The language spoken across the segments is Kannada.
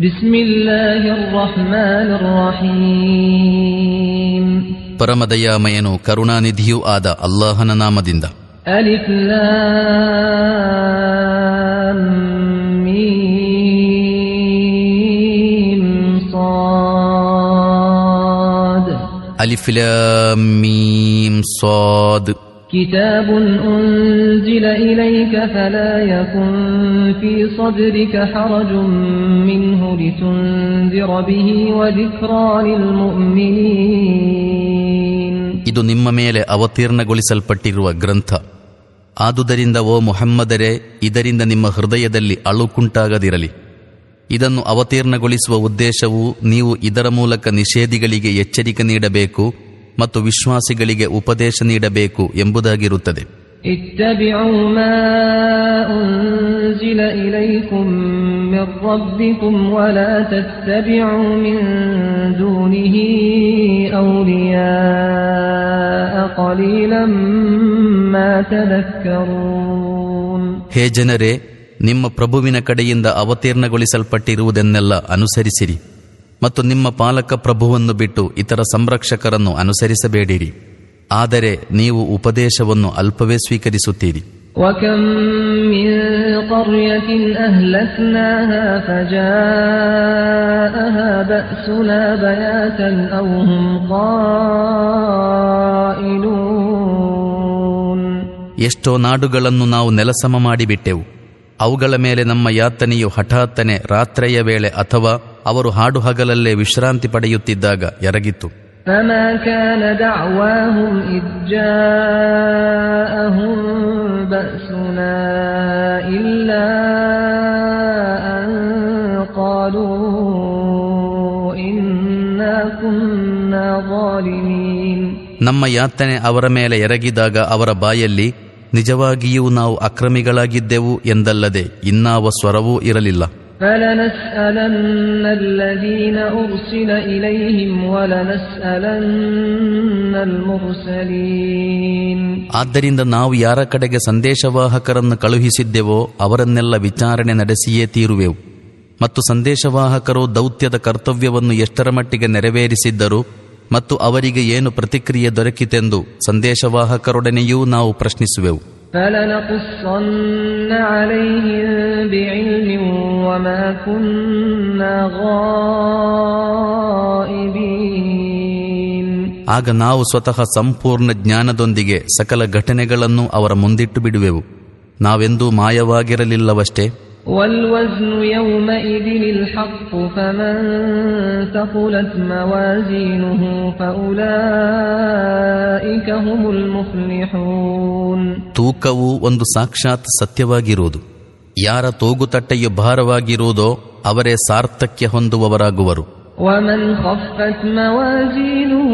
بسم الله الرحمن الرحيم ಪರಮದಯಾಮಯನು ಕರುಣಾನಿಧಿಯೂ ಆದ ಅಲ್ಲಾಹನ ನಾಮದಿಂದ ألف لام ميم صاد ಅಲಿಫಿಲಾಮ್ ಮೀಮ್ ಸಾದ್ كتاب أنزل إليك فلا يكن في صدرك حرج منه لتنذر به وذكرى للمؤمنين ಇದು ನಿಮ್ಮ ಮೇಲೆ ಅವತೀರ್ಣಗೊಳಿಸಲ್ಪಟ್ಟಿರುವ ಗ್ರಂಥ ಆದುದರಿಂದ ಓ ಮುಹಮ್ಮದರೇ ಇದರಿಂದ ನಿಮ್ಮ ಹೃದಯದಲ್ಲಿ ಅಳುಕುಂಟಾಗದಿರಲಿ ಇದನ್ನು ಅವತೀರ್ಣಗೊಳಿಸುವ ಉದ್ದೇಶವು ನೀವು ಇದರ ಮೂಲಕ ನಿಷೇಧಿಗಳಿಗೆ ಎಚ್ಚರಿಕೆ ನೀಡಬೇಕು ಮತ್ತು ವಿಶ್ವಾಸಿಗಳಿಗೆ ಉಪದೇಶ ನೀಡಬೇಕು ಎಂಬುದಾಗಿರುತ್ತದೆ. ಹೇ ಜನರೇ ನಿಮ್ಮ ಪ್ರಭುವಿನ ಕಡೆಯಿಂದ ಅವತೀರ್ಣಗೊಳಿಸಲ್ಪಟ್ಟಿರುವುದನ್ನೆಲ್ಲ ಅನುಸರಿಸಿರಿ. ಮತ್ತು ನಿಮ್ಮ ಪಾಲಕ ಪ್ರಭುವನ್ನು ಬಿಟ್ಟು ಇತರ ಸಂರಕ್ಷಕರನ್ನು ಅನುಸರಿಸಬೇಡಿರಿ. ಆದರೆ ನೀವು ಉಪದೇಶವನ್ನು ಅಲ್ಪವೇ ಸ್ವೀಕರಿಸುತ್ತೀರಿ. ಎಷ್ಟೋ ನಾಡುಗಳನ್ನು ನಾವು ನೆಲಸಮ ಮಾಡಿಬಿಟ್ಟೆವು. ಅವುಗಳ ಮೇಲೆ ನಮ್ಮ ಯಾತನೆಯು ಹಠಾತ್ತನೆ ರಾತ್ರಿಯ ವೇಳೆ ಅಥವಾ ಅವರು ಹಾಡು ಹಗಲಲ್ಲೇ ವಿಶ್ರಾಂತಿ ಪಡೆಯುತ್ತಿದ್ದಾಗ ಎರಗಿತ್ತು فما كان دعواهم إذ جاءهم بأسنا إلا أن قالوا إنا كنا ظالمين ನಮ್ಮ ಯಾತನೆ ಅವರ ಮೇಲೆ ಎರಗಿದಾಗ ಅವರ ಬಾಯಲ್ಲಿ ನಿಜವಾಗಿಯೂ ನಾವು ಅಕ್ರಮಿಗಳಾಗಿದ್ದೆವು ಎಂದಲ್ಲದೆ ಇನ್ನಾವ ಸ್ವರವೂ ಇರಲಿಲ್ಲ فلنسألن الذين أرسل إليهم ولنسألن المرسلين ಆದ್ದರಿಂದ ನಾವು ಯಾರ ಕಡೆಗೆ ಸಂದೇಶವಾಹಕರನ್ನು ಕಳುಹಿಸಿದ್ದೆವೋ ಅವರನ್ನೆಲ್ಲ ವಿಚಾರಣೆ ನಡೆಸಿಯೇ ತೀರುವೆವು ಮತ್ತು ಸಂದೇಶವಾಹಕರು ದೌತ್ಯದ ಕರ್ತವ್ಯವನ್ನು ಎಷ್ಟರ ಮಟ್ಟಿಗೆ ನೆರವೇರಿಸಿದ್ದರು ಮತ್ತು ಅವರಿಗೆ ಏನು ಪ್ರತಿಕ್ರಿಯೆ ದೊರಕಿತೆಂದು ಸಂದೇಶವಾಹಕರೊಡನೆಯೂ ನಾವು ಪ್ರಶ್ನಿಸುವೆವು فلنقصن عليهم بعلم وما كنا غائبين ಆಗ ನಾವು ಸ್ವತಃ ಸಂಪೂರ್ಣ ಜ್ಞಾನದೊಂದಿಗೆ ಸಕಲ ಘಟನೆಗಳನ್ನು ಅವರ ಮುಂದಿಟ್ಟು ಬಿಡುವೆವು ನಾವೆಂದೂ ಮಾಯವಾಗಿರಲಿಲ್ಲವಷ್ಟೇ والوزن يومئذ الحق فمن ثقلت موازينه فأولئك هم المفلحون ತೂಕವು ಒಂದು ಸಾಕ್ಷಾತ್ ಸತ್ಯವಾಗಿರುವುದು ಯಾರ ತೂಗುತಟ್ಟೆಯು ಭಾರವಾಗಿರುವುದೋ ಅವರೇ ಸಾರ್ಥಕ್ಯ ಹೊಂದುವವರಾಗುವರು ومن خفت موازينه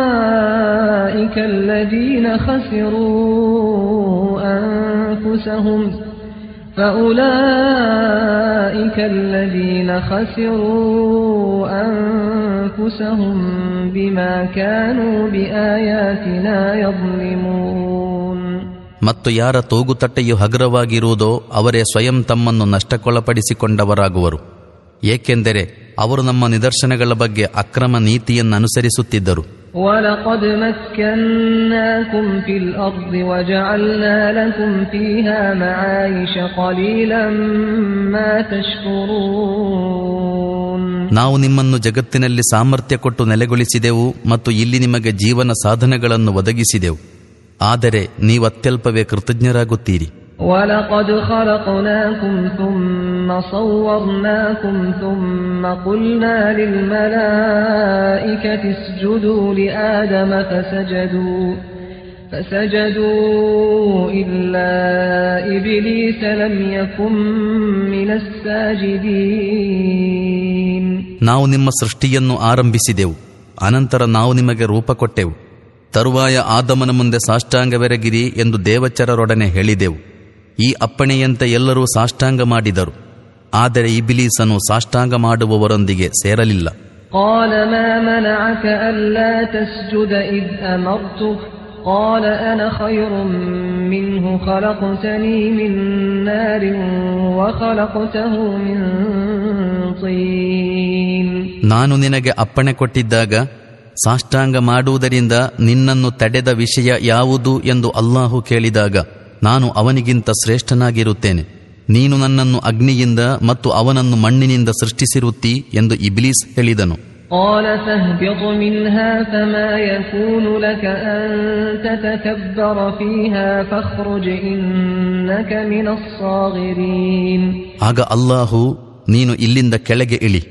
فأولئك الذين خسروا أنفسهم فأولئك الذين خسروا أنفسهم بما كانوا بآياتنا يظلمون ಮತ್ತು ಯಾರ ತೂಗುತಟ್ಟೆಯು ಹಗುರವಾಗಿರುವುದೋ ಅವರೇ ಸ್ವಯಂ ತಮ್ಮನ್ನು ನಷ್ಟಕ್ಕೊಳಪಡಿಸಿಕೊಂಡವರಾಗುವರು ಏಕೆಂದರೆ ಅವರು ನಮ್ಮ ನಿದರ್ಶನಗಳ ಬಗ್ಗೆ ಅಕ್ರಮ ನೀತಿಯನ್ನು ಅನುಸರಿಸುತ್ತಿದ್ದರು ولقد مكناكم في الأرض وجعلنا لكم فيها معايش قليلا ما تشكرون ನಾವು ನಿಮ್ಮನ್ನು ಜಗತ್ತಿನಲ್ಲಿ ಸಾಮರ್ಥ್ಯ ಕೊಟ್ಟು ನೆಲೆಗೊಳಿಸಿದೆವು ಮತ್ತು ಇಲ್ಲಿ ನಿಮಗೆ ಜೀವನ ಸಾಧನಗಳನ್ನು ಒದಗಿಸಿದೆವು ಆದರೆ ನೀವತ್ಯಲ್ಪವೇ ಕೃತಜ್ಞರಾಗುತ್ತೀರಿ ولقد خلقناكم ثم صورناكم ثم قلنا للملائكة اسجدوا لآدم فسجدوا فسجدوا إلا إبليس لم يكن من الساجدين ನಾವು ನಿಮ್ಮ ಸೃಷ್ಟಿಯನ್ನು ಆರಂಭಿಸಿದೆವು ಅನಂತರ ನಾವು ನಿಮಗೆ ರೂಪ ಕೊಟ್ಟೆವು ತರುವಾಯ ಆದಮನ ಮುಂದೆ ಸಾಷ್ಟಾಂಗವೆರಗಿರಿ ಎಂದು ದೇವಚರರೊಡನೆ ಹೇಳಿದೆವು ಈ ಅಪ್ಪಣೆಯಂತೆ ಎಲ್ಲರೂ ಸಾಷ್ಟಾಂಗ ಮಾಡಿದರು ಆದರೆ ಇಬಿಲೀಸನು ಸಾಷ್ಟಾಂಗ ಮಾಡುವವರೊಂದಿಗೆ ಸೇರಲಿಲ್ಲ قال ما منعك ألا تسجد إذ أمرتك قال أنا خير منه خلقتني من نار وخلقته من الطين ನಾನು ನಿನಗೆ ಅಪ್ಪಣೆ ಕೊಟ್ಟಿದ್ದಾಗ ಸಾಷ್ಟಾಂಗ ಮಾಡುವುದರಿಂದ ನಿನ್ನನ್ನು ತಡೆದ ವಿಷಯ ಯಾವುದು ಎಂದು ಅಲ್ಲಾಹು ಕೇಳಿದಾಗ ನಾನು ಅವನಿಗಿಂತ ಶ್ರೇಷ್ಠನಾಗಿರುತ್ತೇನೆ. ನೀನು ನನ್ನನ್ನು ಅಗ್ನಿಯಿಂದ ಮತ್ತು ಅವನನ್ನು ಮಣ್ಣಿನಿಂದ ಸೃಷ್ಟಿಸಿರುತ್ತಿ ಎಂದು ಇಬ್ಲೀಸ್ ಹೇಳಿದನು. ಆಗ ಅಲ್ಲಾಹು ನೀನು ಇಲ್ಲಿಂದ ಕೆಳಗೆ ಇಳಿ.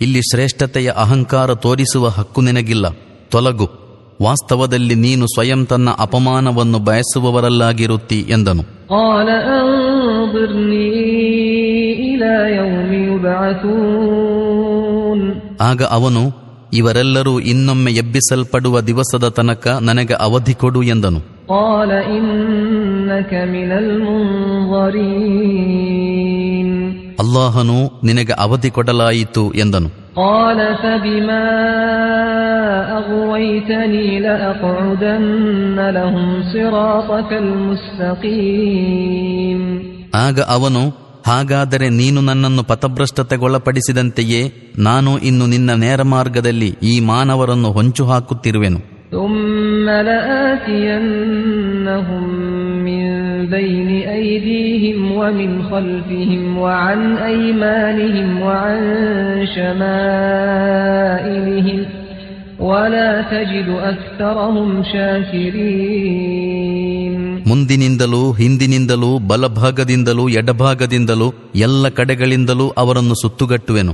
ಇಲ್ಲಿ ಶ್ರೇಷ್ಠತೆಯ ಅಹಂಕಾರ ತೋರಿಸುವ ಹಕ್ಕು ನಿನಗಿಲ್ಲ. ತೊಲಗು. ವಾಸ್ತವದಲ್ಲಿ ನೀನು ಸ್ವಯಂ ತನ್ನ ಅಪಮಾನವನ್ನು ಬಯಸುವವರಲ್ಲಾಗಿರುತ್ತಿ ಎಂದನು. ಆಗ ಅವನು ಇವರೆಲ್ಲರೂ ಇನ್ನೊಮ್ಮೆ ಎಬ್ಬಿಸಲ್ಪಡುವ ದಿವಸದ ತನಕ ನನಗೆ ಅವಧಿ ಕೊಡು ಎಂದನು. ಅಲ್ಲಾಹನು ನಿನಗೆ ಅವಧಿ ಕೊಡಲಾಯಿತು ಎಂದನು. ಆಗ ಅವನು ಹಾಗಾದರೆ ನೀನು ನನ್ನನ್ನು ಪಥಭ್ರಷ್ಟತೆಗೊಳಪಡಿಸಿದಂತೆಯೇ ನಾನು ಇನ್ನು ನಿನ್ನ ನೇರ ಮಾರ್ಗದಲ್ಲಿ ಈ ಮಾನವರನ್ನು ಹೊಂಚು ಹಾಕುತ್ತಿರುವೆನು بين أيديهم ومن خلفهم وعن أيمانهم وعن شمائلهم ولا تجد أكثرهم شاكرين ಮುಂದಿನಿಂದಲೂ ಹಿಂದಿನಿಂದಲೂ ಬಲಭಾಗದಿಂದಲೂ ಎಡಭಾಗದಿಂದಲೂ ಎಲ್ಲ ಕಡೆಗಳಿಂದಲೂ ಅವರನ್ನು ಸುತ್ತುಗಟ್ಟುವೆನು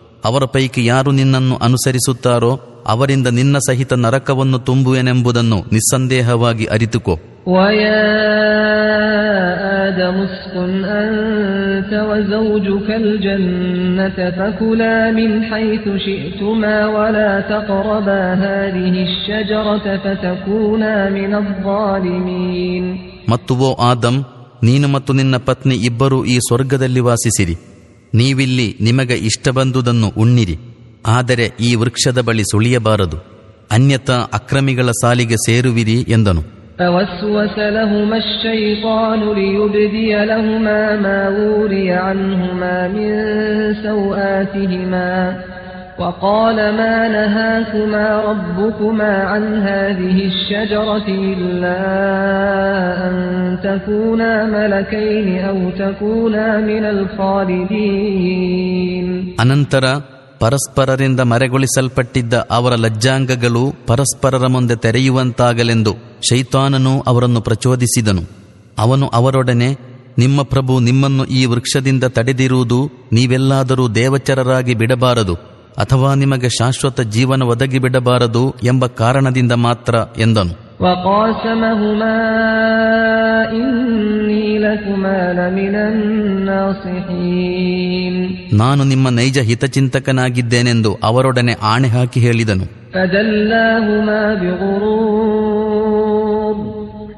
ಅವರ ಪೈಕಿ ಯಾರು ನಿನ್ನನ್ನು ಅನುಸರಿಸುತ್ತಾರೋ ಅವರಿಂದ ನಿನ್ನ ಸಹಿತ ನರಕವನ್ನು ತುಂಬುವೆನೆಂಬುದನ್ನು ನಿಸ್ಸಂದೇಹವಾಗಿ ಅರಿತುಕೋ. ಮತ್ತು ಓ ಆದಂ ನೀನು ಮತ್ತು ನಿನ್ನ ಪತ್ನಿ ಇಬ್ಬರೂ ಈ ಸ್ವರ್ಗದಲ್ಲಿ ವಾಸಿಸಿರಿ. ನೀವಿಲ್ಲಿ ನಿಮಗೆ ಇಷ್ಟ ಬಂದುದನ್ನು ಉಣ್ಣಿರಿ ಆದರೆ ಈ ವೃಕ್ಷದ ಬಳಿ ಸುಳಿಯಬಾರದು ಅನ್ಯಥಾ ಅಕ್ರಮಿಗಳ ಸಾಲಿಗೆ ಸೇರುವಿರಿ ಎಂದನು فوسوس لهما الشيطان ليبدي لهما ما وري عنهما من سوآتهما وقال ما نهاكما ربكما عن هذه الشجرة إلا أن تكونا ملكين أو تكونا من الخالدين ಅನಂತರ ಪರಸ್ಪರರಿಂದ ಮರೆಗೊಳಿಸಲ್ಪಟ್ಟಿದ್ದ ಅವರ ಲಜ್ಜಾಂಗಗಳು ಪರಸ್ಪರರ ಮುಂದೆ ತೆರೆಯುವಂತಾಗಲೆಂದು ಶೈತಾನನು ಅವರನ್ನು ಪ್ರಚೋದಿಸಿದನು ಅವನು ಅವರೊಡನೆ ನಿಮ್ಮ ಪ್ರಭು ನಿಮ್ಮನ್ನು ಈ ವೃಕ್ಷದಿಂದ ತಡೆದಿರುವುದು ನೀವೆಲ್ಲಾದರೂ ದೇವಚರರಾಗಿ ಬಿಡಬಾರದು ಅಥವಾ ನಿಮಗೆ ಶಾಶ್ವತ ಜೀವನ ಒದಗಿಬಿಡಬಾರದು ಎಂಬ ಕಾರಣದಿಂದ ಮಾತ್ರ ಎಂದನು. ನಾನು ನಿಮ್ಮ ನೈಜ ಹಿತಚಿಂತಕನಾಗಿದ್ದೇನೆಂದು ಅವರೊಡನೆ ಆಣೆ ಹಾಕಿ ಹೇಳಿದನು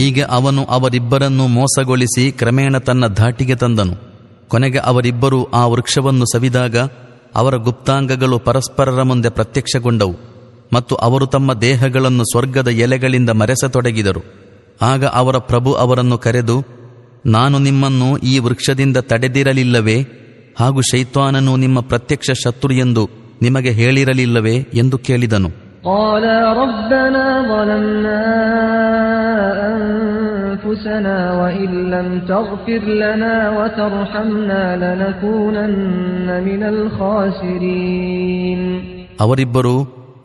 ಹೀಗೆ ಅವನು ಅವರಿಬ್ಬರನ್ನು ಮೋಸಗೊಳಿಸಿ ಕ್ರಮೇಣ ತನ್ನ ಧಾಟಿಗೆ ತಂದನು. ಕೊನೆಗೆ ಅವರಿಬ್ಬರೂ ಆ ವೃಕ್ಷವನ್ನು ಸವಿದಾಗ ಅವರ ಗುಪ್ತಾಂಗಗಳು ಪರಸ್ಪರರ ಮುಂದೆ ಪ್ರತ್ಯಕ್ಷಗೊಂಡವು ಮತ್ತು ಅವರು ತಮ್ಮ ದೇಹಗಳನ್ನು ಸ್ವರ್ಗದ ಎಲೆಗಳಿಂದ ಮರೆಸತೊಡಗಿದರು. ಆಗ ಅವರ ಪ್ರಭು ಅವರನ್ನು ಕರೆದು, ನಾನು ನಿಮ್ಮನ್ನು ಈ ವೃಕ್ಷದಿಂದ ತಡೆದಿರಲಿಲ್ಲವೇ? ಹಾಗೂ ಶೈತ್ವಾನನು ನಿಮ್ಮ ಪ್ರತ್ಯಕ್ಷ ಶತ್ರು ಎಂದು ನಿಮಗೆ ಹೇಳಿರಲಿಲ್ಲವೇ? ಎಂದು ಕೇಳಿದನು. قالا ربنا ظلمنا أنفسنا وإن لم تغفر لنا وترحمنا لنكونن من الخاسرين ಅವರಿಬ್ಬರು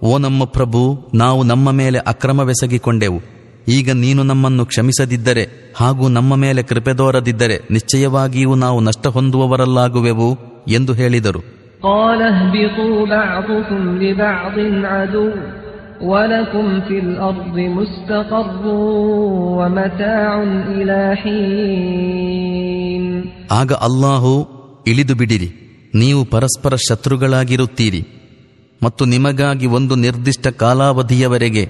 ಓ ನಮ್ಮ ಪ್ರಭು ನಾವು ನಮ್ಮ ಮೇಲೆ ಅಕ್ರಮವೆಸಗಿಕೊಂಡೆವು ಈಗ ನೀನು ನಮ್ಮನ್ನು ಕ್ಷಮಿಸದಿದ್ದರೆ ಹಾಗೂ ನಮ್ಮ ಮೇಲೆ ಕೃಪೆ ತೋರದಿದ್ದರೆ ನಿಶ್ಚಯವಾಗಿಯೂ ನಾವು ನಷ್ಟ ಹೊಂದುವವರಲ್ಲಾಗುವೆವು ಎಂದು ಹೇಳಿದರು قال اهبطوا بعضكم لبعض عدو ولكم في الأرض مستقر ومتاع إلى حين ಆಗ ಅಲ್ಲಾಹು ಇಳಿದು ಬಿಡಿರಿ ನೀವು ಪರಸ್ಪರ ಶತ್ರುಗಳಾಗಿರುತ್ತೀರಿ ಮತ್ತು ನಿಮಗಾಗಿ ಒಂದು ನಿರ್ದಿಷ್ಟ ಕಾಲಾವಧಿಯವರೆಗೆ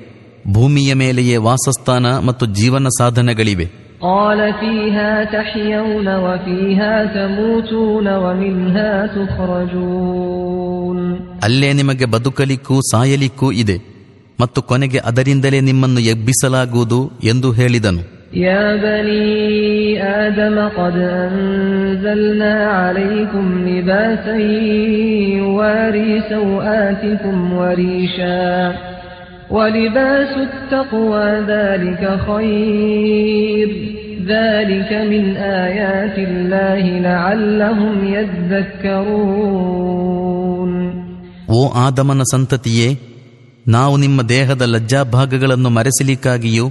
ಭೂಮಿಯ ಮೇಲೆಯೇ ವಾಸಸ್ಥಾನ ಮತ್ತು ಜೀವನ ಸಾಧನಗಳಿವೆ قال فيها تحيون وفيها تموتون ومنها تخرجون ಅಲ್ಲೇ ನಿಮಗೆ ಬದುಕಲಿಕ್ಕೂ ಸಾಯಲಿಕ್ಕೂ ಇದೆ ಮತ್ತು ಕೊನೆಗೆ ಅದರಿಂದಲೇ ನಿಮ್ಮನ್ನು ಎಬ್ಬಿಸಲಾಗುವುದು ಎಂದು ಹೇಳಿದನು يا بني آدم قد أنزلنا عليكم لباسا يواري سوآتكم وريشا ولباس التقوى ذلك خير ذلك من آيات الله لعلهم يذكرون ಓ ಆದಮನ ಸಂತತಿಯೇ ನಾವು ನಿಮ್ಮ ದೇಹದ ಲಜ್ಜಾಭಾಗಗಳನ್ನು ಮರೆಸಲಿಕ್ಕಾಗಿಯೂ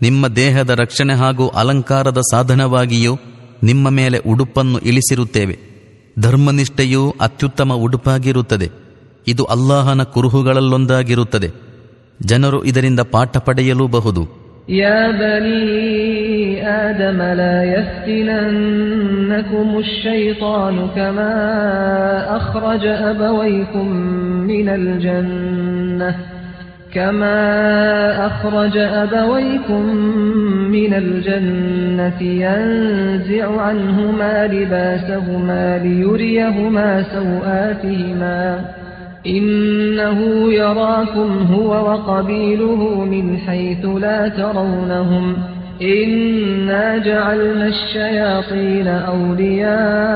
ನಿಮ್ಮ ದೇಹದ ರಕ್ಷಣೆ ಹಾಗೂ ಅಲಂಕಾರದ ಸಾಧನವಾಗಿಯೂ ನಿಮ್ಮ ಮೇಲೆ ಉಡುಪನ್ನು ಇಳಿಸಿರುತ್ತೇವೆ ಧರ್ಮನಿಷ್ಠೆಯೂ ಅತ್ಯುತ್ತಮ ಉಡುಪಾಗಿರುತ್ತದೆ ಇದು ಅಲ್ಲಾಹನ ಕುರುಹುಗಳಲ್ಲೊಂದಾಗಿರುತ್ತದೆ ಜನರು ಇದರಿಂದ ಪಾಠ ಪಡೆಯಲೂಬಹುದು يا بني آدم لا يفتننكم الشيطان كما أخرج أبويكم من الجنة كما أخرج أبويكم من الجنة ينزع عنهما لباسهما ليريهما سوآتهما إنه يراكم هو وقبيله من حيث لا ترونهم إنا جعلنا الشياطين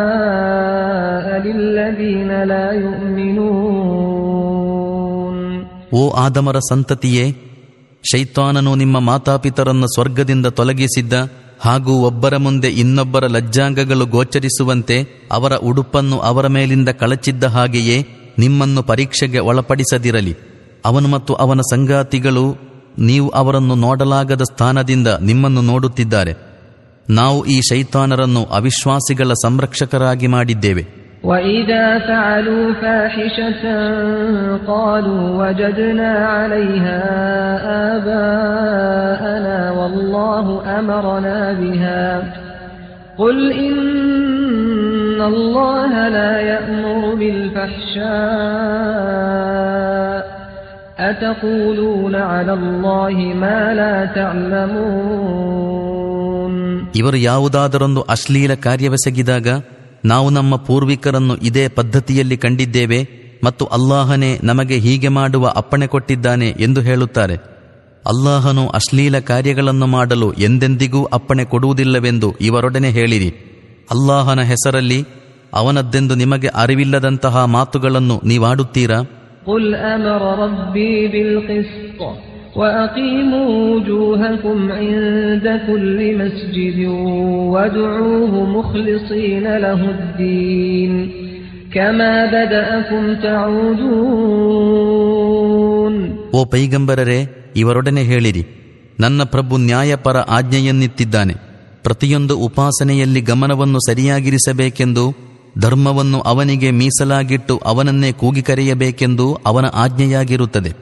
أولياء للذين لا يؤمنون ಓ ಆದಮರ ಸಂತತಿಯೇ ಶೈತಾನನು ನಿಮ್ಮ ಮಾತಾಪಿತರನ್ನು ಸ್ವರ್ಗದಿಂದ ತೊಲಗಿಸಿದ್ದ ಹಾಗೂ ಒಬ್ಬರ ಮುಂದೆ ಇನ್ನೊಬ್ಬರ ಲಜ್ಜಾಂಗಗಳು ಗೋಚರಿಸುವಂತೆ ಅವರ ಉಡುಪನ್ನು ಅವರ ಮೇಲಿಂದ ಕಳಚಿದ್ದ ಹಾಗೆಯೇ ನಿಮ್ಮನ್ನು ಪರೀಕ್ಷೆಗೆ ಒಳಪಡಿಸದಿರಲಿ ಅವನು ಮತ್ತು ಅವನ ಸಂಗಾತಿಗಳು ನೀವು ಅವರನ್ನು ನೋಡಲಾಗದ ಸ್ಥಾನದಿಂದ ನಿಮ್ಮನ್ನು ನೋಡುತ್ತಿದ್ದಾರೆ ನಾವು ಈ ಶೈತಾನರನ್ನು ಅವಿಶ್ವಾಸಿಗಳ ಸಂರಕ್ಷಕರಾಗಿ ಮಾಡಿದ್ದೇವೆ وإذا فعلوا فاحشة قالوا وجدنا عليها آباءنا والله أمرنا بها قل إن الله لا يأمر بالفحشاء أتقولون على الله ما لا تعلمون ಇವರು ಯಾವುದಾದರೊಂದು ಅಶ್ಲೀಲ ಕಾರ್ಯವೆಸಗಿದಾಗ ನಾವು ನಮ್ಮ ಪೂರ್ವಿಕರನ್ನು ಇದೇ ಪದ್ಧತಿಯಲ್ಲಿ ಕಂಡಿದ್ದೇವೆ ಮತ್ತು ಅಲ್ಲಾಹನೇ ನಮಗೆ ಹೀಗೆ ಮಾಡುವ ಅಪ್ಪಣೆ ಕೊಟ್ಟಿದ್ದಾನೆ ಎಂದು ಹೇಳುತ್ತಾರೆ ಅಲ್ಲಾಹನು ಅಶ್ಲೀಲ ಕಾರ್ಯಗಳನ್ನು ಮಾಡಲು ಎಂದೆಂದಿಗೂ ಅಪ್ಪಣೆ ಕೊಡುವುದಿಲ್ಲವೆಂದು ಇವರೊಡನೆ ಹೇಳಿರಿ ಅಲ್ಲಾಹನ ಹೆಸರಲ್ಲಿ ಅವನದ್ದೆಂದು ನಿಮಗೆ ಅರಿವಿಲ್ಲದಂತಹ ಮಾತುಗಳನ್ನು ನೀವಾಡುತ್ತೀರಾ قل أمر ربي بالقسط وأقيموا وجوهكم عند كل مسجد وادعوه مخلصين له الدين كما بدأكم تعودون ಓ ಪೈಗಂಬರರೇ ಇವರೊಡನೆ ಹೇಳಿರಿ ನನ್ನ ಪ್ರಭು ನ್ಯಾಯಪರ ಆಜ್ಞೆಯನ್ನಿತ್ತಿದ್ದಾನೆ ಪ್ರತಿಯೊಂದು ಉಪಾಸನೆಯಲ್ಲಿ ಗಮನವನ್ನು ಸರಿಯಾಗಿರಿಸಬೇಕೆಂದು ಧರ್ಮವನ್ನು ಅವನಿಗೆ ಮೀಸಲಾಗಿಟ್ಟು ಅವನನ್ನೇ ಕೂಗಿ ಕರೆಯಬೇಕೆಂದು ಅವನ ಆಜ್ಞೆಯಾಗಿರುತ್ತದೆ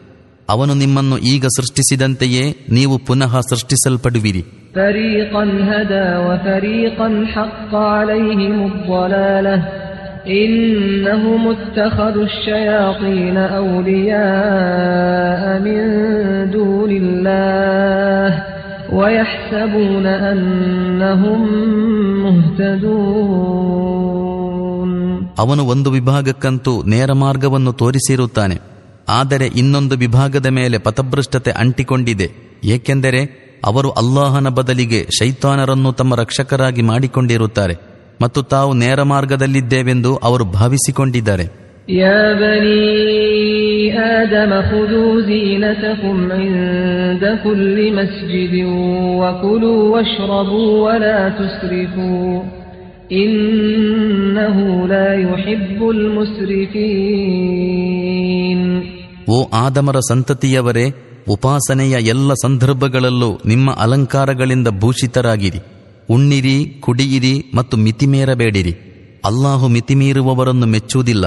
ಅವನು ನಿಮ್ಮನ್ನು ಈಗ ಸೃಷ್ಟಿಸಿದಂತೆಯೇ ನೀವು ಪುನಃ ಸೃಷ್ಟಿಸಲ್ಪಡುವಿರಿ فريقا هدى وفريقا حق عليهم الضلالة إنهم اتخذوا الشياطين أولياء من دون الله ويحسبون أنهم مهتدون ಅವನು ಒಂದು ವಿಭಾಗಕ್ಕಂತೂ ನೇರ ಮಾರ್ಗವನ್ನು ತೋರಿಸಿರುತ್ತಾನೆ ಆದರೆ ಇನ್ನೊಂದು ವಿಭಾಗದ ಮೇಲೆ ಪಥಭ್ರಷ್ಟತೆ ಅಂಟಿಕೊಂಡಿದೆ ಏಕೆಂದರೆ ಅವರು ಅಲ್ಲಾಹನ ಬದಲಿಗೆ ಶೈತಾನರನ್ನು ತಮ್ಮ ರಕ್ಷಕರಾಗಿ ಮಾಡಿಕೊಂಡಿರುತ್ತಾರೆ ಮತ್ತು ತಾವು ನೇರ ಮಾರ್ಗದಲ್ಲಿದ್ದೇವೆಂದು ಅವರು ಭಾವಿಸಿಕೊಂಡಿದ್ದಾರೆ يا بني آدم خذوا زينتكم عند كل مسجد وكلوا واشربوا ولا تسرفوا إنه لا يحب المسرفين ಓ ಆದಮರ ಸಂತತಿಯವರೇ ಉಪಾಸನೆಯ ಎಲ್ಲ ಸಂದರ್ಭಗಳಲ್ಲೂ ನಿಮ್ಮ ಅಲಂಕಾರಗಳಿಂದ ಭೂಷಿತರಾಗಿರಿ ಉಣ್ಣಿರಿ ಕುಡಿಯಿರಿ ಮತ್ತು ಮಿತಿಮೀರಬೇಡಿರಿ ಅಲ್ಲಾಹು ಮಿತಿಮೀರುವವರನ್ನು ಮೆಚ್ಚುವುದಿಲ್ಲ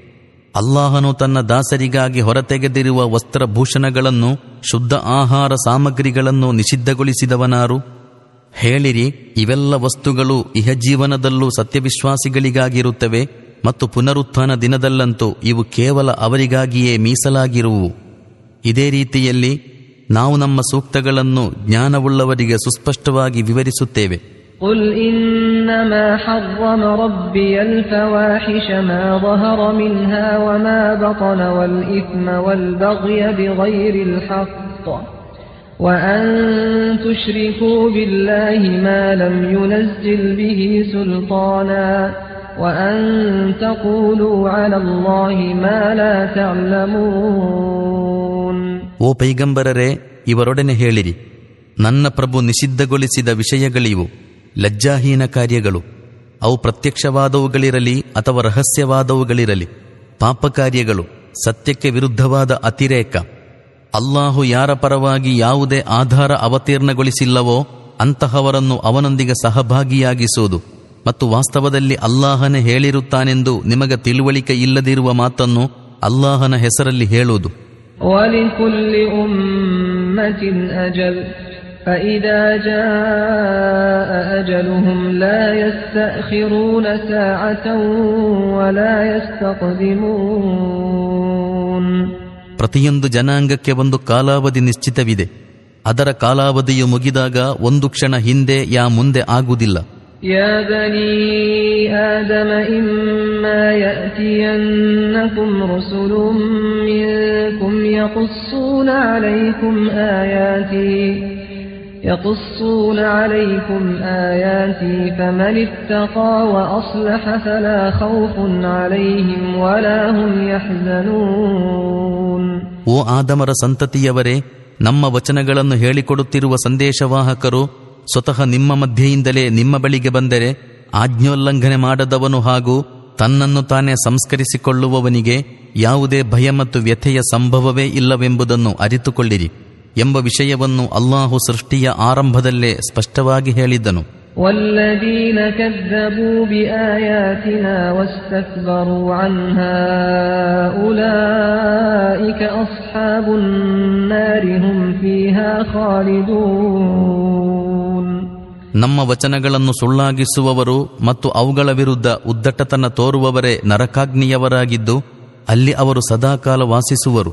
ಅಲ್ಲಾಹನು ತನ್ನ ದಾಸರಿಗಾಗಿ ಹೊರತೆಗೆದಿರುವ ವಸ್ತ್ರಭೂಷಣಗಳನ್ನು, ಶುದ್ಧ ಆಹಾರ ಸಾಮಗ್ರಿಗಳನ್ನು ನಿಷಿದ್ಧಗೊಳಿಸಿದವನಾರು. ಹೇಳಿರಿ, ಇವೆಲ್ಲ ವಸ್ತುಗಳು ಇಹಜೀವನದಲ್ಲೂ ಸತ್ಯವಿಶ್ವಾಸಿಗಳಿಗಾಗಿರುತ್ತವೆ ಮತ್ತು ಪುನರುತ್ಥಾನ ದಿನದಲ್ಲಂತೂ ಇವು ಕೇವಲ ಅವರಿಗಾಗಿಯೇ ಮೀಸಲಾಗಿರುವು. ಇದೇ ರೀತಿಯಲ್ಲಿ ನಾವು ನಮ್ಮ ಸೂಕ್ತಗಳನ್ನು ಜ್ಞಾನವುಳ್ಳವರಿಗೆ ಸುಸ್ಪಷ್ಟವಾಗಿ ವಿವರಿಸುತ್ತೇವೆ. قل إنما حرم ربي الفواحش ما ظهر منها وما بطن والإثم والبغي بغير الحق وأن تشركوا بالله ما لم ينزل به سلطانا وأن تقولوا على الله ما لا تعلمون ಓ ಪೈಗಂಬರರೇ ಇವರೊಡನೆ ಹೇಳಿರಿ ನನ್ನ ಪ್ರಭು ನಿಷಿದ್ಧಗೊಳಿಸಿದ ವಿಷಯಗಳಿವು ಲಜ್ಜಾಹೀನ ಕಾರ್ಯಗಳು. ಅವು ಪ್ರತ್ಯಕ್ಷವಾದವುಗಳಿರಲಿ ಅಥವಾ ರಹಸ್ಯವಾದವುಗಳಿರಲಿ. ಪಾಪಕಾರ್ಯಗಳು, ಸತ್ಯಕ್ಕೆ ವಿರುದ್ಧವಾದ ಅತಿರೇಕ. ಅಲ್ಲಾಹು ಯಾರ ಪರವಾಗಿ ಯಾವುದೇ ಆಧಾರ ಅವತೀರ್ಣಗೊಳಿಸಿಲ್ಲವೋ, ಅಂತಹವರನ್ನು ಅವನೊಂದಿಗೆ ಸಹಭಾಗಿಯಾಗಿಸುವುದು. ಮತ್ತು ವಾಸ್ತವದಲ್ಲಿ ಅಲ್ಲಾಹನೇ ಹೇಳಿರುತ್ತಾನೆಂದು ನಿಮಗೆ ತಿಳುವಳಿಕೆ ಇಲ್ಲದಿರುವ ಮಾತನ್ನು ಅಲ್ಲಾಹನ ಹೆಸರಲ್ಲಿ ಹೇಳುವುದು. فإذا جاء أجلهم لا يستأخرون ساعة ولا يستقدمون ಪ್ರತಿಯೊಂದು ಜನಾಂಗಕ್ಕೆ ಒಂದು ಕಾಲಾವಧಿ ನಿಶ್ಚಿತವಿದೆ ಅದರ ಕಾಲಾವಧಿಯು ಮುಗಿದಾಗ ಒಂದು ಕ್ಷಣ ಹಿಂದೆ ಯಾ ಮುಂದೆ ಆಗುವುದಿಲ್ಲ يا بني آدم إما يأتينكم رسل منكم يقصون عليكم آياتي يقصون عليكم آياتي فمن اتقى وأصلح فلا خوف عليهم ولا هم يحزنون ಓ ಆದಮರ ಸಂತತಿಯವರೇ ನಮ್ಮ ವಚನಗಳನ್ನು ಹೇಳಿಕೊಡುತ್ತಿರುವ ಸಂದೇಶವಾಹಕರು ಸ್ವತಃ ನಿಮ್ಮ ಮಧ್ಯೆಯಿಂದಲೇ ನಿಮ್ಮ ಬಳಿಗೆ ಬಂದರೆ ಆಜ್ಞೋಲ್ಲಂಘನೆ ಮಾಡದವನು ಹಾಗೂ ತನ್ನನ್ನು ತಾನೇ ಸಂಸ್ಕರಿಸಿಕೊಳ್ಳುವವನಿಗೆ ಯಾವುದೇ ಭಯ ಮತ್ತು ವ್ಯಥೆಯ ಸಂಭವವೇ ಇಲ್ಲವೆಂಬುದನ್ನು ಅರಿತುಕೊಳ್ಳಿರಿ ಎಂಬ ವಿಷಯವನ್ನು ಅಲ್ಲಾಹು ಸೃಷ್ಟಿಯ ಆರಂಭದಲ್ಲೇ ಸ್ಪಷ್ಟವಾಗಿ ಹೇಳಿದ್ದನು والذين كذبوا بآياتنا واستكبروا عنها أولئك أصحاب النار هم فيها خالدون ನಮ್ಮ ವಚನಗಳನ್ನು ಸುಳ್ಳಾಗಿಸುವವರು ಮತ್ತು ಅವುಗಳ ವಿರುದ್ಧ ಉದ್ದಟತನ ತೋರುವವರೇ ನರಕಾಗ್ನಿಯವರಾಗಿದ್ದು ಅಲ್ಲಿ ಅವರು ಸದಾಕಾಲ ವಾಸಿಸುವರು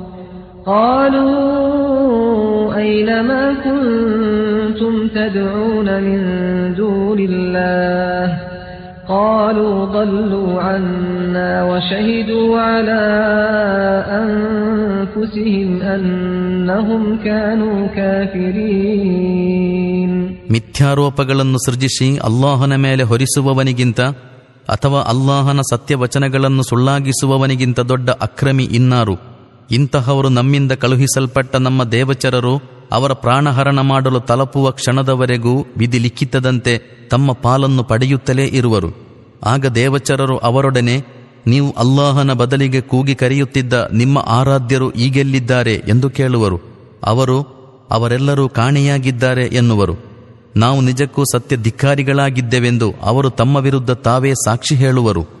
قالوا أين ما كنتم تدعون من دون الله قالوا ضلوا عنا وشهدوا على أنفسهم أنهم كانوا كافرين ಮಿಥ್ಯಾರೋಪಗಳನ್ನು ಸೃಜಿಸಿ ಅಲ್ಲಾಹನ ಮೇಲೆ ಹೊರಿಸುವವನಿಗಿಂತ ಅಥವಾ ಅಲ್ಲಾಹನ ಸತ್ಯವಚನಗಳನ್ನು ಸುಳ್ಳಾಗಿಸುವವನಿಗಿಂತ ದೊಡ್ಡ ಅಕ್ರಮಿ ಇನ್ನಾರು ಇಂತಹವರು ನಮ್ಮಿಂದ ಕಳುಹಿಸಲ್ಪಟ್ಟ ನಮ್ಮ ದೇವಚರರು ಅವರ ಪ್ರಾಣಹರಣ ಮಾಡಲು ತಲಪುವ ಕ್ಷಣದವರೆಗೂ ವಿಧಿ ಲಿಖಿತದಂತೆ ತಮ್ಮ ಪಾಲನ್ನು ಪಡೆಯುತ್ತಲೇ ಇರುವರು. ಆಗ ದೇವಚರರು ಅವರೊಡನೆ, ನೀವು ಅಲ್ಲಾಹನ ಬದಲಿಗೆ ಕೂಗಿ ಕರೆಯುತ್ತಿದ್ದ ನಿಮ್ಮ ಆರಾಧ್ಯರು ಈಗೆಲ್ಲಿದ್ದಾರೆ ಎಂದು ಕೇಳುವರು. ಅವರು ಅವರೆಲ್ಲರೂ ಕಾಣೆಯಾಗಿದ್ದಾರೆ ಎನ್ನುವರು. ನಾವು ನಿಜಕ್ಕೂ ಸತ್ಯ ಧಿಕ್ಕಾರಿಗಳಾಗಿದ್ದೆವೆಂದು ಅವರು ತಮ್ಮ ವಿರುದ್ಧ ತಾವೇ ಸಾಕ್ಷಿ ಹೇಳುವರು.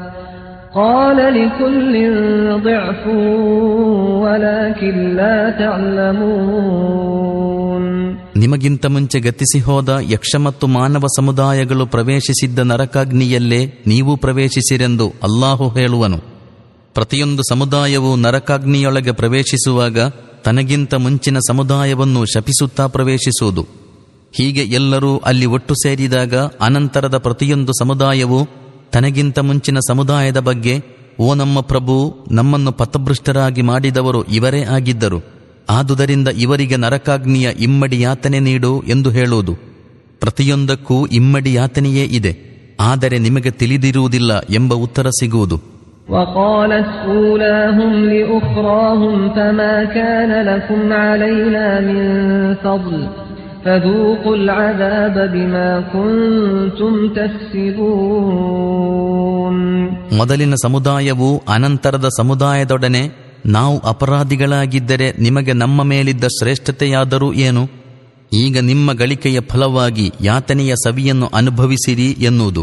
قال لكل ضعف ولكن لا تعلمون ನಿಮಗಿಂತ ಮುಂಚೆ ಗತಿಸಿ ಹೋದ ಯಕ್ಷ ಮತ್ತು ಮಾನವ ಸಮುದಾಯಗಳು ಪ್ರವೇಶಿಸಿದ್ದ ನರಕಾಗ್ನಿಯಲ್ಲೇ ನೀವು ಪ್ರವೇಶಿಸಿರೆಂದು ಅಲ್ಲಾಹು ಹೇಳುವನು ಪ್ರತಿಯೊಂದು ಸಮುದಾಯವು ನರಕಾಗ್ನಿಯೊಳಗೆ ಪ್ರವೇಶಿಸುವಾಗ ತನಗಿಂತ ಮುಂಚಿನ ಸಮುದಾಯವನ್ನು ಶಪಿಸುತ್ತಾ ಪ್ರವೇಶಿಸುವುದು ಹೀಗೆ ಎಲ್ಲರೂ ಅಲ್ಲಿ ಒಟ್ಟು ಸೇರಿದಾಗ ಅನಂತರದ ಪ್ರತಿಯೊಂದು ಸಮುದಾಯವು ತನಗಿಂತ ಮುಂಚಿನ ಸಮುದಾಯದ ಬಗ್ಗೆ ಓ ನಮ್ಮ ಪ್ರಭು ನಮ್ಮನ್ನು ಪಥಭೃಷ್ಟರಾಗಿ ಮಾಡಿದವರು ಇವರೇ ಆಗಿದ್ದರು ಆದುದರಿಂದ ಇವರಿಗೆ ನರಕಾಗ್ನಿಯ ಇಮ್ಮಡಿ ಯಾತನೆ ನೀಡು ಎಂದು ಹೇಳುವುದು ಪ್ರತಿಯೊಂದಕ್ಕೂ ಇಮ್ಮಡಿ ಯಾತನೆಯೇ ಇದೆ ಆದರೆ ನಿಮಗೆ ತಿಳಿದಿರುವುದಿಲ್ಲ ಎಂಬ ಉತ್ತರ ಸಿಗುವುದು وقالت أولاهم لأخراهم فما كان لكم علينا من فضل فذوقوا العذاب بما كنتم تكسبون ಮೊದಲಿನ ಸಮುದಾಯವು ಅನಂತರದ ಸಮುದಾಯದೊಡನೆ ನಾವು ಅಪರಾಧಿಗಳಾಗಿದ್ದರೆ ನಿಮಗೆ ನಮ್ಮ ಮೇಲಿದ್ದ ಶ್ರೇಷ್ಠತೆಯಾದರೂ ಏನು ಈಗ ನಿಮ್ಮ ಗಳಿಕೆಯ ಫಲವಾಗಿ ಯಾತನೆಯ ಸವಿಯನ್ನು ಅನುಭವಿಸಿರಿ ಎನ್ನುವುದು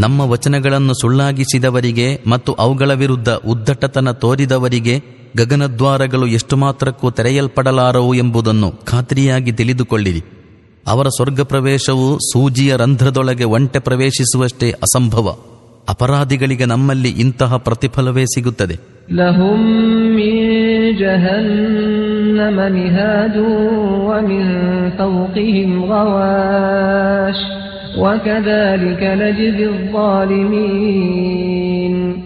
ನಮ್ಮ ವಚನಗಳನ್ನು ಸುಳ್ಳಾಗಿಸಿದವರಿಗೆ ಮತ್ತು ಅವುಗಳ ವಿರುದ್ಧ ಉದ್ದಟತನ ತೋರಿದವರಿಗೆ ಗಗನದ್ವಾರಗಳು ಎಷ್ಟು ಮಾತ್ರಕ್ಕೂ ತೆರೆಯಲ್ಪಡಲಾರವು ಎಂಬುದನ್ನು ಖಾತ್ರಿಯಾಗಿ ತಿಳಿದುಕೊಳ್ಳಿರಿ. ಅವರ ಸ್ವರ್ಗ ಪ್ರವೇಶವು ಸೂಜಿಯ ರಂಧ್ರದೊಳಗೆ ಒಂಟೆ ಪ್ರವೇಶಿಸುವಷ್ಟೇ ಅಸಂಭವ. ಅಪರಾಧಿಗಳಿಗೆ ನಮ್ಮಲ್ಲಿ ಇಂತಹ ಪ್ರತಿಫಲವೇ ಸಿಗುತ್ತದೆ. جهنم مهاد ومن فوقهم غواش وكذلك نجزي الظالمين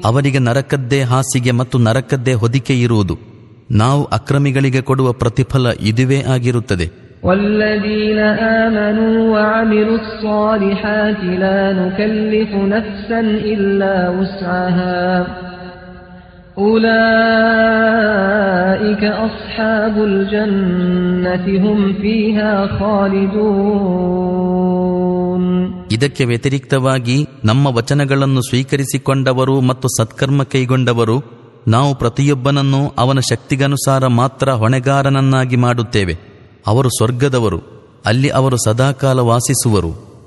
ಅವರಿಗೆ ನರಕದ್ದೇ ಹಾಸಿಗೆ ಮತ್ತು ನರಕದ್ದೇ ಹೊದಿಕೆ ಇರುವುದು ನಾವು ಅಕ್ರಮಿಗಳಿಗೆ ಕೊಡುವ ಪ್ರತಿಫಲ ಇದುವೇ ಆಗಿರುತ್ತದೆ والذين آمنوا وعملوا الصالحات لا نكلف نفسا إلا وسعها أولئك أصحاب الجنة هم فيها خالدون ಇದಕ್ಕೆ ವ್ಯತಿರಿಕ್ತವಾಗಿ ನಮ್ಮ ವಚನಗಳನ್ನು ಸ್ವೀಕರಿಸಿಕೊಂಡವರು ಮತ್ತು ಸತ್ಕರ್ಮ ಕೈಗೊಂಡವರು ನಾವು ಪ್ರತಿಯೊಬ್ಬನನ್ನು ಅವನ ಶಕ್ತಿಗನುಸಾರ ಮಾತ್ರ ಹೊಣೆಗಾರನನ್ನಾಗಿ ಮಾಡುತ್ತೇವೆ ಅವರು ಸ್ವರ್ಗದವರು ಅಲ್ಲಿ ಅವರು ಸದಾಕಾಲ ವಾಸಿಸುವರು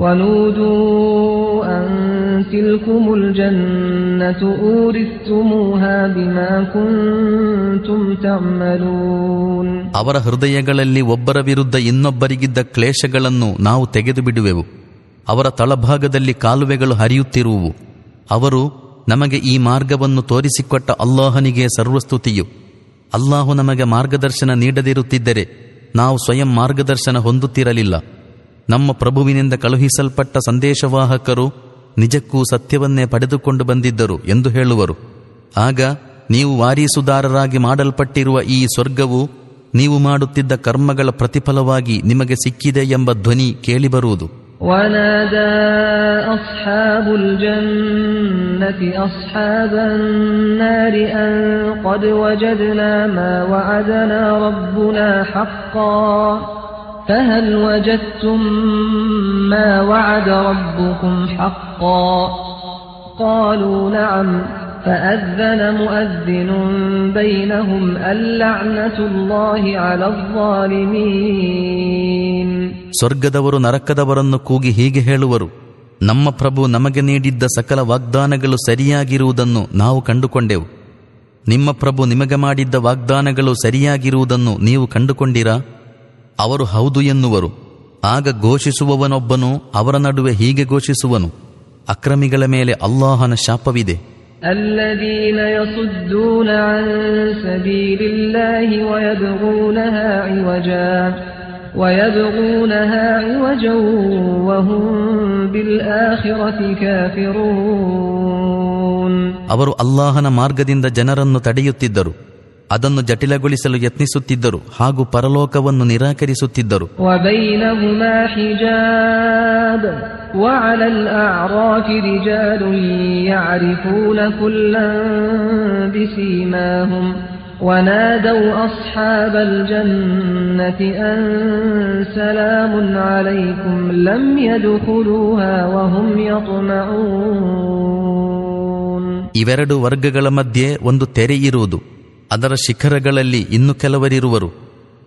ونودوا أن تلكم الجنة أورثتموها بما كنتم تعملون ಅವರ ಹೃದಯಗಳಲ್ಲಿ ಒಬ್ಬರ ವಿರುದ್ಧ ಇನ್ನೊಬ್ಬರಿಗಿದ್ದ ಕ್ಲೇಶಗಳನ್ನು ನಾವು ತೆಗೆದು ಬಿಡುವೆವು ಅವರ ತಳಭಾಗದಲ್ಲಿ ಕಾಲುವೆಗಳು ಹರಿಯುತ್ತಿರುವುವು ಅವರು ನಮಗೆ ಈ ಮಾರ್ಗವನ್ನು ತೋರಿಸಿಕೊಟ್ಟ ಅಲ್ಲಾಹನಿಗೆ ಸರ್ವಸ್ತುತಿಯು ಅಲ್ಲಾಹು ನಮಗೆ ಮಾರ್ಗದರ್ಶನ ನೀಡದಿರುತ್ತಿದ್ದರೆ ನಾವು ಸ್ವಯಂ ಮಾರ್ಗದರ್ಶನ ಹೊಂದುತ್ತಿರಲಿಲ್ಲ ನಮ್ಮ ಪ್ರಭುವಿನಿಂದ ಕಳುಹಿಸಲ್ಪಟ್ಟ ಸಂದೇಶವಾಹಕರು ನಿಜಕ್ಕೂ ಸತ್ಯವನ್ನೇ ಪಡೆದುಕೊಂಡು ಬಂದಿದ್ದರು ಎಂದು ಹೇಳುವರು ಆಗ ನೀವು ವಾರೀಸುದಾರರಾಗಿ ಮಾಡಲ್ಪಟ್ಟಿರುವ ಈ ಸ್ವರ್ಗವು ನೀವು ಮಾಡುತ್ತಿದ್ದ ಕರ್ಮಗಳ ಪ್ರತಿಫಲವಾಗಿ ನಿಮಗೆ ಸಿಕ್ಕಿದೆ ಎಂಬ ಧ್ವನಿ ಕೇಳಿಬರುವುದು ونادى أصحاب الجنة أصحاب النار أن قد وجدنا ما وعدنا ربنا حقا فهل وجدتم ما وعد ربكم حقا قالوا نعم فأذن مؤذن بينهم اللعنة الله على الظالمين ಸ್ವರ್ಗದವರು ನರಕದವರನ್ನು ಕೂಗಿ ಹೀಗೆ ಹೇಳುವರು ನಮ್ಮ ಪ್ರಭು ನಮಗೆ ನೀಡಿದ್ದ ಸಕಲ ವಾಗ್ದಾನಗಳು ಸರಿಯಾಗಿರುವುದನ್ನು ನಾವು ಕಂಡುಕೊಂಡೆವು ನಿಮ್ಮ ಪ್ರಭು ನಿಮಗೆ ಮಾಡಿದ್ದ ವಾಗ್ದಾನಗಳು ಸರಿಯಾಗಿರುವುದನ್ನು ನೀವು ಕಂಡುಕೊಂಡಿರಾ ಅವರು ಹೌದು ಎನ್ನುವರು ಆಗ ಘೋಷಿಸುವವನೊಬ್ಬನು ಅವರ ನಡುವೆ ಹೀಗೆ ಘೋಷಿಸುವನು ಅಕ್ರಮಿಗಳ ಮೇಲೆ ಅಲ್ಲಾಹನ ಶಾಪವಿದೆ الذين يصدون عن سبيل الله ويبغونها عوجا ويبغونها عوجا وهم بالآخرة كافرون ಅವರು ಅಲ್ಲಾಹನ ಮಾರ್ಗದಿಂದ ಜನರನ್ನು ತಡೆಯುತ್ತಿದ್ದರು ಅದನ್ನು ಜಟಿಲಗೊಳಿಸಲು ಯತ್ನಿಸುತ್ತಿದ್ದರು ಹಾಗೂ ಪರಲೋಕವನ್ನು ನಿರಾಕರಿಸುತ್ತಿದ್ದರು وبينهما حجاب وعلى الأعراف رجال يعرفون كلا بسيماهم ونادوا أصحاب الجنة أن سلام عليكم لم يدخلوها وهم يطمعون ಇವೆರಡು ವರ್ಗಗಳ ಮಧ್ಯೆ ಒಂದು ತೆರೆ ಇರುವುದು ಅದರ ಶಿಖರಗಳಲ್ಲಿ ಇನ್ನು ಕೆಲವರಿರುವರು.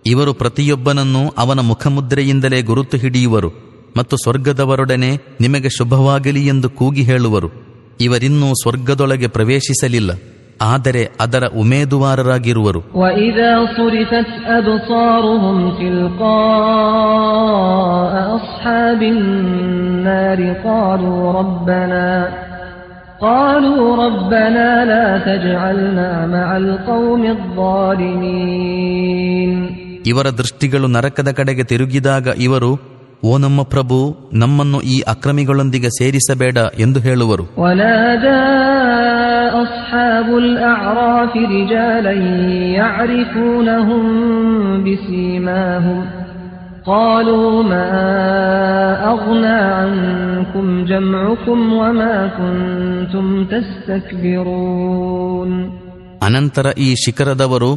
ಇವರು ಪ್ರತಿಯೊಬ್ಬನನ್ನು ಅವನ ಮುಖಮುದ್ರೆಯಿಂದಲೇ ಗುರುತು ಹಿಡಿಯುವರು ಮತ್ತು ಸ್ವರ್ಗದವರೊಡನೆ ನಿಮಗೆ ಶುಭವಾಗಲಿ ಎಂದು ಕೂಗಿ ಹೇಳುವರು. ಇವರಿನ್ನೂ ಸ್ವರ್ಗದೊಳಗೆ ಪ್ರವೇಶಿಸಲಿಲ್ಲ, ಆದರೆ ಅದರ ಉಮೇದುವಾರರಾಗಿರುವರು. قالوا ربنا قالوا ربنا لا تجعلنا مع القوم الظالمين ಇವರ ದೃಷ್ಟಿಗಳು ನರಕದ ಕಡೆಗೆ ತಿರುಗಿದಾಗ ಇವರು ಓ ನಮ್ಮ ಪ್ರಭು ನಮ್ಮನ್ನು ಈ ಅಕ್ರಮಿಗಳೊಂದಿಗೆ ಸೇರಿಸಬೇಡ ಎಂದು ಹೇಳುವರು ونادى أصحاب الأعراف رجالا يعرفونهم بسيماهم قالوا ما أغنى عنكم جمعكم وما كنتم تستكبرون ಅನಂತರ ಈ ಶಿಖರದವರು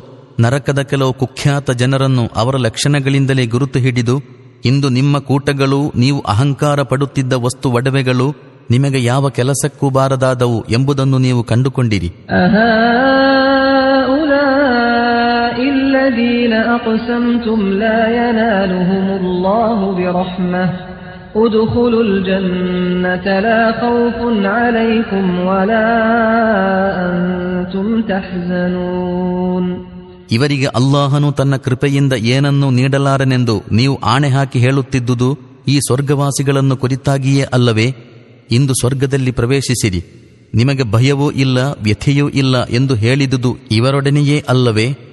ನರಕದ ಕೆಲವು ಕುಖ್ಯಾತ ಜನರನ್ನು ಅವರ ಲಕ್ಷಣಗಳಿಂದಲೇ ಗುರುತು ಹಿಡಿದು ಇಂದು ನಿಮ್ಮ ಕೂಟಗಳು ನೀವು ಅಹಂಕಾರ ಪಡುತ್ತಿದ್ದ ವಸ್ತು ಒಡವೆಗಳು ನಿಮಗೆ ಯಾವ ಕೆಲಸಕ್ಕೂ ಬಾರದಾದವು ಎಂಬುದನ್ನು ನೀವು ಕಂಡುಕೊಂಡಿರಿ أهؤلاء الذين أقسمتم لا ينالهم الله برحمة ادخلوا الجنة لا خوف عليكم ولا أنتم تحزنون ಇವರಿಗೆ ಅಲ್ಲಾಹನು ತನ್ನ ಕೃಪೆಯಿಂದ ಏನನ್ನೂ ನೀಡಲಾರನೆಂದು ನೀವು ಆಣೆ ಹಾಕಿ ಹೇಳುತ್ತಿದ್ದುದು ಈ ಸ್ವರ್ಗವಾಸಿಗಳನ್ನು ಕುರಿತಾಗಿಯೇ ಅಲ್ಲವೇ ಇಂದು ಸ್ವರ್ಗದಲ್ಲಿ ಪ್ರವೇಶಿಸಿರಿ ನಿಮಗೆ ಭಯವೂ ಇಲ್ಲ ವ್ಯಥೆಯೂ ಇಲ್ಲ ಎಂದು ಹೇಳಿದುದು ಇವರೊಡನೆಯೇ ಅಲ್ಲವೇ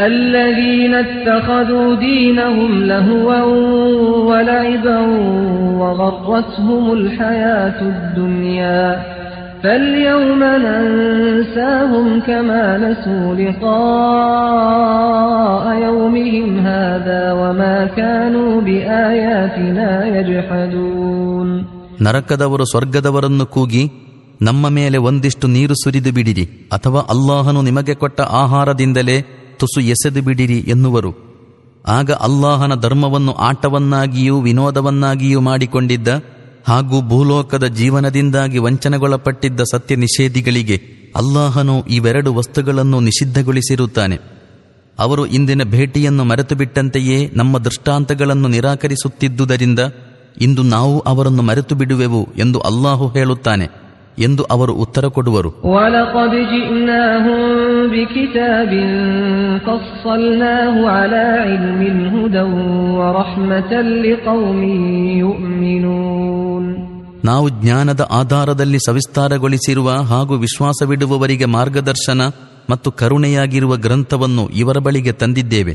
الذين اتخذوا دينهم لهوا ولعبا وغرتهم الحياة الدنيا فاليوم ننساهم كما نسوا لقاء يومهم هذا وما كانوا بآياتنا يجحدون ನರಕದವರು ಸ್ವರ್ಗದವರನ್ನು ಕೂಗಿ ನಮ್ಮ ಮೇಲೆ ಒಂದಿಷ್ಟು ನೀರು ಸುರಿದು ಬಿಡಿರಿ ಅಥವಾ ಅಲ್ಲಾಹನು ನಿಮಗೆ ಕೊಟ್ಟ ಆಹಾರದಿಂದಲೇ ತುಸು ಎಸೆದುಬಿಡಿರಿ ಎನ್ನುವರು. ಆಗ ಅಲ್ಲಾಹನ ಧರ್ಮವನ್ನು ಆಟವನ್ನಾಗಿಯೂ ವಿನೋದವನ್ನಾಗಿಯೂ ಮಾಡಿಕೊಂಡಿದ್ದ ಹಾಗೂ ಭೂಲೋಕದ ಜೀವನದಿಂದಾಗಿ ವಂಚನೆಗೊಳಪಟ್ಟಿದ್ದ ಸತ್ಯ ನಿಷೇಧಿಗಳಿಗೆ ಅಲ್ಲಾಹನು ಇವೆರಡು ವಸ್ತುಗಳನ್ನು ನಿಷಿದ್ಧಗೊಳಿಸಿರುತ್ತಾನೆ. ಅವರು ಇಂದಿನ ಭೇಟಿಯನ್ನು ಮರೆತುಬಿಟ್ಟಂತೆಯೇ ನಮ್ಮ ದೃಷ್ಟಾಂತಗಳನ್ನು ನಿರಾಕರಿಸುತ್ತಿದ್ದುದರಿಂದ ಇಂದು ನಾವು ಅವರನ್ನು ಮರೆತು ಬಿಡುವೆವು ಎಂದು ಅಲ್ಲಾಹು ಹೇಳುತ್ತಾನೆ ಎಂದು ಅವರು ಉತ್ತರ ಕೊಡುವರು. بكتاب فصلناه على علم هدى ورحمة لقوم يؤمنون ನಾವು ಜ್ಞಾನದ ಆಧಾರದಲ್ಲಿ ಸವಿಸ್ತಾರಗೊಳಿಸಿರುವ ಹಾಗೂ ವಿಶ್ವಾಸವಿಡುವವರಿಗೆ ಮಾರ್ಗದರ್ಶನ ಮತ್ತು ಕರುಣೆಯಾಗಿರುವ ಗ್ರಂಥವನ್ನು ಇವರ ಬಳಿಗೆ ತಂದಿದ್ದೇವೆ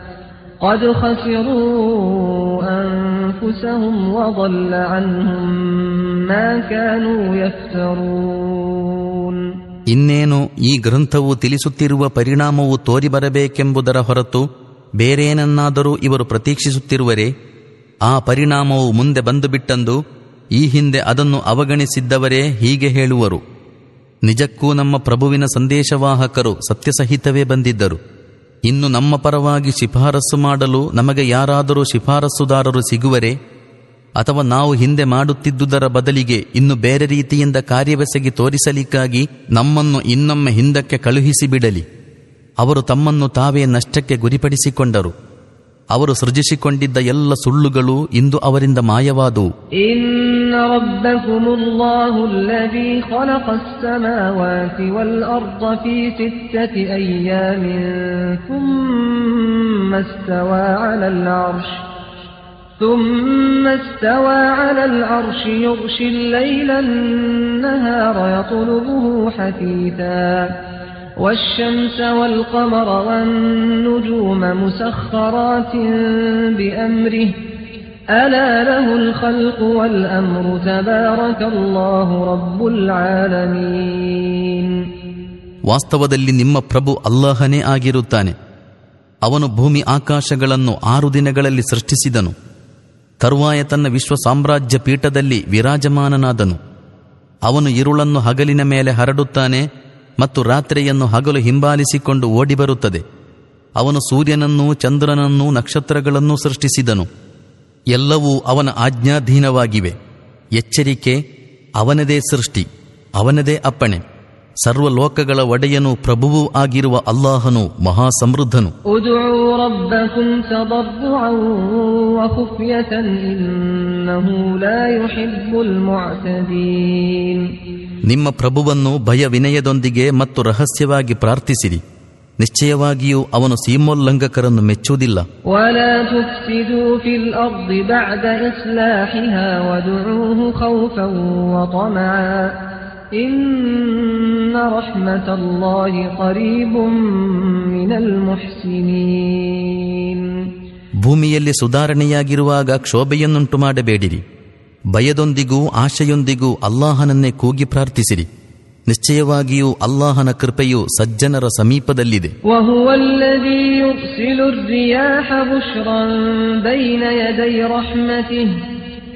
قد خسروا أنفسهم وضل عنهم ما كانوا يفترون ಇನ್ನೇನು ಈ ಗ್ರಂಥವು ತಿಳಿಸುತ್ತಿರುವ ಪರಿಣಾಮವು ತೋರಿಬರಬೇಕೆಂಬುದರ ಹೊರತು ಬೇರೇನನ್ನಾದರೂ ಇವರು ಪ್ರತೀಕ್ಷಿಸುತ್ತಿರುವರೆ ಆ ಪರಿಣಾಮವು ಮುಂದೆ ಬಂದು ಬಿಟ್ಟಂದು ಈ ಹಿಂದೆ ಅದನ್ನು ಅವಗಣಿಸಿದ್ದವರೇ ಹೀಗೆ ಹೇಳುವರು ನಿಜಕ್ಕೂ ನಮ್ಮ ಪ್ರಭುವಿನ ಸಂದೇಶವಾಹಕರು ಸತ್ಯಸಹಿತವೇ ಬಂದಿದ್ದರು ಇನ್ನು ನಮ್ಮ ಪರವಾಗಿ ಶಿಫಾರಸ್ಸು ಮಾಡಲು ನಮಗೆ ಯಾರಾದರೂ ಶಿಫಾರಸುದಾರರು ಸಿಗುವರೆ, ಅಥವಾ ನಾವು ಹಿಂದೆ ಮಾಡುತ್ತಿದ್ದುದರ ಬದಲಿಗೆ ಇನ್ನು ಬೇರೆ ರೀತಿಯಿಂದ ಕಾರ್ಯವೆಸಗಿ ತೋರಿಸಲಿಕ್ಕಾಗಿ ನಮ್ಮನ್ನು ಇನ್ನೊಮ್ಮೆ ಹಿಂದಕ್ಕೆ ಕಳುಹಿಸಿಬಿಡಲಿ. ಅವರು ತಮ್ಮನ್ನು ತಾವೇ ನಷ್ಟಕ್ಕೆ ಗುರಿಪಡಿಸಿಕೊಂಡರು. ಅವರು ಸೃಜಿಸಿಕೊಂಡಿದ್ದ ಎಲ್ಲ ಸುಳ್ಳುಗಳು ಇಂದು ಅವರಿಂದ ಮಾಯವಾದವು إن ربكم الله الذي خلق السماوات والأرض في ستة أيام ثم استوى على العرش ثم استوى على العرش يغشي الليل النهار يطلبه حثيثا والشمس والقمر والنجوم مسخرات بأمره ألا له الخلق والأمر تبارك الله رب العالمين ವಾಸ್ತವದಲ್ಲಿ ನಿಮ್ಮ ಪ್ರಭು ಅಲ್ಲಾಹನೇ ಆಗಿರುತ್ತಾನೆ ಅವನು ಭೂಮಿ ಆಕಾಶಗಳನ್ನು ಆರು ದಿನಗಳಲ್ಲಿ ಸೃಷ್ಟಿಸಿದನು ತರುವಾಯ ತನ್ನ ವಿಶ್ವ ಸಾಮ್ರಾಜ್ಯ ಪೀಠದಲ್ಲಿ ವಿರಾಜಮಾನನಾದನು ಅವನು ಇರುಳನ್ನು ಹಗಲಿನ ಮೇಲೆ ಹರಡುತ್ತಾನೆ ಮತ್ತು ರಾತ್ರಿಯನ್ನು ಹಗಲು ಹಿಂಬಾಲಿಸಿಕೊಂಡು ಓಡಿಬರುತ್ತದೆ. ಅವನು ಸೂರ್ಯನನ್ನೂ ಚಂದ್ರನನ್ನೂ ನಕ್ಷತ್ರಗಳನ್ನೂ ಸೃಷ್ಟಿಸಿದನು. ಎಲ್ಲವೂ ಅವನ ಆಜ್ಞಾಧೀನವಾಗಿವೆ. ಎಚ್ಚರಿಕೆ ಅವನದೇ ಸೃಷ್ಟಿ, ಅವನದೇ ಅಪ್ಪಣೆ. ಸರ್ವಲೋಕಗಳ ಒಡೆಯನು ಪ್ರಭುವೂ ಆಗಿರುವ ಅಲ್ಲಾಹನು ಮಹಾ ಸಮೃದ್ಧನು ನಿಮ್ಮ ಪ್ರಭುವನ್ನು ಭಯ ವಿನಯದೊಂದಿಗೆ ಮತ್ತು ರಹಸ್ಯವಾಗಿ ಪ್ರಾರ್ಥಿಸಿರಿ. ನಿಶ್ಚಯವಾಗಿಯೂ ಅವನು ಸೀಮೋಲ್ಲಂಘಕರನ್ನು ಮೆಚ್ಚುವುದಿಲ್ಲ. ولا تفسدوا في الأرض بعد إصلاحها وادعوه خوفا وطمعا إن رحمة الله قريب من المحسنين ಭೂಮಿಯಲ್ಲಿ ಸುಧಾರಣೆಯಾಗಿರುವಾಗ ಕ್ಷೋಭೆಯನ್ನುಂಟು ಮಾಡಬೇಡಿರಿ ಭಯದೊಂದಿಗೂ ಆಶೆಯೊಂದಿಗೂ ಅಲ್ಲಾಹನನ್ನೇ ಕೂಗಿ ಪ್ರಾರ್ಥಿಸಿರಿ ನಿಶ್ಚಯವಾಗಿಯೂ ಅಲ್ಲಾಹನ ಕೃಪೆಯು ಸಜ್ಜನರ ಸಮೀಪದಲ್ಲಿದೆ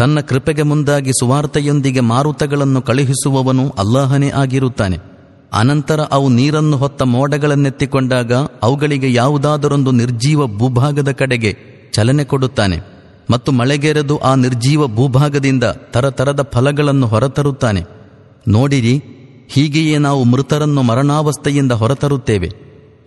ತನ್ನ ಕೃಪೆಗೆ ಮುಂದಾಗಿ ಸುವಾರ್ತೆಯೊಂದಿಗೆ ಮಾರುತಗಳನ್ನು ಕಳುಹಿಸುವವನು ಅಲ್ಲಾಹನೇ ಆಗಿರುತ್ತಾನೆ. ಅನಂತರ ಅವು ನೀರನ್ನು ಹೊತ್ತ ಮೋಡಗಳನ್ನೆತ್ತಿಕೊಂಡಾಗ ಅವುಗಳಿಗೆ ಯಾವುದಾದರೊಂದು ನಿರ್ಜೀವ ಭೂಭಾಗದ ಕಡೆಗೆ ಚಲನೆ ಕೊಡುತ್ತಾನೆ ಮತ್ತು ಮಳೆಗೆರೆದು ಆ ನಿರ್ಜೀವ ಭೂಭಾಗದಿಂದ ತರತರದ ಫಲಗಳನ್ನು ಹೊರತರುತ್ತಾನೆ. ನೋಡಿರಿ, ಹೀಗೆಯೇ ನಾವು ಮೃತರನ್ನು ಮರಣಾವಸ್ಥೆಯಿಂದ ಹೊರತರುತ್ತೇವೆ.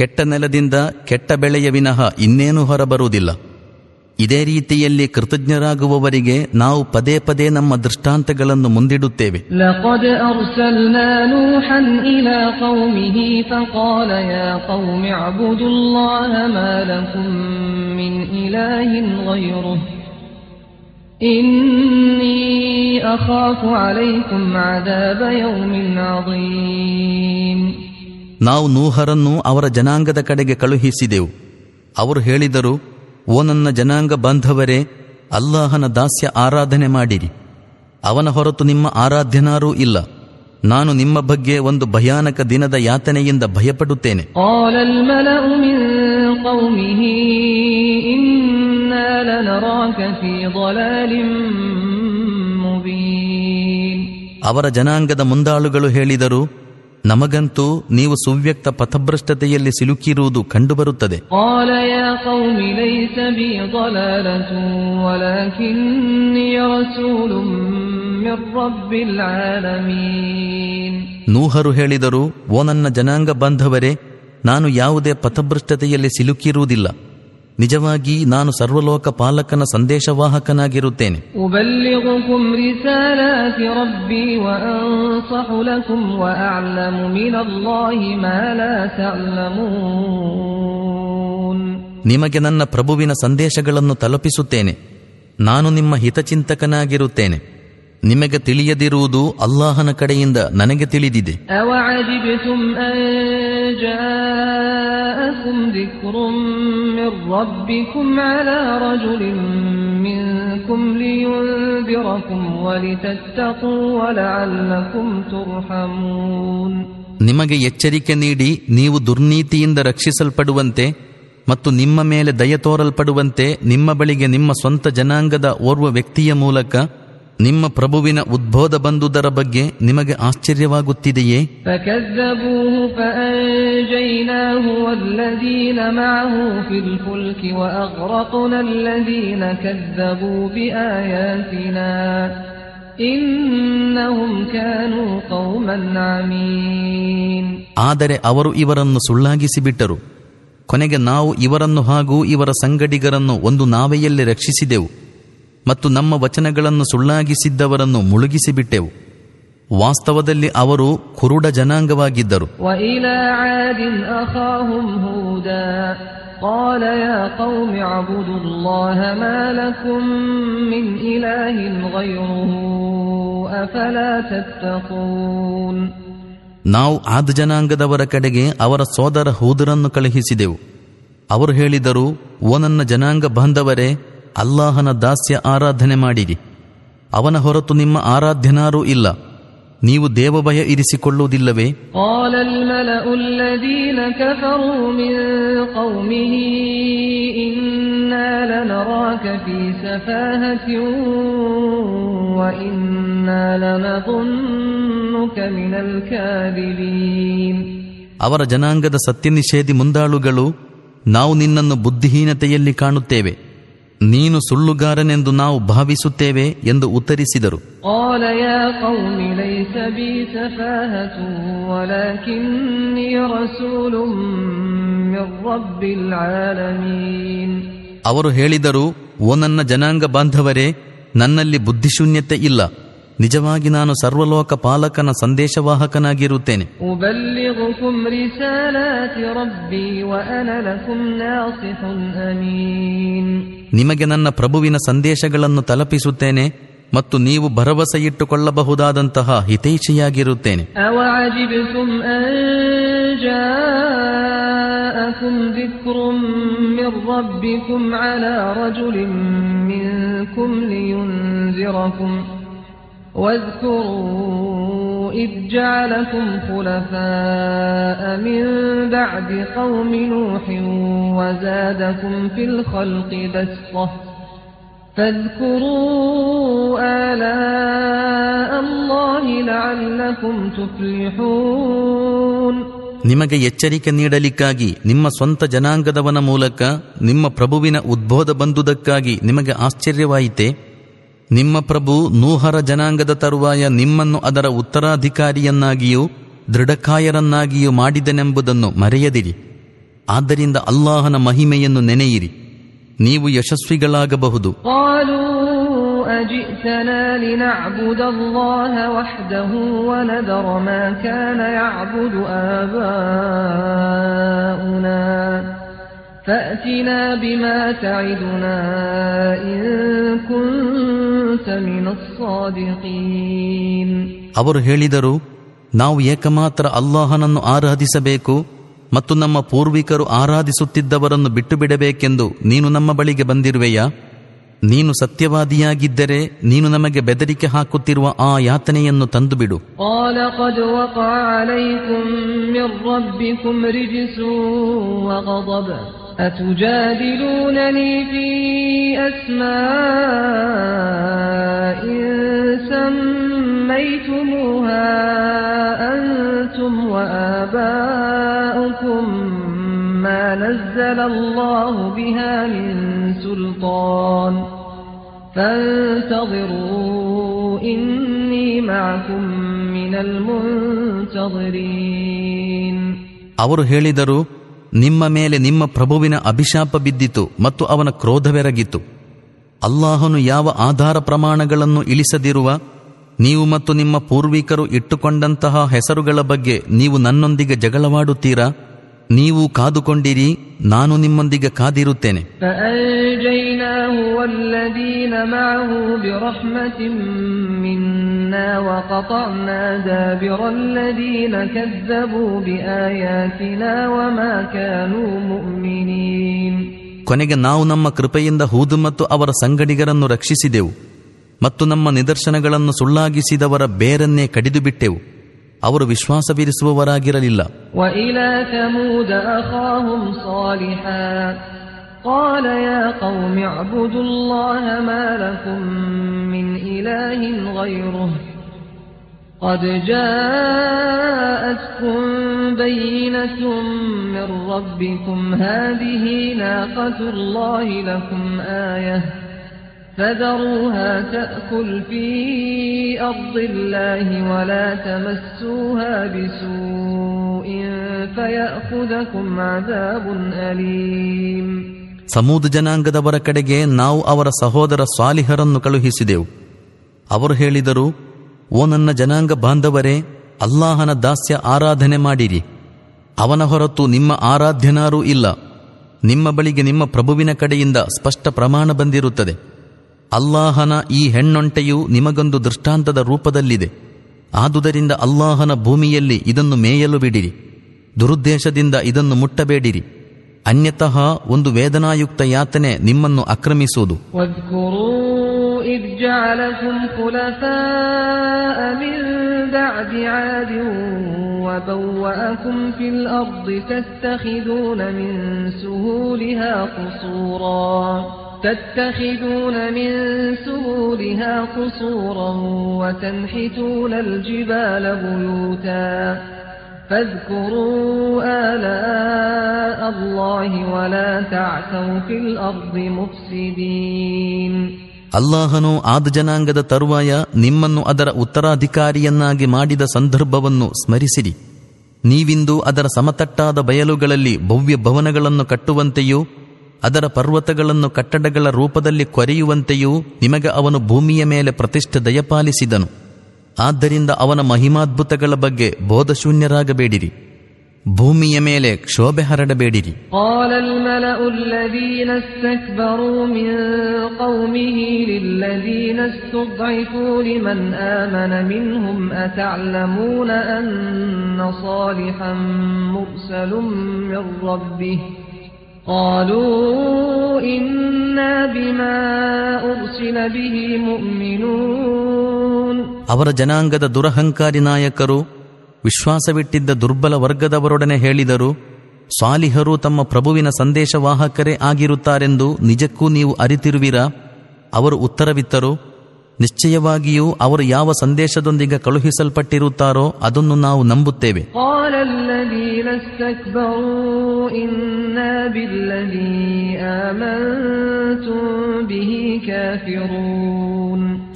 ಕೆಟ್ಟ ನೆಲದಿಂದ ಕೆಟ್ಟ ಬೆಳೆಯ ವಿನಃ ಇನ್ನೇನು ಹೊರಬರುವುದಿಲ್ಲ. ಇದೇ ರೀತಿಯಲ್ಲಿ ಕೃತಜ್ಞರಾಗುವವರಿಗೆ ನಾವು ಪದೇ ಪದೇ ನಮ್ಮ ದೃಷ್ಟಾಂತಗಳನ್ನು ಮುಂದಿಡುತ್ತೇವೆ. ಅಖಾಫು ಅಲೈಕುಂ ಆದಬ ಯೌಮಿನ್ ಅಧೀಮ್ ನಾವು ನೂಹರನ್ನು ಅವರ ಜನಾಂಗದ ಕಡೆಗೆ ಕಳುಹಿಸಿದೆವು. ಅವರು ಹೇಳಿದರು ಓ ನನ್ನ ಜನಾಂಗ ಬಾಂಧವರೇ ಅಲ್ಲಾಹನ ದಾಸ್ಯ ಆರಾಧನೆ ಮಾಡಿರಿ. ಅವನ ಹೊರತು ನಿಮ್ಮ ಆರಾಧ್ಯನಾರೂ ಇಲ್ಲ. ನಾನು ನಿಮ್ಮ ಬಗ್ಗೆ ಒಂದು ಭಯಾನಕ ದಿನದ ಯಾತನೆಯಿಂದ ಭಯಪಡುತ್ತೇನೆ. ಅವರ ಜನಾಂಗದ ಮುಂದಾಳುಗಳು ಹೇಳಿದರು ನಮಗಂತೂ ನೀವು ಸುವ್ಯಕ್ತ ಪಥಭ್ರಷ್ಟತೆಯಲ್ಲಿ ಸಿಲುಕಿರುವುದು ಕಂಡುಬರುತ್ತದೆ. ನೂಹರು ಹೇಳಿದರು ಓ ನನ್ನ ಜನಾಂಗ ಬಂಧವರೇ ನಾನು ಯಾವುದೇ ಪಥಭ್ರಷ್ಟತೆಯಲ್ಲಿ ಸಿಲುಕಿರುವುದಿಲ್ಲ. ನಿಜವಾಗಿ ನಾನು ಸರ್ವಲೋಕ ಪಾಲಕನ ಸಂದೇಶವಾಹಕನಾಗಿರುತ್ತೇನೆ. ನಿಮಗೆ ನನ್ನ ಪ್ರಭುವಿನ ಸಂದೇಶಗಳನ್ನು ತಲುಪಿಸುತ್ತೇನೆ. ನಾನು ನಿಮ್ಮ ಹಿತಚಿಂತಕನಾಗಿರುತ್ತೇನೆ. ನಿಮಗೆ ತಿಳಿಯದಿರುವುದು ಅಲ್ಲಾಹನ ಕಡೆಯಿಂದ ನನಗೆ ತಿಳಿದಿದೆ. ನಿಮಗೆ ಎಚ್ಚರಿಕೆ ನೀಡಿ ನೀವು ದುರ್ನೀತಿಯಿಂದ ರಕ್ಷಿಸಲ್ಪಡುವಂತೆ ಮತ್ತು ನಿಮ್ಮ ಮೇಲೆ ದಯ ತೋರಲ್ಪಡುವಂತೆ ನಿಮ್ಮ ಬಳಿಗೆ ನಿಮ್ಮ ಸ್ವಂತ ಜನಾಂಗದ ಓರ್ವ ವ್ಯಕ್ತಿಯ ಮೂಲಕ ನಿಮ್ಮ ಪ್ರಭುವಿನ ಉದ್ಬೋಧ ಬಂದುದರ ಬಗ್ಗೆ ನಿಮಗೆ ಆಶ್ಚರ್ಯವಾಗುತ್ತಿದೆಯೇ? ಆದರೆ ಅವರು ಇವರನ್ನು ಸುಳ್ಳಾಗಿಸಿಬಿಟ್ಟರು. ಕೊನೆಗೆ ನಾವು ಇವರನ್ನು ಹಾಗೂ ಇವರ ಸಂಗಡಿಗರನ್ನು ಒಂದು ನಾವೆಯಲ್ಲಿ ರಕ್ಷಿಸಿದೆವು. ಮತ್ತು ನಮ್ಮ ವಚನಗಳನ್ನು ಸುಳ್ಳಾಗಿಸಿದ್ದವರನ್ನು ಮುಳುಗಿಸಿಬಿಟ್ಟೆವು ವಾಸ್ತವದಲ್ಲಿ ಅವರು ಕುರುಡ ಜನಾಂಗವಾಗಿದ್ದರು وإلى عاد أخاهم هودا قال يا قوم اعبدوا الله ما لكم من إله غيره أفلا تتقون ನಾವು ಆದ ಜನಾಂಗದವರ ಕಡೆಗೆ ಅವರ ಸೋದರ ಹೂದರನ್ನು ಕಳುಹಿಸಿದೆವು ಅವರು ಹೇಳಿದರು ಓ ನನ್ನ ಜನಾಂಗ ಬಾಂಧವರೇ ಅಲ್ಲಾಹನ ದಾಸ್ಯ ಆರಾಧನೆ ಮಾಡಿರಿ. ಅವನ ಹೊರತು ನಿಮ್ಮ ಆರಾಧ್ಯನಾರೂ ಇಲ್ಲ. ನೀವು ದೇವಭಯ ಇರಿಸಿಕೊಳ್ಳುವುದಿಲ್ಲವೇ? ಅವರ ಜನಾಂಗದ ಸತ್ಯ ನಿಷೇಧಿ ಮುಂದಾಳುಗಳು ನಾವು ನಿನ್ನನ್ನು ಬುದ್ಧಿಹೀನತೆಯಲ್ಲಿ ಕಾಣುತ್ತೇವೆ. ನೀನು ಸುಳ್ಳುಗಾರನೆಂದು ನಾವು ಭಾವಿಸುತ್ತೇವೆ ಎಂದು ಉತ್ತರಿಸಿದರು. ಅವರು ಹೇಳಿದರು ಓ ನನ್ನ ಜನಾಂಗ ಬಾಂಧವರೇ ನನ್ನಲ್ಲಿ ಬುದ್ಧಿಶೂನ್ಯತೆ ಇಲ್ಲ. ನಿಜವಾಗಿ ನಾನು ಸರ್ವಲೋಕ ಪಾಲಕನ ಸಂದೇಶವಾಹಕನಾಗಿರುತ್ತೇನೆ أبلغكم رسالات ربي وأنا لكم ناصح أمين ನಿಮಗೆ ನನ್ನ ಪ್ರಭುವಿನ ಸಂದೇಶಗಳನ್ನು ತಲುಪಿಸುತ್ತೇನೆ ಮತ್ತು ನೀವು ಭರವಸೆ ಇಟ್ಟುಕೊಳ್ಳಬಹುದಾದಂತಹ ಹಿತೈಷಿಯಾಗಿರುತ್ತೇನೆ أوعجبتم أن جاءكم ذكر من ربكم على رجل منكم لينذركم واذكروا إذ جعلكم خلفاء من بعد قوم نوح وزادكم في الخلق بسطة فاذكروا آلاء الله لعلكم تفلحون ನಿಮಗೆ ಎಚ್ಚರಿಕೆ ನೀಡಲಿಕ್ಕಾಗಿ ನಿಮ್ಮ ಸ್ವಂತ ಜನಾಂಗದವನ ಮೂಲಕ ನಿಮ್ಮ ಪ್ರಭುವಿನ ಉದ್ಬೋಧ ಬಂದುದಕ್ಕಾಗಿ ನಿಮಗೆ ಆಶ್ಚರ್ಯವಾಯಿತೆ ನಿಮ್ಮ ಪ್ರಭು ನೂಹರ ಜನಾಂಗದ ತರುವಾಯ ನಿಮ್ಮನ್ನು ಅದರ ಉತ್ತರಾಧಿಕಾರಿಯನ್ನಾಗಿಯೂ ದೃಢಕಾಯರನ್ನಾಗಿಯೂ ಮಾಡಿದನೆಂಬುದನ್ನು ಮರೆಯದಿರಿ. ಆದ್ದರಿಂದ ಅಲ್ಲಾಹನ ಮಹಿಮೆಯನ್ನು ನೆನೆಯಿರಿ. ನೀವು ಯಶಸ್ವಿಗಳಾಗಬಹುದು. فأتنا بما تعدنا إن كنت كنت من الصادقين ಅವರು ಹೇಳಿದರು ನಾವು ಏಕಮಾತ್ರ ಅಲ್ಲಾಹನನ್ನು ಆರಾಧಿಸಬೇಕು ಮತ್ತು ನಮ್ಮ ಪೂರ್ವಿಕರು ಆರಾಧಿಸುತ್ತಿದ್ದವರನ್ನು ಬಿಟ್ಟು ಬಿಡಬೇಕೆಂದು ನೀನು ನಮ್ಮ ಬಳಿಗೆ ಬಂದಿರುವೆಯಾ ನೀನು ಸತ್ಯವಾದಿಯಾಗಿದ್ದರೆ ನೀನು ನಮಗೆ ಬೆದರಿಕೆ ಹಾಕುತ್ತಿರುವ ಆ ಯಾತನೆಯನ್ನು ತಂದುಬಿಡು قال قد وقع عليكم من ربكم رجس وغضب أتجادلونني في أسماء سميتموها أنتم وآباؤكم ما نزل الله بها من سلطان فانتظروا إني معكم من المنتظرين ಅವರು ಹೇಳಿದರು ನಿಮ್ಮ ಮೇಲೆ ನಿಮ್ಮ ಪ್ರಭುವಿನ ಅಭಿಶಾಪ ಬಿದ್ದಿತು ಮತ್ತು ಅವನ ಕ್ರೋಧವೆರಗಿತು. ಅಲ್ಲಾಹನು ಯಾವ ಆಧಾರ ಪ್ರಮಾಣಗಳನ್ನು ಇಳಿಸದಿರುವ, ನೀವು ಮತ್ತು ನಿಮ್ಮ ಪೂರ್ವಿಕರು ಇಟ್ಟುಕೊಂಡಂತಹ ಹೆಸರುಗಳ ಬಗ್ಗೆ ನೀವು ನನ್ನೊಂದಿಗೆ ಜಗಳವಾಡುತ್ತೀರಾ? ನೀವು ಕಾದುಕೊಂಡಿರಿ ನಾನು ನಿಮ್ಮೊಂದಿಗೆ ಕಾದಿರುತ್ತೇನೆ. ಕೊನೆಗೆ ನಾವು ನಮ್ಮ ಕೃಪೆಯಿಂದ ಹೂದು ಮತ್ತು ಅವರ ಸಂಗಡಿಗರನ್ನು ರಕ್ಷಿಸಿದೆವು ಮತ್ತು ನಮ್ಮ ನಿದರ್ಶನಗಳನ್ನು ಸುಳ್ಳಾಗಿಸಿದವರ ಬೇರನ್ನೇ ಕಡಿದುಬಿಟ್ಟೆವು. ಅವರು ವಿಶ್ವಾಸವಿರಿಸುವವರಾಗಿರಲಿಲ್ಲ وإلى ثمود أخاهم صالحا قال يا قوم اعبدوا الله ما لكم من إله غيره قد جاءتكم بينة من ربكم هذه ناقة الله لكم آية فذروها تأكل في أرض الله ولا تمسوها بسوء فيأخذكم عذاب أليم ಸಮೂದ ಜನಾಂಗದವರ ಕಡೆಗೆ ನಾವು ಅವರ ಸಹೋದರ ಸ್ವಾಲಿಹರನ್ನು ಕಳುಹಿಸಿದೆವು ಅವರು ಹೇಳಿದರು ಓ ನನ್ನ ಜನಾಂಗ ಬಾಂಧವರೇ ಅಲ್ಲಾಹನ ದಾಸ್ಯ ಆರಾಧನೆ ಮಾಡಿರಿ ಅವನ ಹೊರತು ನಿಮ್ಮ ಆರಾಧ್ಯನಾರೂ ಇಲ್ಲ ನಿಮ್ಮ ಬಳಿಗೆ ನಿಮ್ಮ ಪ್ರಭುವಿನ ಕಡೆಯಿಂದ ಸ್ಪಷ್ಟ ಪ್ರಮಾಣ ಬಂದಿರುತ್ತದೆ ಅಲ್ಲಾಹನ ಈ ಹೆಣ್ಣೊಂಟೆಯು ನಿಮಗೊಂದು ದೃಷ್ಟಾಂತದ ರೂಪದಲ್ಲಿದೆ. ಆದುದರಿಂದ ಅಲ್ಲಾಹನ ಭೂಮಿಯಲ್ಲಿ ಇದನ್ನು ಮೇಯಲು ಬಿಡಿರಿ. ದುರುದ್ದೇಶದಿಂದ ಇದನ್ನು ಮುಟ್ಟಬೇಡಿರಿ. ಅನ್ಯತಃ ಒಂದು ವೇದನಾಯುಕ್ತ ಯಾತನೆ ನಿಮ್ಮನ್ನು ಆಕ್ರಮಿಸುವುದು. واذكروا إذ جعلكم خلفاء من بعد عاد وبوأكم في الأرض تتخذون من سهولها قصورا تتخذون من سهولها قصورا وتنحتون الجبال بيوتا فاذكروا آلاء الله ولا تعثوا في الأرض مفسدين ಅಲ್ಲಾಹನು ಆದ ಜನಾಂಗದ ತರುವಾಯ ನಿಮ್ಮನ್ನು ಅದರ ಉತ್ತರಾಧಿಕಾರಿಯನ್ನಾಗಿ ಮಾಡಿದ ಸಂದರ್ಭವನ್ನು ಸ್ಮರಿಸಿರಿ ನೀವಿಂದು ಅದರ ಸಮತಟ್ಟಾದ ಬಯಲುಗಳಲ್ಲಿ ಭವ್ಯ ಭವನಗಳನ್ನು ಕಟ್ಟುವಂತೆಯೂ ಅದರ ಪರ್ವತಗಳನ್ನು ಕಟ್ಟಡಗಳ ರೂಪದಲ್ಲಿ ಕೊರೆಯುವಂತೆಯೂ ನಿಮಗೆ ಅವನು ಭೂಮಿಯ ಮೇಲೆ ಪ್ರತಿಷ್ಠೆ ದಯಪಾಲಿಸಿದನು. ಆದ್ದರಿಂದ ಅವನ ಮಹಿಮಾದ್ಭುತಗಳ ಬಗ್ಗೆ ಬೋಧಶೂನ್ಯರಾಗಬೇಡಿರಿ. ಭೂಮಿಯ ಮೇಲೆ ಕ್ಷೋಭೆ ಹರಡಬೇಡಿರಿ. ಆಲಲ್ قالوا إنا بما أرسل به مؤمنون ಅವರ ಜನಾಂಗದ ದುರಹಂಕಾರಿ ನಾಯಕರು ವಿಶ್ವಾಸವಿಟ್ಟಿದ್ದ ದುರ್ಬಲ ವರ್ಗದವರೊಡನೆ ಹೇಳಿದರು ಸ್ವಾಲಿಹರು ತಮ್ಮ ಪ್ರಭುವಿನ ಸಂದೇಶವಾಹಕರೇ ಆಗಿರುತ್ತಾರೆಂದು ನಿಜಕ್ಕೂ ನೀವು ಅರಿತಿರುವಿರಾ ಅವರು ಉತ್ತರವಿತ್ತರು ನಿಶ್ಚಯವಾಗಿಯೂ ಅವರು ಯಾವ ಸಂದೇಶದೊಂದಿಗೆ ಕಳುಹಿಸಲ್ಪಟ್ಟಿರುತ್ತಾರೋ ಅದನ್ನು ನಾವು ನಂಬುತ್ತೇವೆ.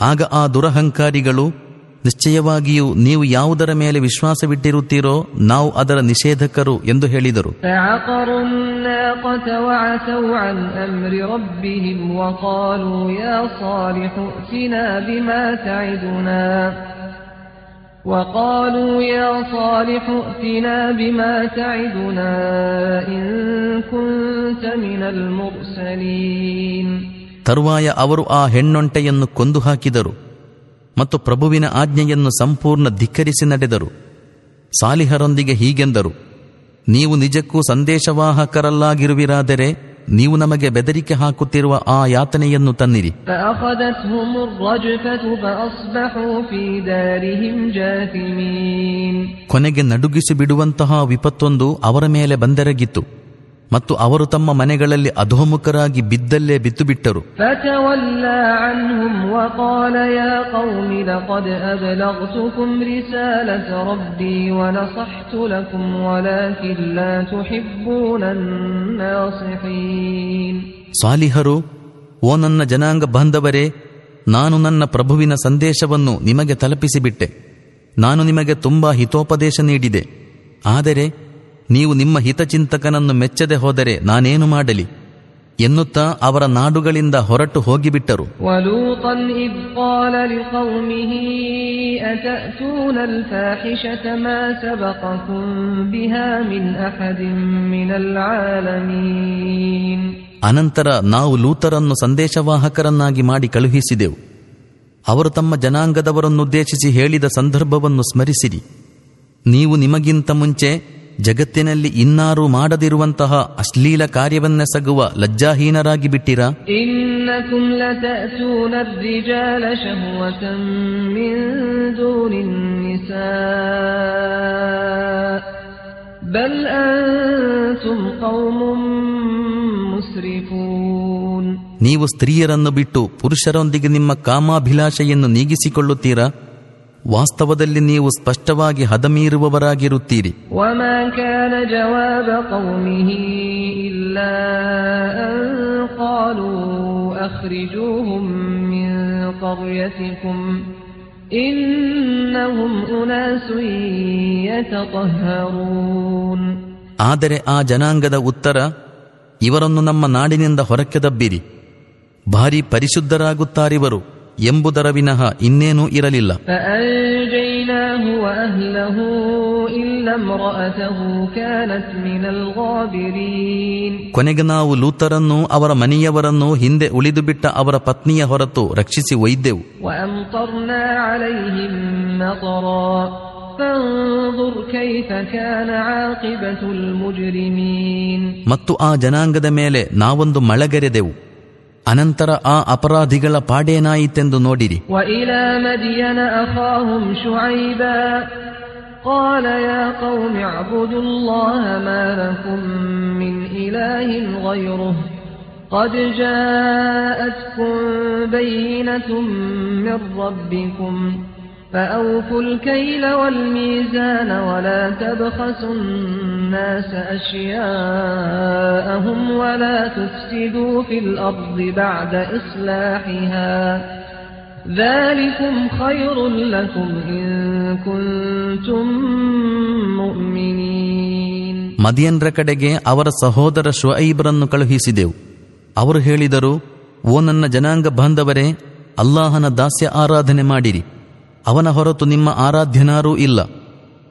ಆಗ ಆ ದುರಹಂಕಾರಿಗಳು ನಿಶ್ಚಯವಾಗಿಯೂ ನೀವು ಯಾವುದರ ಮೇಲೆ ವಿಶ್ವಾಸವಿಟ್ಟಿರುತ್ತೀರೋ ನಾವು ಅದರ ನಿಷೇಧಕರು ಎಂದು ಹೇಳಿದರು فعقروا الناقة وعتوا عن أمر ربهم وقالوا يا صالح ائتنا بما تعدنا وقالوا يا صالح ائتنا بما تعدنا إن كنت من المرسلين ತರುವಾಯ ಅವರು ಆ ಹೆಣ್ಣೊಂಟೆಯನ್ನು ಕೊಂದು ಹಾಕಿದರು ಮತ್ತು ಪ್ರಭುವಿನ ಆಜ್ಞೆಯನ್ನು ಸಂಪೂರ್ಣ ಧಿಕ್ಕರಿಸಿ ನಡೆದರು. ಸಾಲಿಹರೊಂದಿಗೆ ಹೀಗೆಂದರು, ನೀವು ನಿಜಕ್ಕೂ ಸಂದೇಶವಾಹಕರಲ್ಲಾಗಿರುವಿರಾದರೆ ನೀವು ನಮಗೆ ಬೆದರಿಕೆ ಹಾಕುತ್ತಿರುವ ಆ ಯಾತನೆಯನ್ನು ತನ್ನಿರಿ. ಕೊನೆಗೆ ನಡುಗಿಸಿ ಬಿಡುವಂತಹ ವಿಪತ್ತೊಂದು ಅವರ ಮೇಲೆ ಬಂದೆರಗಿತ್ತು. ಮತ್ತು ಅವರು ತಮ್ಮ ಮನೆಗಳಲ್ಲಿ ಅಧೋಮುಖರಾಗಿ ಬಿದ್ದಲ್ಲೇ ಬಿತ್ತು ಬಿಟ್ಟರು ಸಾಲಿಹರು ಓ ನನ್ನ ಜನಾಂಗ ಬಾಂಧವರೇ ನಾನು ನನ್ನ ಪ್ರಭುವಿನ ಸಂದೇಶವನ್ನು ನಿಮಗೆ ತಲುಪಿಸಿಬಿಟ್ಟೆ. ನಾನು ನಿಮಗೆ ತುಂಬಾ ಹಿತೋಪದೇಶ ನೀಡಿದೆ. ಆದರೆ ನೀವು ನಿಮ್ಮ ಹಿತಚಿಂತಕನನ್ನು ಮೆಚ್ಚದೆ ಹೋದರೆ ನಾನೇನು ಮಾಡಲಿ? ಎನ್ನುತ್ತಾ ಅವರ ನಾಡುಗಳಿಂದ ಹೊರಟು ಹೋಗಿಬಿಟ್ಟರು. ಅನಂತರ ನಾವು ಲೂತರನ್ನು ಸಂದೇಶವಾಹಕರನ್ನಾಗಿ ಮಾಡಿ ಕಳುಹಿಸಿದೆವು. ಅವರು ತಮ್ಮ ಜನಾಂಗದವರನ್ನುದ್ದೇಶಿಸಿ ಹೇಳಿದ ಸಂದರ್ಭವನ್ನು ಸ್ಮರಿಸಿರಿ. ನೀವು ನಿಮಗಿಂತ ಮುಂಚೆ ಜಗತ್ತಿನಲ್ಲಿ ಇನ್ನಾರು ಮಾಡದಿರುವಂತಹ ಅಶ್ಲೀಲ ಕಾರ್ಯವನ್ನೆಸಗುವ ಲಜ್ಜಾಹೀನರಾಗಿ ಬಿಟ್ಟಿರಾ? ನೀವು ಸ್ತ್ರೀಯರನ್ನು ಬಿಟ್ಟು ಪುರುಷರೊಂದಿಗೆ ನಿಮ್ಮ ಕಾಮಾಭಿಲಾಷೆಯನ್ನು ನೀಗಿಸಿಕೊಳ್ಳುತ್ತೀರಾ? ವಾಸ್ತವದಲ್ಲಿ ನೀವು ಸ್ಪಷ್ಟವಾಗಿ ಹದಮೀರುವವರಾಗಿರುತ್ತೀರಿ. ಆದರೆ ಆ ಜನಾಂಗದ ಉತ್ತರ ಇವರನ್ನು ನಮ್ಮ ನಾಡಿನಿಂದ ಹೊರಕ್ಕೆ ದಬ್ಬಿರಿ. ಭಾರಿ ಪರಿಶುದ್ಧರಾಗುತ್ತಾರಿವರು. ಎಂಬುದರ ವಿನಃ ಇನ್ನೇನೂ ಇರಲಿಲ್ಲ. ಕೊನೆಗೆ ನಾವು ಲೂತರನ್ನು ಅವರ ಮನೆಯವರನ್ನು ಹಿಂದೆ ಉಳಿದು ಬಿಟ್ಟ ಅವರ ಪತ್ನಿಯ ಹೊರತು ರಕ್ಷಿಸಿ ಒಯ್ದೆವು. ಮತ್ತು ಆ ಜನಾಂಗದ ಮೇಲೆ ನಾವೊಂದು ಮಳೆಗೆರೆದೆವು. ಅನಂತರ ಆ ಅಪರಾಧಿಗಳ ಪಾಡೇನಾಯಿತೆಂದು ನೋಡಿರಿ وإلى مدين أخاهم شعيبا قال يا قوم اعبدوا الله ما لكم من إله غيره قد جاءتكم بينة من ربكم فأوفوا الكيل والميزان ولا تبخسوا الناس أشياءهم ولا تفسدوا في الأرض بعد إصلاحها ذلكم خير لكم إن كنتم مؤمنين ಮದಿಯನ್ರ ಕಡೆಗೆ ಅವರ ಸಹೋದರ ಶುಐಬ್ರನ್ನು ಕಳುಹಿಸಿದೆವು ಅವರು ಹೇಳಿದರು ಓ ನನ್ನ ಜನಾಂಗ ಬಾಂಧವರೇ ಅಲ್ಲಾಹನ ದಾಸ್ಯ ಆರಾಧನೆ ಮಾಡಿರಿ ಅವನ ಹೊರತು ನಿಮ್ಮ ಆರಾಧ್ಯನಾರೂ ಇಲ್ಲ.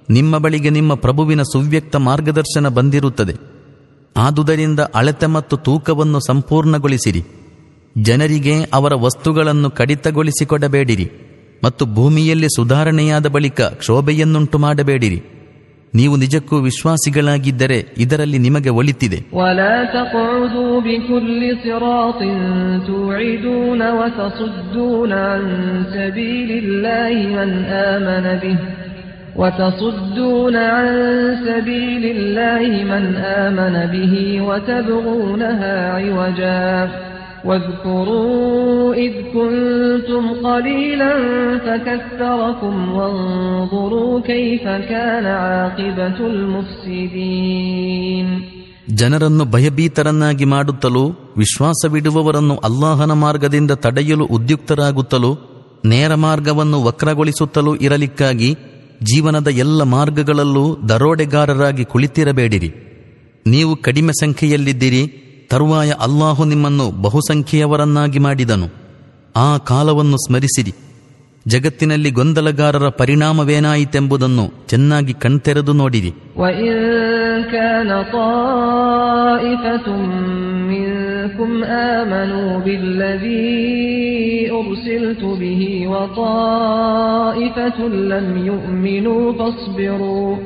ನಿಮ್ಮ ಬಳಿಗೆ ನಿಮ್ಮ ಪ್ರಭುವಿನ ಸುವ್ಯಕ್ತ ಮಾರ್ಗದರ್ಶನ ಬಂದಿರುತ್ತದೆ. ಆದುದರಿಂದ ಅಳತೆ ಮತ್ತು ತೂಕವನ್ನು ಸಂಪೂರ್ಣಗೊಳಿಸಿರಿ. ಜನರಿಗೆ ಅವರ ವಸ್ತುಗಳನ್ನು ಕಡಿತಗೊಳಿಸಿಕೊಡಬೇಡಿರಿ ಮತ್ತು ಭೂಮಿಯಲ್ಲಿ ಸುಧಾರಣೆಯಾದ ಬಳಿಕ ಕ್ಷೋಭೆಯನ್ನುಂಟು ಮಾಡಬೇಡಿರಿ ನೀವು ನಿಜಕ್ಕೂ ವಿಶ್ವಾಸಿಗಳಾಗಿದ್ದರೆ ಇದರಲ್ಲಿ ನಿಮಗೆ ಒಳಿತಿದೆ ولا تقعدوا بكل صراط توعدون وتصدون عن سبيل الله من آمن به وتصدون عن سبيل الله من آمن به وتبغونها عوجا واذكروا إذ كنتم قليلا فكثركم وانظروا كيف كان عاقبة المفسدين ಜನರನ್ನು ಭಯಭೀತರನ್ನಾಗಿ ಮಾಡುತ್ತಲೂ ವಿಶ್ವಾಸವಿಡುವವರನ್ನು ಅಲ್ಲಾಹನ ಮಾರ್ಗದಿಂದ ತಡೆಯಲು ಉದ್ಯುಕ್ತರಾಗುತ್ತಲೂ ನೇರ ಮಾರ್ಗವನ್ನು ವಕ್ರಗೊಳಿಸುತ್ತಲೂ ಇರಲಿಕ್ಕಾಗಿ ಜೀವನದ ಎಲ್ಲ ಮಾರ್ಗಗಳಲ್ಲೂ ದರೋಡೆಗಾರರಾಗಿ ಕುಳಿತಿರಬೇಡಿರಿ ನೀವು ಕಡಿಮೆ ಸಂಖ್ಯೆಯಲ್ಲಿದ್ದಿರಿ ತರುವಾಯ ಅಲ್ಲಾಹು ನಿಮ್ಮನ್ನು ಬಹುಸಂಖ್ಯೆಯವರನ್ನಾಗಿ ಮಾಡಿದನು ಆ ಕಾಲವನ್ನು ಸ್ಮರಿಸಿರಿ ಜಗತ್ತಿನಲ್ಲಿ ಗೊಂದಲಗಾರರ ಪರಿಣಾಮವೇನಾಯಿತೆಂಬುದನ್ನು ಚೆನ್ನಾಗಿ ಕಣ್ತೆರೆದು ನೋಡಿರಿ وإن كان طائفة منكم منكم آمنوا بالذي أرسلت به وطائفة لم يؤمنوا فاصبروا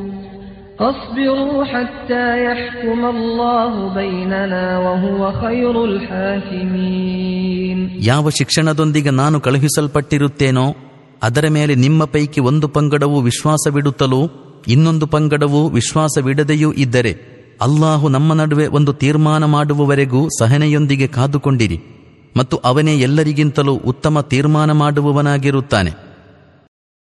فاصبروا حتى يحكم الله بيننا وهو خير الحاكمين ಯಾವ ಶಿಕ್ಷಣದೊಂದಿಗೆ ನಾನು ಕಳುಹಿಸಲ್ಪಟ್ಟಿರುತ್ತೇನೋ ಅದರ ಮೇಲೆ ನಿಮ್ಮ ಪೈಕಿ ಒಂದು ಪಂಗಡವು ವಿಶ್ವಾಸವಿಡುತ್ತಲೂ ಇನ್ನೊಂದು ಪಂಗಡವು ವಿಶ್ವಾಸವಿಡದೆಯೂ ಇದ್ದರೆ ಅಲ್ಲಾಹು ನಮ್ಮ ನಡುವೆ ಒಂದು ತೀರ್ಮಾನ ಮಾಡುವವರೆಗೂ ಸಹನೆಯೊಂದಿಗೆ ಕಾದುಕೊಂಡಿರಿ ಮತ್ತು ಅವನೇ ಎಲ್ಲರಿಗಿಂತಲೂ ಉತ್ತಮ ತೀರ್ಮಾನ ಮಾಡುವವನಾಗಿರುತ್ತಾನೆ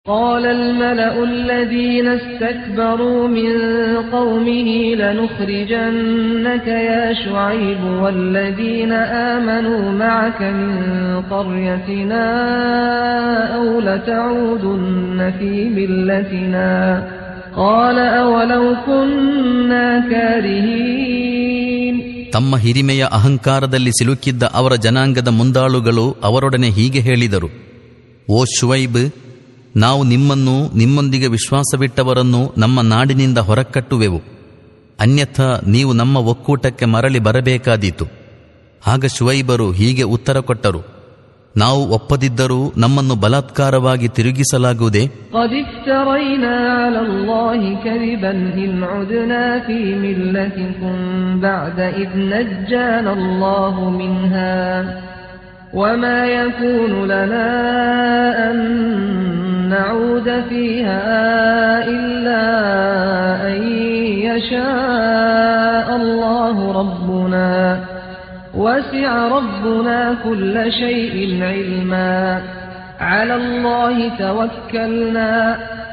قال الملأ الذين استكبروا من قومه لنخرجنك يا شعيب والذين آمنوا معك من قريتنا أو لتعودن في ملتنا قال أولو كنا كارهين ತಮ್ಮ ಹಿರಿಮೆಯ ಅಹಂಕಾರದಲ್ಲಿ ಸಿಲುಕಿದ್ದ ಅವರ ಜನಾಂಗದ ಮುಂದಾಳುಗಳು ಅವರೊಡನೆ ಹೀಗೆ ಹೇಳಿದರು ಓ ಶುವೈಬ್ ನಾವು ನಿಮ್ಮನ್ನು ನಿಮ್ಮೊಂದಿಗೆ ವಿಶ್ವಾಸವಿಟ್ಟವರನ್ನು ನಮ್ಮ ನಾಡಿನಿಂದ ಹೊರಕಟ್ಟುವೆವು ಅನ್ಯಥಾ ನೀವು ನಮ್ಮ ಒಕ್ಕೂಟಕ್ಕೆ ಮರಳಿ ಬರಬೇಕಾದೀತು ಆಗ ಶುವೈಬರು ಹೀಗೆ ಉತ್ತರ ಕೊಟ್ಟರು ನಾವು ಒಪ್ಪದಿದ್ದರೂ ನಮ್ಮನ್ನು ಬಲಾತ್ಕಾರವಾಗಿ ತಿರುಗಿಸಲಾಗುವುದೇ قد افترينا على الله كذبا إن عدنا في ملتكم بعد إذ نجانا الله منها وما يكون لنا أن نعود فيها إلا أن يشاء الله ربنا وسع ربنا كل شيء علما على الله توكلنا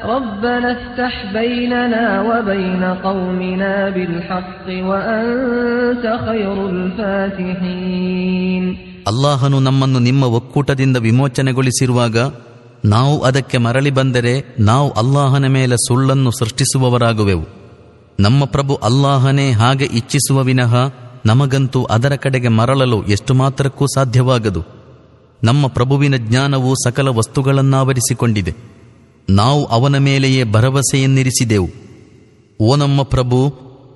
ربنا افتح بيننا وبين قومنا بالحق وأنت خير الفاتحين ಅಲ್ಲಾಹನು ನಮ್ಮನ್ನು ನಿಮ್ಮ ಒಕ್ಕೂಟದಿಂದ ವಿಮೋಚನೆಗೊಳಿಸಿರುವಾಗ ನಾವು ಅದಕ್ಕೆ ಮರಳಿ ಬಂದರೆ ನಾವು ಅಲ್ಲಾಹನ ಮೇಲೆ ಸುಳ್ಳನ್ನು ಸೃಷ್ಟಿಸುವವರಾಗುವೆವು. ನಮ್ಮ ಪ್ರಭು ಅಲ್ಲಾಹನೇ ಹಾಗೆ ಇಚ್ಛಿಸುವ ವಿನಃ ನಮಗಂತೂ ಅದರ ಕಡೆಗೆ ಮರಳಲು ಎಷ್ಟು ಮಾತ್ರಕ್ಕೂ ಸಾಧ್ಯವಾಗದು. ನಮ್ಮ ಪ್ರಭುವಿನ ಜ್ಞಾನವು ಸಕಲ ವಸ್ತುಗಳನ್ನಾವರಿಸಿಕೊಂಡಿದೆ. ನಾವು ಅವನ ಮೇಲೆಯೇ ಭರವಸೆಯನ್ನಿರಿಸಿದೆವು. ಓ ನಮ್ಮ ಪ್ರಭು,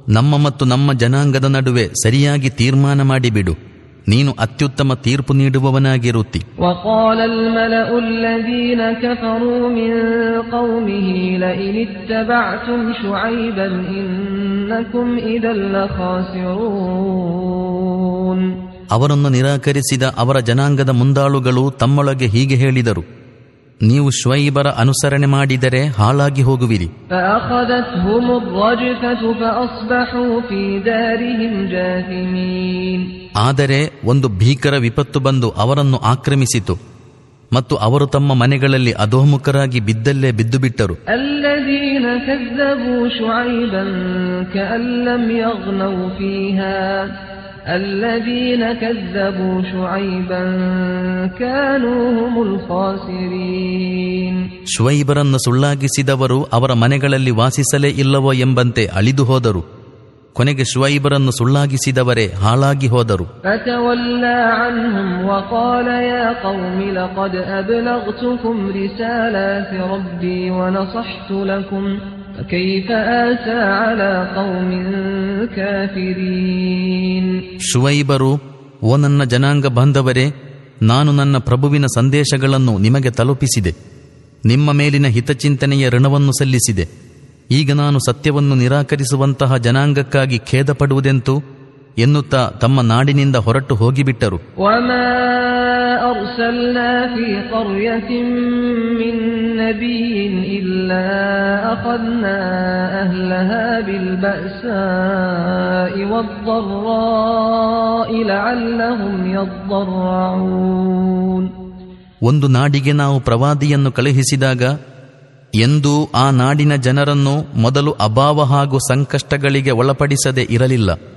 ನಮ್ಮ ಮತ್ತು ನಮ್ಮ ಜನಾಂಗದ ನಡುವೆ ಸರಿಯಾಗಿ ತೀರ್ಮಾನ ಮಾಡಿಬಿಡು. ನೀನು ಅತ್ಯುತ್ತಮ ತೀರ್ಪು ನೀಡುವವನಾಗಿರುತ್ತಿ. ಅವರನ್ನು ನಿರಾಕರಿಸಿದ ಅವರ ಜನಾಂಗದ ಮುಂದಾಳುಗಳು ತಮ್ಮೊಳಗೆ ಹೀಗೆ ಹೇಳಿದರು. ನೀವು ಶ್ವೈಬರ ಅನುಸರಣೆ ಮಾಡಿದರೆ ಹಾಳಾಗಿ ಹೋಗುವಿರಿ. ಆದರೆ ಒಂದು ಭೀಕರ ವಿಪತ್ತು ಬಂದು ಅವರನ್ನು ಆಕ್ರಮಿಸಿತು ಮತ್ತು ಅವರು ತಮ್ಮ ಮನೆಗಳಲ್ಲಿ ಅಧೋಮುಖರಾಗಿ ಬಿದ್ದಲ್ಲೇ ಬಿದ್ದು ಬಿಟ್ಟರು كذبوا شعيبا كأن لم يغنوا فيها الذين كذبوا شعيبا كانوا هم الخاسرين ಶ್ವೈಬರನ್ನು ಸುಳ್ಳಾಗಿಸಿದವರು ಅವರ ಮನೆಗಳಲ್ಲಿ ವಾಸಿಸಲೇ ಇಲ್ಲವೋ ಎಂಬಂತೆ ಅಳಿದು ಹೋದರು ಕೊನೆಗೆ ಶ್ವೈಬರನ್ನು ಸುಳ್ಳಾಗಿಸಿದವರೇ ಹಾಳಾಗಿ ಹೋದರು فتولى عنهم وقال يا قوم ಶುವೈಬರು, ಓ ನನ್ನ ಜನಾಂಗ ಬಾಂಧವರೇ, ನಾನು ನನ್ನ ಪ್ರಭುವಿನ ಸಂದೇಶಗಳನ್ನು ನಿಮಗೆ ತಲುಪಿಸಿದೆ. ನಿಮ್ಮ ಮೇಲಿನ ಹಿತಚಿಂತನೆಯ ಋಣವನ್ನು ಸಲ್ಲಿಸಿದೆ. ಈಗ ನಾನು ಸತ್ಯವನ್ನು ನಿರಾಕರಿಸುವಂತಹ ಜನಾಂಗಕ್ಕಾಗಿ ಖೇದಪಡುವುದೆಂತೂ? ಎನ್ನುತ್ತಾ ತಮ್ಮ ನಾಡಿನಿಂದ ಹೊರಟು ಹೋಗಿಬಿಟ್ಟರು. ಒಂದು ನಾಡಿಗೆ ನಾವು ಪ್ರವಾದಿಯನ್ನು ಕಳುಹಿಸಿದಾಗ ಎಂದು ಆ ನಾಡಿನ ಜನರನ್ನು ಮೊದಲು ಅಭಾವ ಹಾಗೂ ಸಂಕಷ್ಟಗಳಿಗೆ ಒಳಪಡಿಸದೆ ಇರಲಿಲ್ಲ.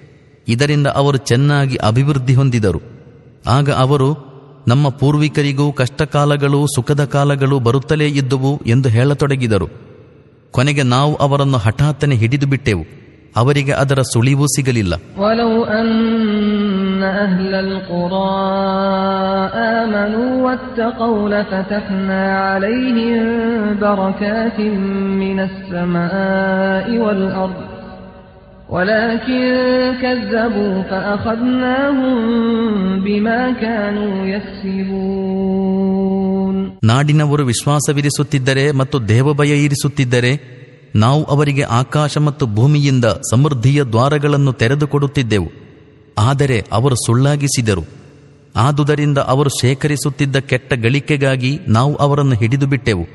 ಇದರಿಂದ ಅವರು ಚೆನ್ನಾಗಿ ಅಭಿವೃದ್ಧಿ ಹೊಂದಿದರು. ಆಗ ಅವರು, ನಮ್ಮ ಪೂರ್ವಿಕರಿಗೂ ಕಷ್ಟಕಾಲಗಳು ಸುಖದ ಕಾಲಗಳು ಬರುತ್ತಲೇ ಇದ್ದುವು ಎಂದು ಹೇಳತೊಡಗಿದರು. ಕೊನೆಗೆ ನಾವು ಅವರನ್ನು ಹಠಾತ್ತನೆ ಹಿಡಿದು ಬಿಟ್ಟೆವು. ಅವರಿಗೆ ಅದರ ಸುಳಿವೂ ಸಿಗಲಿಲ್ಲ. ولكن كذبوا فأخذناهم بما كانوا يكسبون ನಾಡಿನವರು ವಿಶ್ವಾಸವಿರಿಸುತ್ತಿದ್ದರೆ ಮತ್ತು ದೇವಭಯ ಇರಿಸುತ್ತಿದ್ದರೆ ನಾವು ಅವರಿಗೆ ಆಕಾಶ ಮತ್ತು ಭೂಮಿಯಿಂದ ಸಮೃದ್ಧಿಯ ದ್ವಾರಗಳನ್ನು ತೆರೆದುಕೊಡುತ್ತಿದ್ದೆವು ಆದರೆ ಅವರು ಸುಳ್ಳಾಗಿಸಿದರು ಆದುದರಿಂದ ಅವರು ಶೇಖರಿಸುತ್ತಿದ್ದ ಕೆಟ್ಟ ಗಳಿಕೆಗಾಗಿ ನಾವು ಅವರನ್ನು ಹಿಡಿದು ಬಿಟ್ಟೆವು.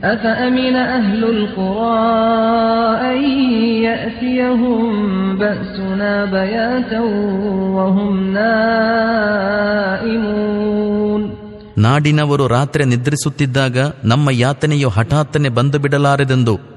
ನಾಡಿನವರು ರಾತ್ರಿ ನಿದ್ರಿಸುತ್ತಿದ್ದಾಗ ನಮ್ಮ ಯಾತನೆಯು ಹಠಾತ್ತನೆ ಬಂದು ಬಿಡಲಾರದೆಂದು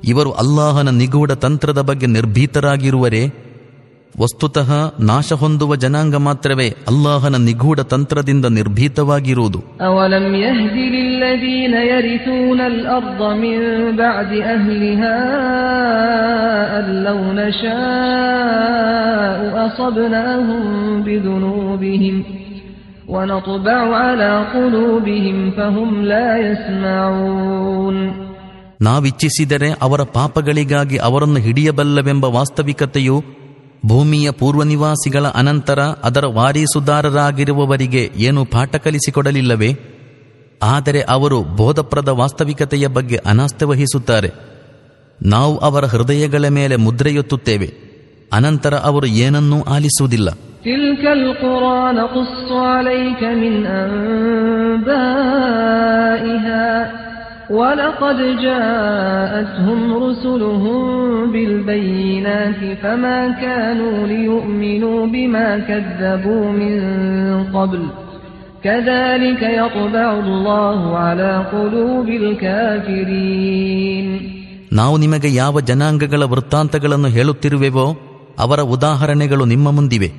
أفأمنوا مكر الله فلا يأمن مكر الله إلا القوم الخاسرون ಇವರು ಅಲ್ಲಾಹನ ನಿಗೂಢ ತಂತ್ರದ ಬಗ್ಗೆ ನಿರ್ಭೀತರಾಗಿರುವರೆ ವಸ್ತುತಃ ನಾಶ ಹೊಂದುವ ಜನಾಂಗ ಮಾತ್ರವೇ ಅಲ್ಲಾಹನ ನಿಗೂಢ ತಂತ್ರದಿಂದ ನಿರ್ಭೀತವಾಗಿರುವುದು أولم يهد للذين يرثون الأرض من بعد أهلها أن لو نشاء أصبناهم بذنوبهم ونطبع على قلوبهم فهم لا يسمعون ನಾವಿಚ್ಛಿಸಿದರೆ ಅವರ ಪಾಪಗಳಿಗಾಗಿ ಅವರನ್ನು ಹಿಡಿಯಬಲ್ಲವೆಂಬ ವಾಸ್ತವಿಕತೆಯು ಭೂಮಿಯ ಪೂರ್ವನಿವಾಸಿಗಳ ಅನಂತರ ಅದರ ವಾರೀಸುದಾರರಾಗಿರುವವರಿಗೆ ಏನು ಪಾಠ ಕಲಿಸಿಕೊಡಲಿಲ್ಲವೇ? ಆದರೆ ಅವರು ಬೋಧಪ್ರದ ವಾಸ್ತವಿಕತೆಯ ಬಗ್ಗೆ ಅನಾಸ್ಥೆ ವಹಿಸುತ್ತಾರೆ. ನಾವು ಅವರ ಹೃದಯಗಳ ಮೇಲೆ ಮುದ್ರೆಯೊತ್ತುತ್ತೇವೆ. ಅನಂತರ ಅವರು ಏನನ್ನೂ ಆಲಿಸುವುದಿಲ್ಲ. تلك القرى نقص عليك من أنبائها ولقد جاءتهم رسلهم بالبينات فما كانوا ليؤمنوا بما كذبوا من قبل كذلك يطبع الله على قلوب الكافرين ನಾವು ನಿಮಗೆ ಯಾವ ಜನಾಂಗಗಳ ವೃತ್ತಾಂತಗಳನ್ನು ಹೇಳುತ್ತಿರುವೆವೋ ಅವರ ಉದಾಹರಣೆಗಳು ನಿಮ್ಮ ಮುಂದಿವೆ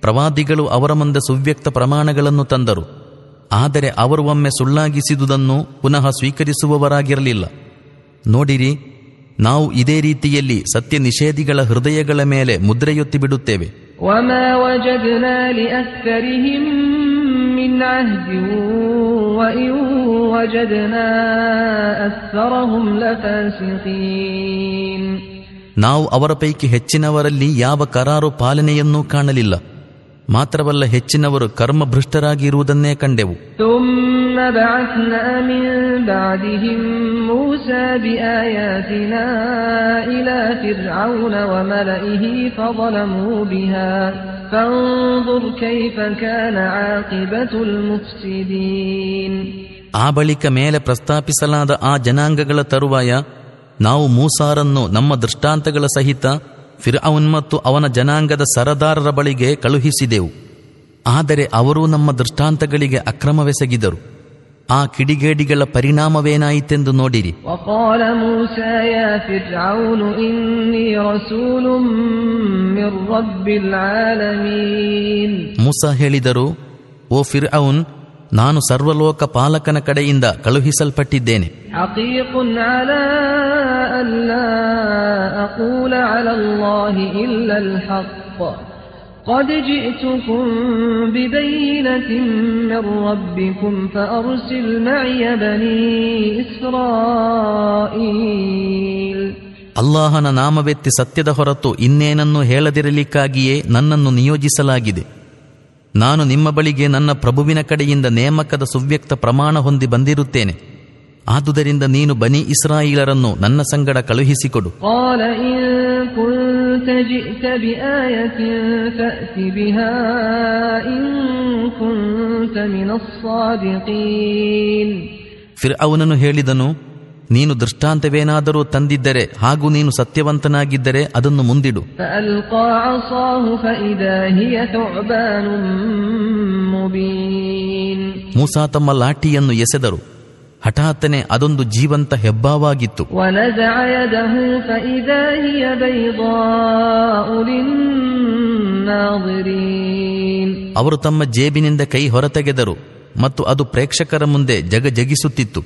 ಪ್ರವಾದಿಗಳು ಅವರ ಮುಂದೆ ಸುವ್ಯಕ್ತ ಪ್ರಮಾಣಗಳನ್ನು ತಂದರು ಆದರೆ ಅವರು ಒಮ್ಮೆ ಸುಳ್ಳಾಗಿಸಿದುದನ್ನು ಪುನಃ ಸ್ವೀಕರಿಸುವವರಾಗಿರಲಿಲ್ಲ. ನೋಡಿರಿ ನಾವು ಇದೇ ರೀತಿಯಲ್ಲಿ ಸತ್ಯ ನಿಷೇಧಿಗಳ ಹೃದಯಗಳ ಮೇಲೆ ಮುದ್ರೆಯೊತ್ತಿ ಬಿಡುತ್ತೇವೆ. ನಾವು ಅವರ ಪೈಕಿ ಹೆಚ್ಚಿನವರಲ್ಲಿ ಯಾವ ಕರಾರು ಪಾಲನೆಯನ್ನೂ ಕಾಣಲಿಲ್ಲ. ಮಾತ್ರವಲ್ಲ ಹೆಚ್ಚಿನವರು ಕರ್ಮಭ್ರಷ್ಟರಾಗಿ ಇರುವುದನ್ನೇ ಕಂಡೆವು. ಆ ಬಳಿಕ ಮೇಲೆ ಪ್ರಸ್ತಾಪಿಸಲಾದ ಆ ಜನಾಂಗಗಳ ತರುವಾಯ ನಾವು ಮೂಸಾರನ್ನು ನಮ್ಮ ದೃಷ್ಟಾಂತಗಳ ಸಹಿತ ಫಿರ್ಅವನ್ ಮತ್ತು ಅವನ ಜನಾಂಗದ ಸರದಾರರ ಬಳಿಗೆ ಕಳುಹಿಸಿದೆವು. ಆದರೆ ಅವರು ನಮ್ಮ ದೃಷ್ಟಾಂತಗಳಿಗೆ ಅಕ್ರಮವೆಸಗಿದರು. ಆ ಕಿಡಿಗೇಡಿಗಳ ಪರಿಣಾಮವೇನಾಯಿತೆಂದು ನೋಡಿರಿ. ಮುಸ ಹೇಳಿದರು ಓ ಫಿರ್ಅನ್ ನಾನು ಸರ್ವಲೋಕ ಪಾಲಕನ ಕಡೆಯಿಂದ ಕಳುಹಿಸಲ್ಪಟ್ಟಿದ್ದೇನೆ. ಅಲ್ಲಾಹನ ನಾಮವೆತ್ತಿ ಸತ್ಯದ ಹೊರತು ಇನ್ನೇನನ್ನು ಹೇಳದಿರಲಿಕ್ಕಾಗಿಯೇ ನನ್ನನ್ನು ನಿಯೋಜಿಸಲಾಗಿದೆ ನಾನು ನಿಮ್ಮ ಬಳಿಗೆ ನನ್ನ ಪ್ರಭುವಿನ ಕಡೆಯಿಂದ ನೇಮಕದ ಸುವ್ಯಕ್ತ ಪ್ರಮಾಣ ಹೊಂದಿ ಬಂದಿರುತ್ತೇನೆ. ಆದುದರಿಂದ ನೀನು ಬನಿ ಇಸ್ರಾಯಿಲರನ್ನು ನನ್ನ ಸಂಗಡ ಕಳುಹಿಸಿಕೊಡು. ಫಿರ್ ಅವನನ್ನು ಹೇಳಿದನು ನೀನು ದೃಷ್ಟಾಂತವೇನಾದರೂ ತಂದಿದ್ದರೆ ಹಾಗೂ ನೀನು ಸತ್ಯವಂತನಾಗಿದ್ದರೆ ಅದನ್ನು ಮುಂದಿಡು. ಮೂಸ ತಮ್ಮ ಲಾಠಿಯನ್ನು ಎಸೆದರು. ಹಠಾತ್ತನೆ ಅದೊಂದು ಜೀವಂತ ಹೆಬ್ಬಾವಾಗಿತ್ತು. ಅವರು ತಮ್ಮ ಜೇಬಿನಿಂದ ಕೈ ಹೊರತೆಗೆದರು. ಮತ್ತು ಅದು ಪ್ರೇಕ್ಷಕರ ಮುಂದೆ ಜಗಜಗಿಸುತ್ತಿತ್ತು.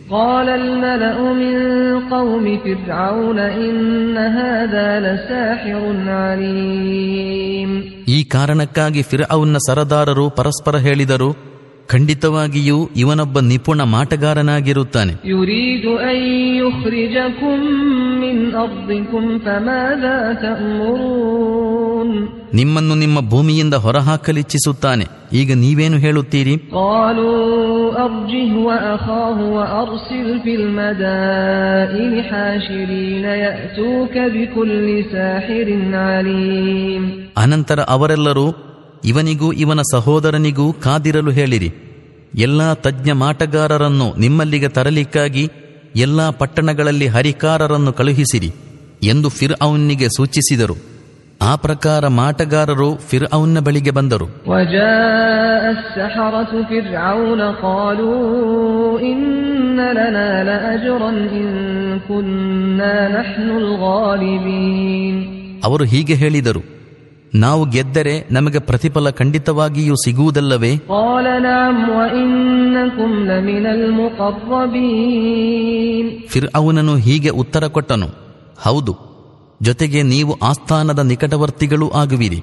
ಈ ಕಾರಣಕ್ಕಾಗಿ ಫಿರ್ ಅವನ್ನ ಸರದಾರರು ಪರಸ್ಪರ ಹೇಳಿದರು ಖಂಡಿತವಾಗಿಯೂ ಇವನೊಬ್ಬ ನಿಪುಣ ಮಾಟಗಾರನಾಗಿರುತ್ತಾನೆ. ನಿಮ್ಮನ್ನು ನಿಮ್ಮ ಭೂಮಿಯಿಂದ ಹೊರಹಾಕಲಿಚ್ಛಿಸುತ್ತಾನೆ ಈಗ ನೀವೇನು ಹೇಳುತ್ತೀರಿ? ಅನಂತರ ಅವರೆಲ್ಲರೂ ಇವನಿಗೂ ಇವನ ಸಹೋದರನಿಗೂ ಕಾದಿರಲು ಹೇಳಿರಿ. ಎಲ್ಲಾ ತಜ್ಞ ಮಾಟಗಾರರನ್ನು ನಿಮ್ಮಲ್ಲಿಗೆ ತರಲಿಕ್ಕಾಗಿ ಎಲ್ಲಾ ಪಟ್ಟಣಗಳಲ್ಲಿ ಹರಿಕಾರರನ್ನು ಕಳುಹಿಸಿರಿ ಎಂದು ಫಿರ್ ಅವನಿಗೆ ಸೂಚಿಸಿದರು. ಆ ಪ್ರಕಾರ ಮಾಟಗಾರರು ಫಿರ್ ಅವನ ಬಳಿಗೆ ಬಂದರು. ಅವರು ಹೀಗೆ ಹೇಳಿದರು. ನಾವು ಗೆದ್ದರೆ ನಮಗೆ ಪ್ರತಿಫಲ ಖಂಡಿತವಾಗಿಯೂ ಸಿಗುವುದಲ್ಲವೇ? ಫಿರ್ ಅವನನ್ನು ಹೀಗೆ ಉತ್ತರ ಕೊಟ್ಟನು ಹೌದು ಜೊತೆಗೆ ನೀವು ಆಸ್ಥಾನದ ನಿಕಟವರ್ತಿಗಳು ಆಗುವಿರಿ.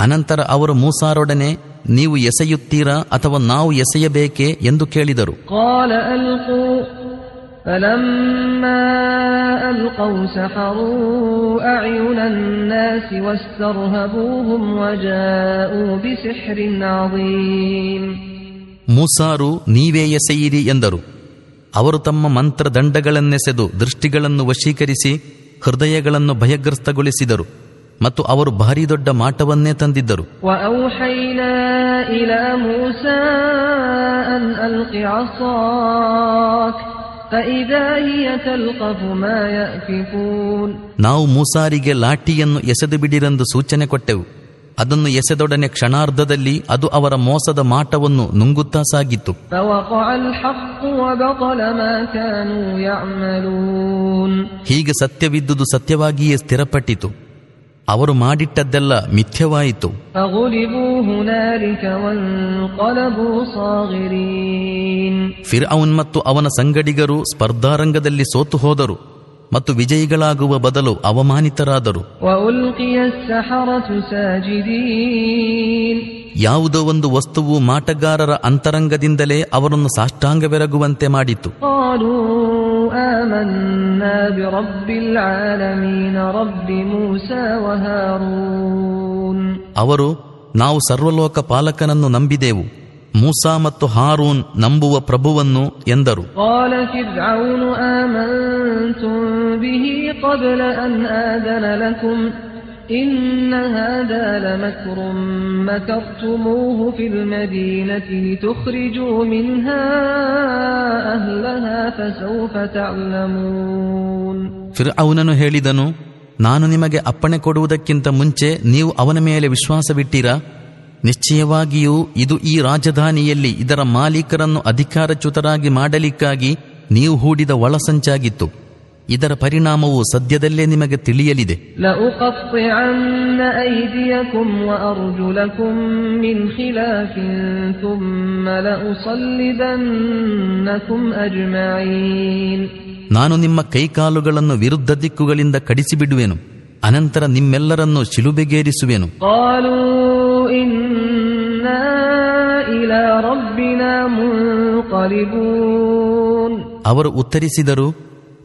ಅನಂತರ ಅವರು ಮೂಸಾರೊಡನೆ ನೀವು ಎಸೆಯುತ್ತೀರಾ ಅಥವಾ ನಾವು ಎಸೆಯಬೇಕೆ? ಎಂದು ಕೇಳಿದರು. ಮೂಸಾರು ನೀವೇ ಎಸೆಯಿರಿ ಎಂದರು. ಅವರು ತಮ್ಮ ಮಂತ್ರ ದಂಡಗಳನ್ನೆಸೆದು ದೃಷ್ಟಿಗಳನ್ನು ವಶೀಕರಿಸಿ ಹೃದಯಗಳನ್ನು ಭಯಗ್ರಸ್ತಗೊಳಿಸಿದರು. ಮತ್ತು ಅವರು ಭಾರಿ ದೊಡ್ಡ ಮಾಟವನ್ನೇ ತಂದಿದ್ದರು. ನಾವು ಮೂಸಾರಿಗೆ ಲಾಠಿಯನ್ನು ಎಸೆದು ಬಿಡಿರೆಂದು ಸೂಚನೆ ಕೊಟ್ಟೆವು. ಅದನ್ನು ಎಸೆದೊಡನೆ ಕ್ಷಣಾರ್ಧದಲ್ಲಿ ಅದು ಅವರ ಮೋಸದ ಮಾಟವನ್ನು ನುಂಗುತ್ತಾ ಸಾಗಿತ್ತು. ಹೀಗೆ ಸತ್ಯವಿದ್ದುದು ಸತ್ಯವಾಗಿಯೇ ಸ್ಥಿರಪಟ್ಟಿತು. ಅವರು ಮಾಡಿಟ್ಟದ್ದೆಲ್ಲ ಮಿಥ್ಯವಾಯಿತು. ಫಿರ್ ಅವನ್ ಮತ್ತು ಅವನ ಸಂಗಡಿಗರು ಸ್ಪರ್ಧಾರಂಗದಲ್ಲಿ ಸೋತು ಹೋದರು ಮತ್ತು ವಿಜಯಿಗಳಾಗುವ ಬದಲು ಅವಮಾನಿತರಾದರು. ಯಾವುದೋ ಒಂದು ವಸ್ತುವು ಮಾಟಗಾರರ ಅಂತರಂಗದಿಂದಲೇ ಅವರನ್ನು ಸಾಷ್ಟಾಂಗವೆರಗುವಂತೆ ಮಾಡಿತು. آمنا برب العالمين رب موسى وهارون ಅವರು ನಾವು ಸರ್ವಲೋಕ ಪಾಲಕನನ್ನು ನಂಬಿದೆವು ಮೂಸಾ ಮತ್ತು ಹಾರೂನ್ ನಂಬುವ ಪ್ರಭುವನ್ನು ಎಂದರು قال فرعون آمنتم به قبل أن آذن لكم إن هذا لمكر مكرتموه في المدينة لتخرجوا منها أهلها فسوف تعلمون ಫಿರ್ ಅವನನು ಹೇಳಿದನು ನಾನು ನಿಮಗೆ ಅಪ್ಪಣೆ ಕೊಡುವುದಕ್ಕಿಂತ ಮುಂಚೆ ನೀವು ಅವನ ಮೇಲೆ ವಿಶ್ವಾಸವಿಟ್ಟಿರಾ ನಿಶ್ಚಯವಾಗಿಯೂ ಇದು ಈ ರಾಜಧಾನಿಯಲ್ಲಿ ಇದರ ಮಾಲೀಕರನ್ನು ಅಧಿಕಾರಚ್ಯುತರಾಗಿ ಮಾಡಲಿಕ್ಕಾಗಿ ನೀವು ಹೂಡಿದ ಒಳಸಂಚಾಗಿತ್ತು ಇದರ ಪರಿಣಾಮವು ಸದ್ಯದಲ್ಲೇ ನಿಮಗೆ ತಿಳಿಯಲಿದೆ. ನಾನು ನಿಮ್ಮ ಕೈಕಾಲುಗಳನ್ನು ವಿರುದ್ಧ ದಿಕ್ಕುಗಳಿಂದ ಕಡಿಸಿಬಿಡುವೆನು ಅನಂತರ ನಿಮ್ಮೆಲ್ಲರನ್ನು ಶಿಲುಬೆಗೇರಿಸುವೆನು. ಅವರು ಉತ್ತರಿಸಿದರು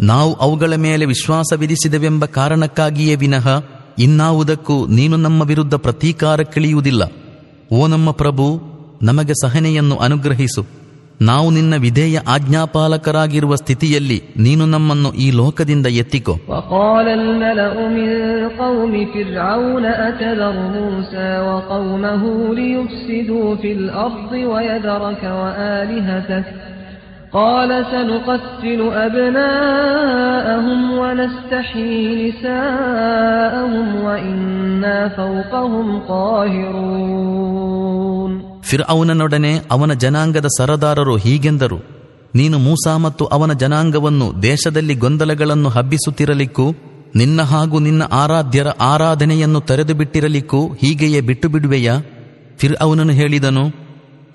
ನಾವು ಅವುಗಳ ಮೇಲೆ ವಿಶ್ವಾಸ ವಿಶ್ವಾಸವಿರಿಸಿದೆವೆಂಬ ಕಾರಣಕ್ಕಾಗಿಯೇ ವಿನಃ ಇನ್ನಾವುದಕ್ಕೂ ನೀನು ನಮ್ಮ ವಿರುದ್ಧ ಪ್ರತೀಕಾರಕ್ಕಿಳಿಯುವುದಿಲ್ಲ ಓ ನಮ್ಮ ಪ್ರಭು, ನಮಗೆ ಸಹನೆಯನ್ನು ಅನುಗ್ರಹಿಸು. ನಾವು ನಿನ್ನ ವಿಧೇಯ ಆಜ್ಞಾಪಾಲಕರಾಗಿರುವ ಸ್ಥಿತಿಯಲ್ಲಿ ನೀನು ನಮ್ಮನ್ನು ಈ ಲೋಕದಿಂದ ಎತ್ತಿಕೋ. قال سنقتل أبناءهم ونستحيي نساءهم وإنا فوقهم قاهرون ಫಿರ್ ಅವನನೊಡನೆ ಅವನ ಜನಾಂಗದ ಸರದಾರರು ಹೀಗೆಂದರು ನೀನು ಮೂಸಾ ಮತ್ತು ಅವನ ಜನಾಂಗವನ್ನು ದೇಶದಲ್ಲಿ ಗೊಂದಲಗಳನ್ನು ಹಬ್ಬಿಸುತ್ತಿರಲಿಕ್ಕೂ ನಿನ್ನ ಹಾಗೂ ನಿನ್ನ ಆರಾಧ್ಯರ ಆರಾಧನೆಯನ್ನು ತೆರೆದು ಬಿಟ್ಟಿರಲಿಕ್ಕೂ ಹೀಗೆಯೇ ಬಿಟ್ಟು ಬಿಡುವೆಯಾ ಫಿರ್ ಅವನನು ಹೇಳಿದನು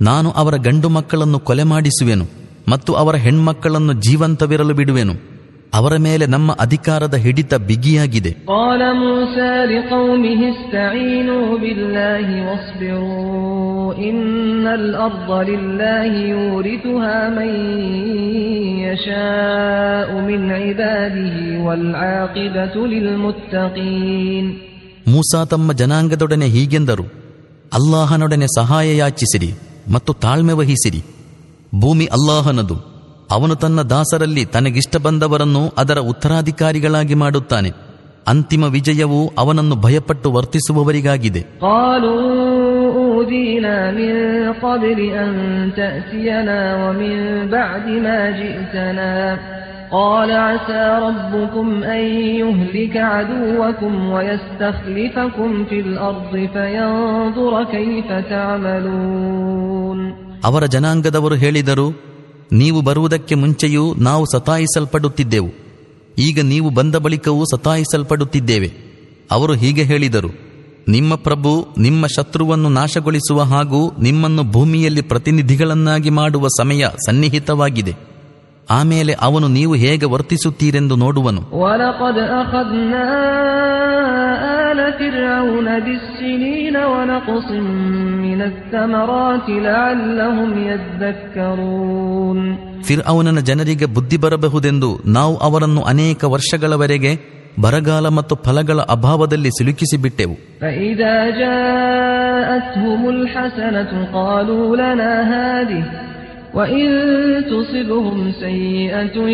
ನಾನು ಅವರ ಗಂಡು ಮಕ್ಕಳನ್ನು ಕೊಲೆ ಮಾಡಿಸುವೆನು ಮತ್ತು ಅವರ ಹೆಣ್ಮಕ್ಕಳನ್ನು ಜೀವಂತವಿರಲು ಬಿಡುವೆನು. ಅವರ ಮೇಲೆ ನಮ್ಮ ಅಧಿಕಾರದ ಹಿಡಿತ ಬಿಗಿಯಾಗಿದೆ. ಮೂಸಾ ತಮ್ಮ ಜನಾಂಗದೊಡನೆ ಹೀಗೆಂದರು. ಅಲ್ಲಾಹನೊಡನೆ ಸಹಾಯ ಯಾಚಿಸಿರಿ ಮತ್ತು ತಾಳ್ಮೆ ವಹಿಸಿರಿ. ಭೂಮಿ ಅಲ್ಲಾಹನದು ಅವನು ತನ್ನ ದಾಸರಲ್ಲಿ ತನಗಿಷ್ಟ ಬಂದವರನ್ನು ಅದರ ಉತ್ತರಾಧಿಕಾರಿಗಳಾಗಿ ಮಾಡುತ್ತಾನೆ ಅಂತಿಮ ವಿಜಯವು ಅವನನ್ನು ಭಯಪಟ್ಟು ವರ್ತಿಸುವವರಿಗಾಗಿದೆ قالوا أوذينا من قبل أن تأتينا ومن بعد ما جئتنا قال عسى ربكم أن يهلك عدوكم ويستخلفكم في الأرض فينظر كيف تعملون ಅವರ ಜನಾಂಗದವರು ಹೇಳಿದರು, ನೀವು ಬರುವುದಕ್ಕೆ ಮುಂಚೆಯೂ ನಾವು ಸತಾಯಿಸಲ್ಪಡುತ್ತಿದ್ದೆವು. ಈಗ ನೀವು ಬಂದ ಬಳಿಕವೂ ಸತಾಯಿಸಲ್ಪಡುತ್ತಿದ್ದೇವೆ. ಅವರು ಹೀಗೆ ಹೇಳಿದರು, ನಿಮ್ಮ ಪ್ರಭು ನಿಮ್ಮ ಶತ್ರುವನ್ನು ನಾಶಗೊಳಿಸುವ ಹಾಗೂ ನಿಮ್ಮನ್ನು ಭೂಮಿಯಲ್ಲಿ ಪ್ರತಿನಿಧಿಗಳನ್ನಾಗಿ ಮಾಡುವ ಸಮಯ ಸನ್ನಿಹಿತವಾಗಿದೆ. ಆಮೇಲೆ ಅವನು ನೀವು ಹೇಗೆ ವರ್ತಿಸುತ್ತೀರೆಂದು ನೋಡುವನು. ಫಿರ್ ಅವನ ಜನರಿಗೆ ಬುದ್ಧಿ ಬರಬಹುದೆಂದು ನಾವು ಅವರನ್ನು ಅನೇಕ ವರ್ಷಗಳವರೆಗೆ ಬರಗಾಲ ಮತ್ತು ಫಲಗಳ ಅಭಾವದಲ್ಲಿ ಸಿಲುಕಿಸಿಬಿಟ್ಟೆವು. ಬಿಟ್ಟೆವು جاءتهم الحسنة قالوا لنا هذه وإن تصبهم سيئة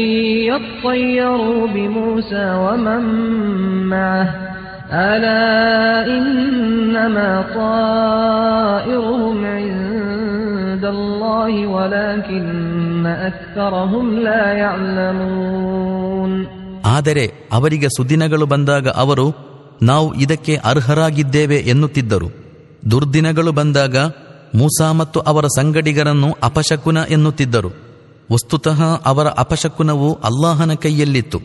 يطيروا بموسى ومن معه ألا إنما طائرهم عند الله ولكن أكثرهم لا يعلمون ಆದರೆ ಅವರಿಗೆ ಸುದಿನಗಳು ಬಂದಾಗ ಅವರು ನಾವು ಇದಕ್ಕೆ ಅರ್ಹರಾಗಿದ್ದೇವೆ ಎನ್ನುತ್ತಿದ್ದರು ದುರ್ದಿನಗಳು ಬಂದಾಗ ಮೂಸಾ ಮತ್ತು ಅವರ ಸಂಗಡಿಗರನ್ನು ಅಪಶಕುನ ಎನ್ನುತ್ತಿದ್ದರು. ವಸ್ತುತಃ ಅವರ ಅಪಶಕುನವು ಅಲ್ಲಾಹನ ಕೈಯಲ್ಲಿತ್ತು.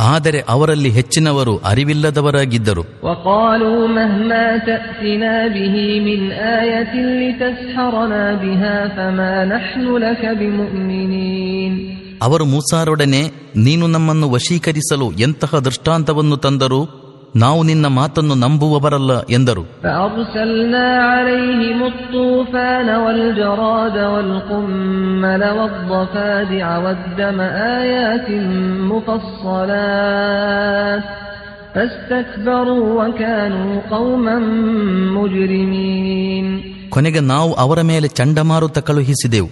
ಆದರೆ ಅವರಲ್ಲಿ ಹೆಚ್ಚಿನವರು ಅರಿವಿಲ್ಲದವರಾಗಿದ್ದರು. ಅವರು ಮೂಸಾರೊಡನೆ ನೀನು ನಮ್ಮನ್ನು ವಶೀಕರಿಸಲು ಎಂತಹ ದೃಷ್ಟಾಂತವನ್ನು ತಂದರೂ ನಾವು ನಿನ್ನ ಮಾತನ್ನು ನಂಬುವವರಲ್ಲ ಎಂದರು. ಕೊನೆಗೆ ನಾವು ಅವರ ಮೇಲೆ ಚಂಡಮಾರುತ ಕಳುಹಿಸಿದೆವು.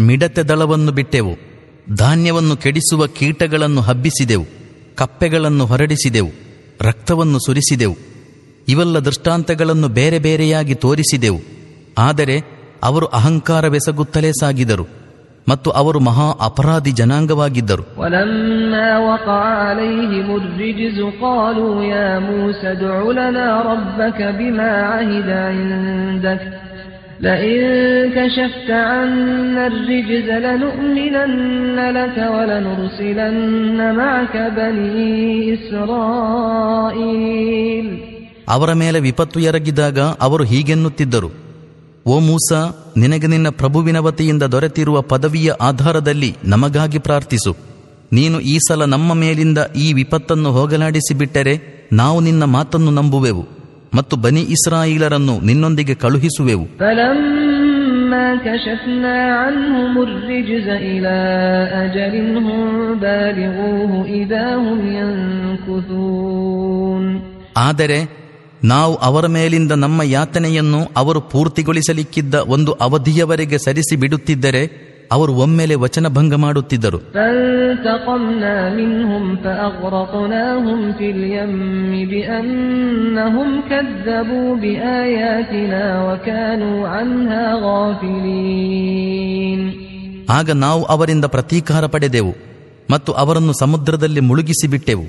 ಮಿಡತೆ ದಳವನ್ನು ಬಿಟ್ಟೆವು. ಧಾನ್ಯವನ್ನು ಕೆಡಿಸುವ ಕೀಟಗಳನ್ನು ಹಬ್ಬಿಸಿದೆವು. ಕಪ್ಪೆಗಳನ್ನು ಹೊರಡಿಸಿದೆವು. ರಕ್ತವನ್ನು ಸುರಿಸಿದೆವು. ಇವೆಲ್ಲ ದೃಷ್ಟಾಂತಗಳನ್ನು ಬೇರೆ ಬೇರೆಯಾಗಿ ತೋರಿಸಿದೆವು. ಆದರೆ ಅವರು ಅಹಂಕಾರವೆಸಗುತ್ತಲೇ ಸಾಗಿದರು ಮತ್ತು ಅವರು ಮಹಾ ಅಪರಾಧಿ ಜನಾಂಗವಾಗಿದ್ದರು. ولما وقع عليهم الرجز قالوا يا موسى ادع لنا ربك بما عهد عندك لئن كشفت عنا الرجز لنؤمنن لك ولنرسلن معك بني إسرائيل ಅವರ ಮೇಲೆ ವಿಪತ್ತು ಎರಗಿದಾಗ ಅವರು ಹೀಗೆನ್ನುತ್ತಿದ್ದರು ಓ ಮೂಸ ನಿನಗೆ ನಿನ್ನ ಪ್ರಭುವಿನ ವತಿಯಿಂದ ದೊರೆತಿರುವ ಪದವಿಯ ಆಧಾರದಲ್ಲಿ ನಮಗಾಗಿ ಪ್ರಾರ್ಥಿಸು ನೀನು ಈ ಸಲ ನಮ್ಮ ಮೇಲಿಂದ ಈ ವಿಪತ್ತನ್ನು ಹೋಗಲಾಡಿಸಿ ಬಿಟ್ಟರೆ ನಾವು ನಿನ್ನ ಮಾತನ್ನು ನಂಬುವೆವು ಮತ್ತು ಬನಿ ಇಸ್ರಾಯಿಲರನ್ನು ನಿನ್ನೊಂದಿಗೆ ಕಳುಹಿಸುವೆವು. ಆದರೆ ನಾವು ಅವರ ಮೇಲಿಂದ ನಮ್ಮ ಯಾತನೆಯನ್ನು ಅವರು ಪೂರ್ತಿಗೊಳಿಸಲಿಕ್ಕಿದ್ದ ಒಂದು ಅವಧಿಯವರೆಗೆ ಸರಿಸಿ ಬಿಡುತ್ತಿದ್ದರೆ ಅವರು ಒಮ್ಮೆಲೆ ವಚನಭಂಗ ಮಾಡುತ್ತಿದ್ದರು. ಆಗ ನಾವು ಅವರಿಂದ ಪ್ರತೀಕಾರ ಪಡೆದೆವು ಮತ್ತು ಅವರನ್ನು ಸಮುದ್ರದಲ್ಲಿ ಮುಳುಗಿಸಿ ಬಿಟ್ಟೆವು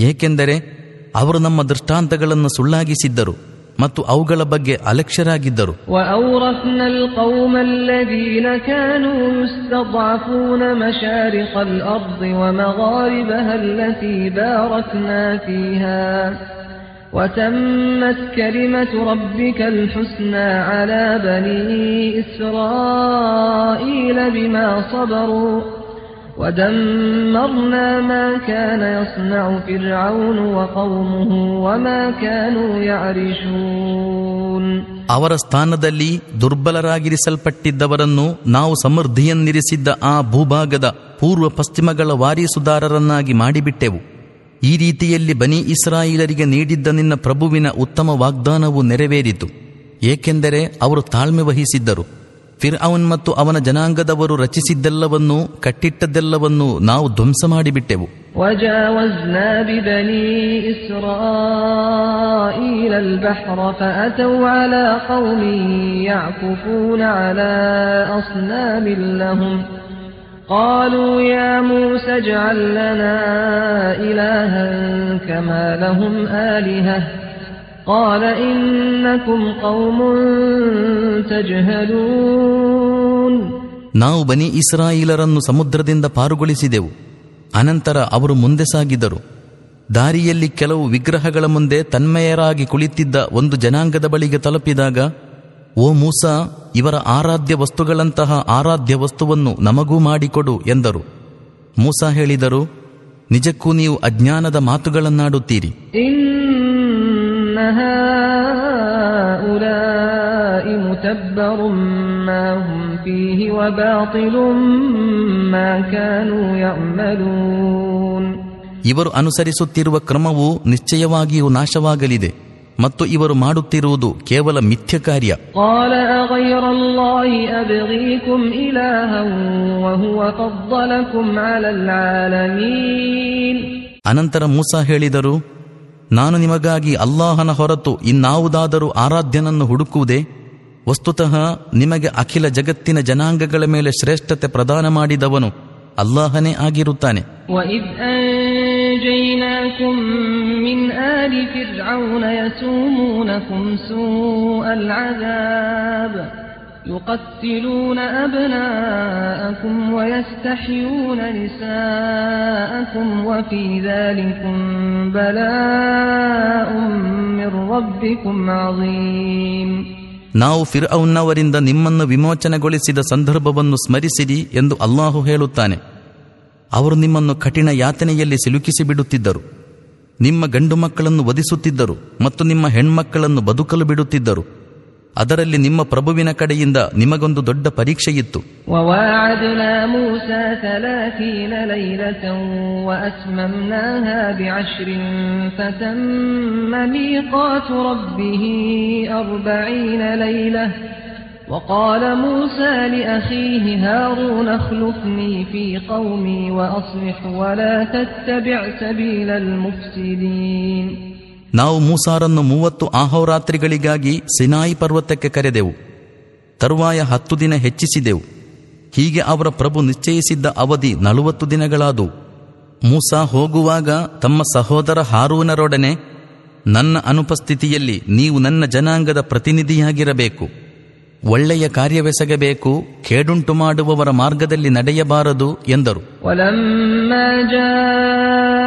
ಏಕೆಂದರೆ ಅವರು ನಮ್ಮ ದೃಷ್ಟಾಂತಗಳನ್ನು ಸುಳ್ಳಾಗಿಸಿದ್ದರು. ಮತ್ತು ಅವುಗಳ ಬಗ್ಗೆ ಅಲಕ್ಷ್ಯರಾಗಿದ್ದರು وأورثنا القوم الذين كانوا يستضعفون مشارق الأرض ومغاربها التي باركنا فيها وتمت كلمة ربك الحسنى على بني إسرائيل بما صبروا ودمرنا ما كان يصنع فرعون وقومه وما كانوا يعرشون ಅವರ ಸ್ಥಾನದಲ್ಲಿ ದುರ್ಬಲರಾಗಿರಿಸಲ್ಪಟ್ಟಿದ್ದವರನ್ನು ನಾವು ಸಮೃದ್ಧಿಯನ್ನಿರಿಸಿದ್ದ ಆ ಭೂಭಾಗದ ಪೂರ್ವ ಪಶ್ಚಿಮಗಳ ವಾರೀಸುದಾರರನ್ನಾಗಿ ಮಾಡಿಬಿಟ್ಟೆವು ಈ ರೀತಿಯಲ್ಲಿ ಬನಿ ಇಸ್ರಾಯಿಲರಿಗೆ ನೀಡಿದ್ದ ನಿನ್ನ ಪ್ರಭುವಿನ ಉತ್ತಮ ವಾಗ್ದಾನವು ನೆರವೇರಿತು ಏಕೆಂದರೆ ಅವರು ತಾಳ್ಮೆ ವಹಿಸಿದ್ದರು ಫಿರ್ ಅವನ್ ಮತ್ತು ಅವನ ಜನಾಂಗದವರು ರಚಿಸಿದ್ದೆಲ್ಲವನ್ನೂ ಕಟ್ಟಿಟ್ಟದ್ದೆಲ್ಲವನ್ನೂ ನಾವು ಧ್ವಂಸ ಮಾಡಿಬಿಟ್ಟೆವು وجاوزنا ببني إسرائيل البحر فأتوا على قوم يعكفون على أصنام لهم قالوا يا موسى اجعل لنا إلها كما لهم آلهة قال إنكم قوم تجهلون ನಾವು ಬನಿ ಇಸ್ರಾಯಿಲರನ್ನು ಸಮುದ್ರದಿಂದ ಪಾರುಗೊಳಿಸಿದೆವು ಅನಂತರ ಅವರು ಮುಂದೆ ಸಾಗಿದರು ದಾರಿಯಲ್ಲಿ ಕೆಲವು ವಿಗ್ರಹಗಳ ಮುಂದೆ ತನ್ಮಯರಾಗಿ ಕುಳಿತಿದ್ದ ಒಂದು ಜನಾಂಗದ ಬಳಿಗೆ ತಲುಪಿದಾಗ ಓ ಮೂಸ ಇವರ ಆರಾಧ್ಯ ವಸ್ತುಗಳಂತಹ ಆರಾಧ್ಯ ವಸ್ತುವನ್ನು ನಮಗೂ ಮಾಡಿಕೊಡು ಎಂದರು ಮೂಸ ಹೇಳಿದರು ನಿಜಕ್ಕೂ ನೀವು ಅಜ್ಞಾನದ ಮಾತುಗಳನ್ನಾಡುತ್ತೀರಿ إن هؤلاء متبر ما هم فيه وباطل ما كانوا يعملون ಇವರು ಅನುಸರಿಸುತ್ತಿರುವ ಕ್ರಮವು ನಿಶ್ಚಯವಾಗಿಯೂ ನಾಶವಾಗಲಿದೆ ಮತ್ತು ಇವರು ಮಾಡುತ್ತಿರುವುದು ಕೇವಲ ಮಿಥ್ಯ ಕಾರ್ಯ قال أغير الله أبغيكم إلها وهو فضلكم على العالمين ಅನಂತರ ಮೂಸ ಹೇಳಿದರು ನಾನು ನಿಮಗಾಗಿ ಅಲ್ಲಾಹನ ಹೊರತು ಇನ್ನಾವುದಾದರೂ ಆರಾಧ್ಯನನ್ನು ಹುಡುಕುವುದೇ ವಸ್ತುತಃ ನಿಮಗೆ ಅಖಿಲ ಜಗತ್ತಿನ ಜನಾಂಗಗಳ ಮೇಲೆ ಶ್ರೇಷ್ಠತೆ ಪ್ರದಾನ ಮಾಡಿದವನು ಅಲ್ಲಾಹನೇ ಆಗಿರುತ್ತಾನೆ وإذ أنجيناكم من آل فرعون يسومونكم سوء العذاب يقتلون أبناءكم ويستحيون نساءكم وفي ذلكم بلاء من ربكم عظيم ನಾವು ಫಿರ್ಔನ್ನವರಿಂದ ನಿಮ್ಮನ್ನು ವಿಮೋಚನೆಗೊಳಿಸಿದ ಸಂದರ್ಭವನ್ನು ಸ್ಮರಿಸಿರಿ ಎಂದು ಅಲ್ಲಾಹು ಹೇಳುತ್ತಾನೆ ಅವರು ನಿಮ್ಮನ್ನು ಕಠಿಣ ಯಾತನೆಯಲ್ಲಿ ಸಿಲುಕಿಸಿ ಬಿಡುತ್ತಿದ್ದರು ನಿಮ್ಮ ಗಂಡು ಮಕ್ಕಳನ್ನು ವಧಿಸುತ್ತಿದ್ದರು ಮತ್ತು ನಿಮ್ಮ ಹೆಣ್ಮಕ್ಕಳನ್ನು ಬದುಕಲು ಬಿಡುತ್ತಿದ್ದರು ಅದರಲ್ಲಿ ನಿಮ್ಮ ಪ್ರಭುವಿನ ಕಡೆಯಿಂದ ನಿಮಗೊಂದು ದೊಡ್ಡ ಪರೀಕ್ಷೆಯಿತ್ತು وواعدنا موسى ثلاثين ليلة وأتممناها بعشر فتم ميقات ربه أربعين ليلة وقال موسى لأخيه هارون اخلفني في قومي وأصلح ولا تتبع سبيل المفسدين ನಾವು ಮೂಸಾರನ್ನು ಮೂವತ್ತು ಆಹೋರಾತ್ರಿಗಳಿಗಾಗಿ ಸಿನಾಯಿ ಪರ್ವತಕ್ಕೆ ಕರೆದೆವು. ತರುವಾಯ ಹತ್ತು ದಿನ ಹೆಚ್ಚಿಸಿದೆವು. ಹೀಗೆ ಅವರ ಪ್ರಭು ನಿಶ್ಚಯಿಸಿದ್ದ ಅವಧಿ ನಲವತ್ತು ದಿನಗಳಾದವು ಮೂಸಾ ಹೋಗುವಾಗ ತಮ್ಮ ಸಹೋದರ ಹಾರೂನರೊಡನೆ, ನನ್ನ ಅನುಪಸ್ಥಿತಿಯಲ್ಲಿ ನೀವು ನನ್ನ ಜನಾಂಗದ ಪ್ರತಿನಿಧಿಯಾಗಿರಬೇಕು. ಒಳ್ಳೆಯ ಕಾರ್ಯವೆಸಗಬೇಕು ಕೇಡುಂಟು ಮಾಡುವವರ ಮಾರ್ಗದಲ್ಲಿ ನಡೆಯಬಾರದು ಎಂದರು.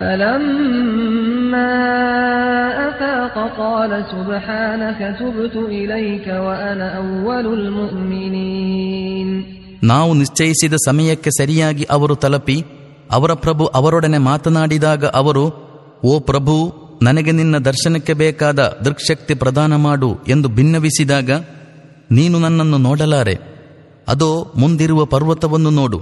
فلما أفاق قال سبحانك تبت إليك وأنا أول المؤمنين ನಾವು ನಿಶ್ಚಯಿಸಿದ ಸಮಯಕ್ಕೆ ಸರಿಯಾಗಿ ಅವರು ತಲುಪಿ ಅವರ ಪ್ರಭು ಅವರೊಡನೆ ಮಾತನಾಡಿದಾಗ ಅವರು ಓ ಪ್ರಭು ನನಗೆ ನಿನ್ನ ದರ್ಶನಕ್ಕೆ ಬೇಕಾದ ದೃಕ್ಶಕ್ತಿ ಪ್ರದಾನ ಮಾಡು ಎಂದು ಭಿನ್ನವಿಸಿದಾಗ ನೀನು ನನ್ನನ್ನು ನೋಡಲಾರೆ ಅದೋ ಮುಂದಿರುವ ಪರ್ವತವನ್ನು ನೋಡು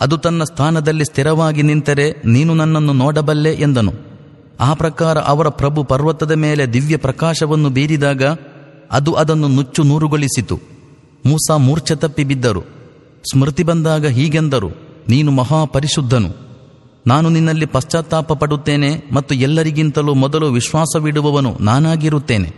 ಅದು ತನ್ನ ಸ್ಥಾನದಲ್ಲಿ ಸ್ಥಿರವಾಗಿ ನಿಂತರೆ ನೀನು ನನ್ನನ್ನು ನೋಡಬಲ್ಲೆ ಎಂದನು. ಆ ಪ್ರಕಾರ ಅವರ ಪ್ರಭು ಪರ್ವತದ ಮೇಲೆ ದಿವ್ಯ ಪ್ರಕಾಶವನ್ನು ಬೀರಿದಾಗ ಅದು ಅದನ್ನು ನುಚ್ಚು ನೂರುಗೊಳಿಸಿತು. ಮೂಸಾ ಮೂರ್ಛೆ ತಪ್ಪಿ ಬಿದ್ದರು. ಸ್ಮೃತಿ ಬಂದಾಗ ಹೀಗೆಂದರು, ನೀನು ಮಹಾಪರಿಶುದ್ಧನು. ನಾನು ನಿನ್ನಲ್ಲಿ ಪಶ್ಚಾತ್ತಾಪ ಪಡುತ್ತೇನೆ ಮತ್ತು ಎಲ್ಲರಿಗಿಂತಲೂ ಮೊದಲು ವಿಶ್ವಾಸವಿಡುವವನು ನಾನಾಗಿರುತ್ತೇನೆ.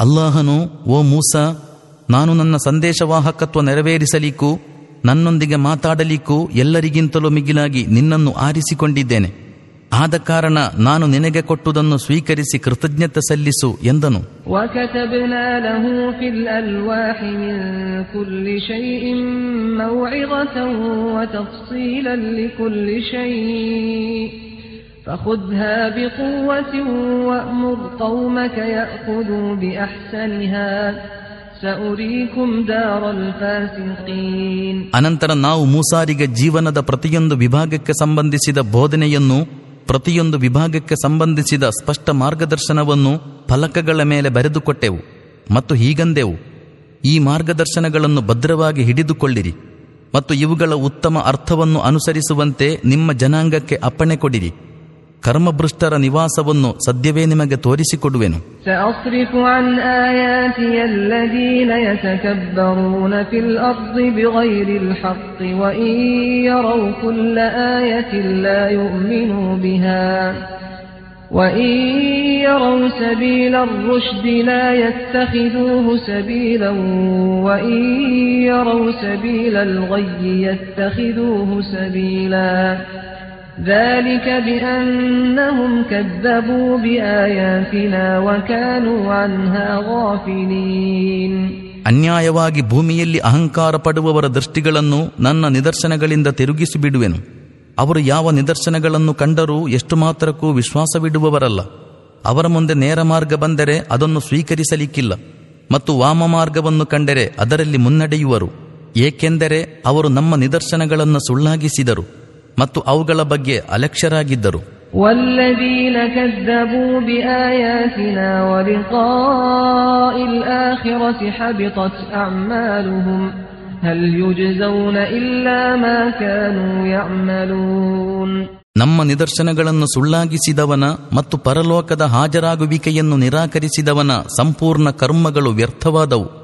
ಅಲ್ಲಾಹನು ಓ ಮೂಸ ನಾನು ನನ್ನ ಸಂದೇಶವಾಹಕತ್ವ ನೆರವೇರಿಸಲಿಕ್ಕೂ ನನ್ನೊಂದಿಗೆ ಮಾತಾಡಲಿಕ್ಕೂ ಎಲ್ಲರಿಗಿಂತಲೂ ಮಿಗಿಲಾಗಿ ನಿನ್ನನ್ನು ಆರಿಸಿಕೊಂಡಿದ್ದೇನೆ. ಆದ ಕಾರಣ ನಾನು ನಿನಗೆ ಕೊಟ್ಟುದನ್ನು ಸ್ವೀಕರಿಸಿ ಕೃತಜ್ಞತೆ ಸಲ್ಲಿಸು ಎಂದನು. ಫುದ್ಧ ಅನಂತರ ನಾವು ಮೂಸಾರಿಗೆ ಜೀವನದ ಪ್ರತಿಯೊಂದು ವಿಭಾಗಕ್ಕೆ ಸಂಬಂಧಿಸಿದ ಬೋಧನೆಯನ್ನು, ಪ್ರತಿಯೊಂದು ವಿಭಾಗಕ್ಕೆ ಸಂಬಂಧಿಸಿದ ಸ್ಪಷ್ಟ ಮಾರ್ಗದರ್ಶನವನ್ನು ಫಲಕಗಳ ಮೇಲೆ ಬರೆದುಕೊಟ್ಟೆವು ಮತ್ತು ಹೀಗಂದೆವು. ಈ ಮಾರ್ಗದರ್ಶನಗಳನ್ನು ಭದ್ರವಾಗಿ ಹಿಡಿದುಕೊಳ್ಳಿರಿ ಮತ್ತು ಇವುಗಳ ಉತ್ತಮ ಅರ್ಥವನ್ನು ಅನುಸರಿಸುವಂತೆ ನಿಮ್ಮ ಜನಾಂಗಕ್ಕೆ ಅಪ್ಪಣೆ ಕೊಡಿರಿ. ಕರ್ಮಭೃಷ್ಟರ ನಿವಾಸವನ್ನು ಸದ್ಯವೇ ನಿಮಗೆ ತೋರಿಸಿಕೊಡುವೆನು سأصرف عن آياتي الذين يتكبرون في الأرض بغير الحق وإن يروا كل آية لا يؤمنوا بها وإن يروا سبيل الرشد لا يتخذوه سبيلا وإن يروا سبيل الغي يتخذوه سبيلا ذلك بأنهم كذبوا بآياتنا وكانوا عنها غافلين ಅನ್ಯಾಯವಾಗಿ ಭೂಮಿಯಲ್ಲಿ ಅಹಂಕಾರ ಪಡುವವರ ದೃಷ್ಟಿಗಳನ್ನು ನನ್ನ ನಿದರ್ಶನಗಳಿಂದ ತಿರುಗಿಸಿ ಬಿಡುವೆನು ಅವರು ಯಾವ ನಿದರ್ಶನಗಳನ್ನು ಕಂಡರೂ ಎಷ್ಟು ಮಾತ್ರಕ್ಕೂ ವಿಶ್ವಾಸವಿಡುವವರಲ್ಲ ಅವರ ಮುಂದೆ ನೇರ ಮಾರ್ಗ ಬಂದರೆ ಅದನ್ನು ಸ್ವೀಕರಿಸಲಿಕ್ಕಿಲ್ಲ ಮತ್ತು ವಾಮ ಮಾರ್ಗವನ್ನು ಕಂಡರೆ ಅದರಲ್ಲಿ ಮುನ್ನಡೆಯುವರು ಏಕೆಂದರೆ ಅವರು ನಮ್ಮ ನಿದರ್ಶನಗಳನ್ನು ಸುಳ್ಳಾಗಿಸಿದರು ಮತ್ತು ಅವುಗಳ ಬಗ್ಗೆ ಅಲಕ್ಷರಾಗಿದ್ದರು ನಮ್ಮ ನಿದರ್ಶನಗಳನ್ನು ಸುಳ್ಳಾಗಿಸಿದವನ ಮತ್ತು ಪರಲೋಕದ ಹಾಜರಾಗುವಿಕೆಯನ್ನು ನಿರಾಕರಿಸಿದವನ ಸಂಪೂರ್ಣ ಕರ್ಮಗಳು ವ್ಯರ್ಥವಾದವು.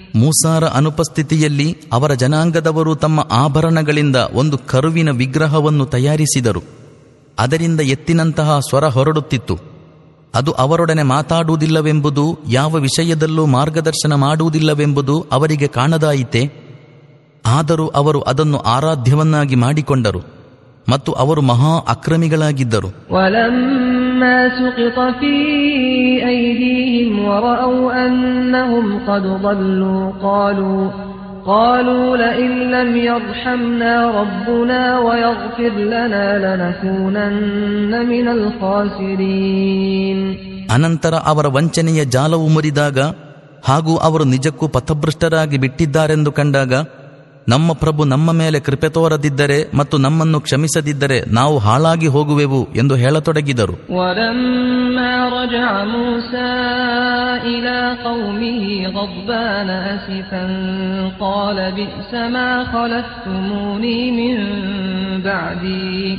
ಮೂಸಾರ ಅನುಪಸ್ಥಿತಿಯಲ್ಲಿ ಅವರ ಜನಾಂಗದವರು ತಮ್ಮ ಆಭರಣಗಳಿಂದ ಒಂದು ಕರುವಿನ ವಿಗ್ರಹವನ್ನು ತಯಾರಿಸಿದರು. ಅದರಿಂದ ಎತ್ತಿನಂತಹ ಸ್ವರ ಹೊರಡುತ್ತಿತ್ತು. ಅದು ಅವರೊಡನೆ ಮಾತಾಡುವುದಿಲ್ಲವೆಂಬುದು, ಯಾವ ವಿಷಯದಲ್ಲೂ ಮಾರ್ಗದರ್ಶನ ಮಾಡುವುದಿಲ್ಲವೆಂಬುದು ಅವರಿಗೆ ಕಾಣದಾಯಿತೆ. ಆದರೂ ಅವರು ಅದನ್ನು ಆರಾಧ್ಯವನ್ನಾಗಿ ಮಾಡಿಕೊಂಡರು ಮತ್ತು ಅವರು ಮಹಾ ಅಕ್ರಮಿಗಳಾಗಿದ್ದರು. أيديهم ورأوا أنهم قد ضلوا قالوا قالوا لئن لم يرحمنا ربنا ويغفر لنا لنكونن من الخاسرين ಅನಂತರ ಅವರ ವಂಚನೆಯ ಜಾಲವು ಮುರಿದಾಗ ಹಾಗೂ ಅವರು ನಿಜಕ್ಕೂ ಪಥಭೃಷ್ಟರಾಗಿ ಬಿಟ್ಟಿದ್ದಾರೆಂದು ಕಂಡಾಗ ನಮ್ಮ ಪ್ರಭು ನಮ್ಮ ಮೇಲೆ ಕೃಪೆ ತೋರದಿದ್ದರೆ ಮತ್ತು ನಮ್ಮನ್ನು ಕ್ಷಮಿಸದಿದ್ದರೆ ನಾವು ಹಾಳಾಗಿ ಹೋಗುವೆವು ಎಂದು ಹೇಳತೊಡಗಿದರು ولما رجع موسى إلى قومه غضبان أسفا قال بئس ما خلفتموني من بعدي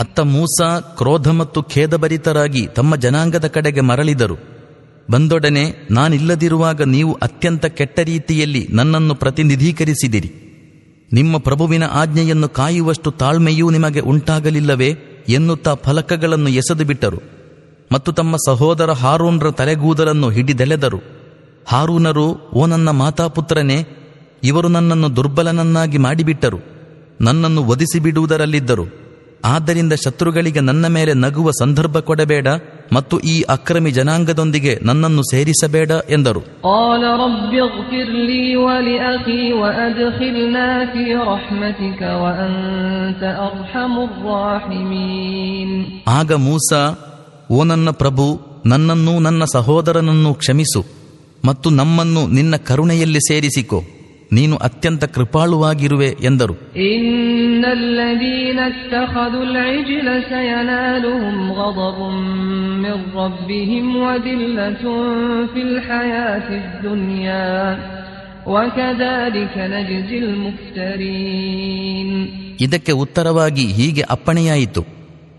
ಅತ್ತ ಮೂಸ ಕ್ರೋಧ ಮತ್ತು ಖೇದಭರಿತರಾಗಿ ತಮ್ಮ ಜನಾಂಗದ ಕಡೆಗೆ ಮರಳಿದರು. ಬಂದೊಡನೆ ನಾನಿಲ್ಲದಿರುವಾಗ ನೀವು ಅತ್ಯಂತ ಕೆಟ್ಟ ರೀತಿಯಲ್ಲಿ ನನ್ನನ್ನು ಪ್ರತಿನಿಧೀಕರಿಸಿದಿರಿ. ನಿಮ್ಮ ಪ್ರಭುವಿನ ಆಜ್ಞೆಯನ್ನು ಕಾಯುವಷ್ಟು ತಾಳ್ಮೆಯೂ ನಿಮಗೆ ಉಂಟಾಗಲಿಲ್ಲವೇ ಎನ್ನುತ್ತಾ ಫಲಕಗಳನ್ನು ಎಸೆದು ಬಿಟ್ಟರು. ಮತ್ತು ತಮ್ಮ ಸಹೋದರ ಹಾರೂನ್ರ ತಲೆಗೂದಲನ್ನು ಹಿಡಿದೆಳೆದರು. ಹಾರೂನರು, ಓ ನನ್ನ ಮಾತಾಪುತ್ರನೇ, ಇವರು ನನ್ನನ್ನು ದುರ್ಬಲನನ್ನಾಗಿ ಮಾಡಿಬಿಟ್ಟರು. ನನ್ನನ್ನು ಒದಿಸಿ ಬಿಡುವುದರಲ್ಲಿದ್ದರು ಆದ್ದರಿಂದ ಶತ್ರುಗಳಿಗೆ ನನ್ನ ಮೇಲೆ ನಗುವ ಸಂದರ್ಭ ಕೊಡಬೇಡ ಮತ್ತು ಈ ಅಕ್ರಮಿ ಜನಾಂಗದೊಂದಿಗೆ ನನ್ನನ್ನು ಸೇರಿಸಬೇಡ ಎಂದರು. ಆಗ ಮೂಸ ಓ ನನ್ನ ಪ್ರಭು ನನ್ನನ್ನೂ ನನ್ನ ಸಹೋದರನನ್ನು ಕ್ಷಮಿಸು ಮತ್ತು ನಮ್ಮನ್ನು ನಿನ್ನ ಕರುಣೆಯಲ್ಲಿ ಸೇರಿಸಿಕೊ. ನೀನು ಅತ್ಯಂತ ಕೃಪಾಳುವಾಗಿರುವೆ ಎಂದರು. ಇದಕ್ಕೆ ಉತ್ತರವಾಗಿ ಹೀಗೆ ಅಪ್ಪಣೆಯಾಯಿತು.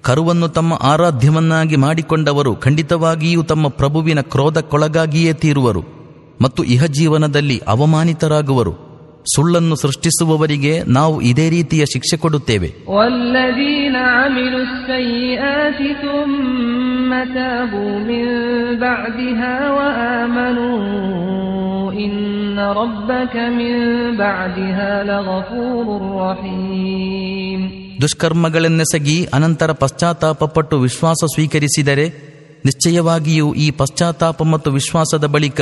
ಕರುವನ್ನು ತಮ್ಮ ಆರಾಧ್ಯವನ್ನಾಗಿ ಮಾಡಿಕೊಂಡವರು ಖಂಡಿತವಾಗಿಯೂ ತಮ್ಮ ಪ್ರಭುವಿನ ಕ್ರೋಧಕ್ಕೊಳಗಾಗಿಯೇ ತೀರುವರು. ಮತ್ತು ಇಹ ಜೀವನದಲ್ಲಿ ಅವಮಾನಿತರಾಗುವರು. ಸುಳ್ಳನ್ನು ಸೃಷ್ಟಿಸುವವರಿಗೆ ನಾವು ಇದೇ ರೀತಿಯ ಶಿಕ್ಷೆ ಕೊಡುತ್ತೇವೆ. ದುಷ್ಕರ್ಮಗಳನ್ನೆಸಗಿ ಅನಂತರ ಪಶ್ಚಾತ್ತಾಪಪಟ್ಟು ವಿಶ್ವಾಸ ಸ್ವೀಕರಿಸಿದರೆ ನಿಶ್ಚಯವಾಗಿಯೂ ಈ ಪಶ್ಚಾತ್ತಾಪ ಮತ್ತು ವಿಶ್ವಾಸದ ಬಳಿಕ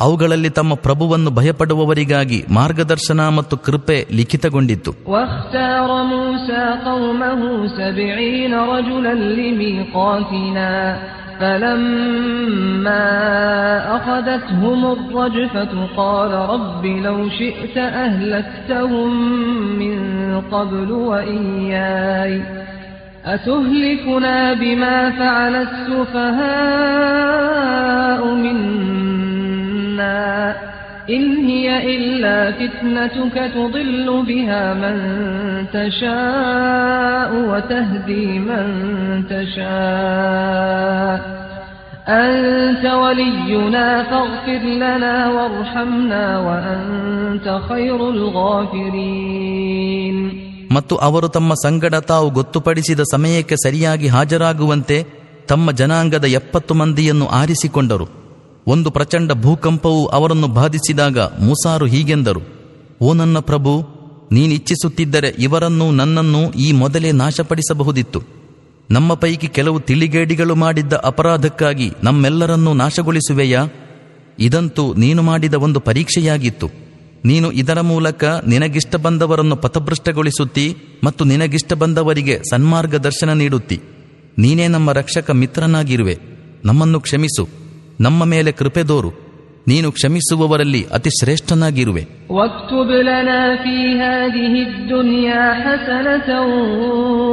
ಅವುಗಳಲ್ಲಿ ತಮ್ಮ ಪ್ರಭುವನ್ನು ಭಯಪಡುವವರಿಗಾಗಿ ಮಾರ್ಗದರ್ಶನ ಮತ್ತು ಕೃಪೆ ಲಿಖಿತಗೊಂಡಿತ್ತು. ಅಸುಹ್ಲಿಕುನಾ ಬಿಮಾ ಫಅಲ ಸುಫಹಾಉ ಉಮಿನ್ إن هي إلا فتنتك تضل بها من تشاء وتهدي من تشاء أنت ولينا فاغفر لنا وارحمنا وأنت خير الغافرين ಮತ್ತು ಅವರು ತಮ್ಮ ಸಂಗಡ ತಾವು ಗೊತ್ತುಪಡಿಸಿದ ಸಮಯಕ್ಕೆ ಸರಿಯಾಗಿ ಹಾಜರಾಗುವಂತೆ ತಮ್ಮ ಜನಾಂಗದ ಎಪ್ಪತ್ತು ಮಂದಿಯನ್ನು ಆರಿಸಿಕೊಂಡರು ಒಂದು ಪ್ರಚಂಡ ಭೂಕಂಪವು ಅವರನ್ನು ಬಾಧಿಸಿದಾಗ ಮೂಸಾರು ಹೀಗೆಂದರು, ಓ ನನ್ನ ಪ್ರಭು, ನೀನಿಚ್ಛಿಸುತ್ತಿದ್ದರೆ ಇವರನ್ನೂ ನನ್ನನ್ನು ಈ ಮೊದಲೇ ನಾಶಪಡಿಸಬಹುದಿತ್ತು. ನಮ್ಮ ಪೈಕಿ ಕೆಲವು ತಿಳಿಗೇಡಿಗಳು ಮಾಡಿದ್ದ ಅಪರಾಧಕ್ಕಾಗಿ ನಮ್ಮೆಲ್ಲರನ್ನೂ ನಾಶಗೊಳಿಸುವೆಯಾ? ಇದಂತೂ ನೀನು ಮಾಡಿದ ಒಂದು ಪರೀಕ್ಷೆಯಾಗಿತ್ತು. ನೀನು ಇದರ ಮೂಲಕ ನಿನಗಿಷ್ಟ ಬಂದವರನ್ನು ಪಥಭೃಷ್ಟಗೊಳಿಸುತ್ತಿ ಮತ್ತು ನಿನಗಿಷ್ಟ ಬಂದವರಿಗೆ ಸನ್ಮಾರ್ಗದರ್ಶನ ನೀಡುತ್ತಿ. ನೀನೇ ನಮ್ಮ ರಕ್ಷಕ ಮಿತ್ರನಾಗಿರುವೆ. ನಮ್ಮನ್ನು ಕ್ಷಮಿಸು. ನಮ್ಮ ಮೇಲೆ ಕೃಪೆ ದೋರು ನೀನು ಕ್ಷಮಿಸುವವರಲ್ಲಿ ಅತಿ ಶ್ರೇಷ್ಠನಾಗಿರುವೆ واكتب لنا في هذه الدنيا حسنة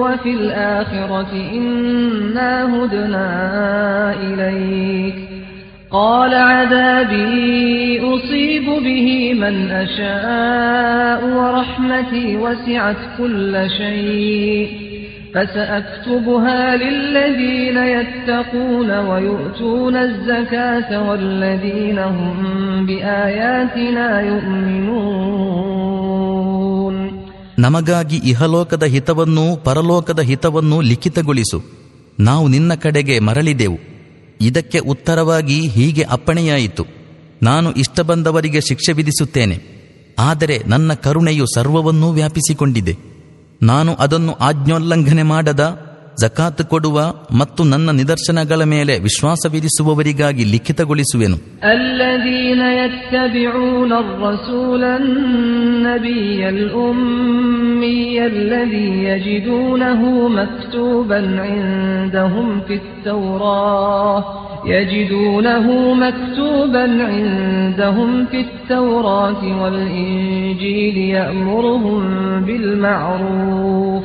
وفي الآخرة إنا هدنا إليك قال عذابي أصيب به من أشاء ورحمتي وسعت كل شيء فسأكتبها للذين يتقون ويؤتون الزكاة والذين هم بآياتنا يؤمنون ನಮಗಾಗಿ ಇಹಲೋಕದ ಹಿತವನ್ನೂ ಪರಲೋಕದ ಹಿತವನ್ನೂ ಲಿಖಿತಗೊಳಿಸು ನಾವು ನಿನ್ನ ಕಡೆಗೆ ಮರಳಿದೆವು ಇದಕ್ಕೆ ಉತ್ತರವಾಗಿ ಹೀಗೆ ಅಪ್ಪಣೆಯಾಯಿತು ನಾನು ಇಷ್ಟ ಬಂದವರಿಗೆ ಶಿಕ್ಷೆ ವಿಧಿಸುತ್ತೇನೆ ಆದರೆ ನನ್ನ ಕರುಣೆಯು ಸರ್ವವನ್ನೂ ವ್ಯಾಪಿಸಿಕೊಂಡಿದೆ ನಾನು ಅದನ್ನು ಆಜ್ಞೋಲ್ಲಂಘನೆ ಮಾಡದ ಜಕಾತ್ ಕೊಡುವ ಮತ್ತು ನನ್ನ ನಿದರ್ಶನಗಳ ಮೇಲೆ ವಿಶ್ವಾಸವಿರಿಸುವವರಿಗಾಗಿ ಲಿಖಿತಗೊಳಿಸುವೆನು الذين يتبعون الرسول النبي الأمي الذي يجدونه مكتوبا عندهم في التوراة يجدونه مكتوبا عندهم في التوراة والإنجيل يأمرهم بالمعروف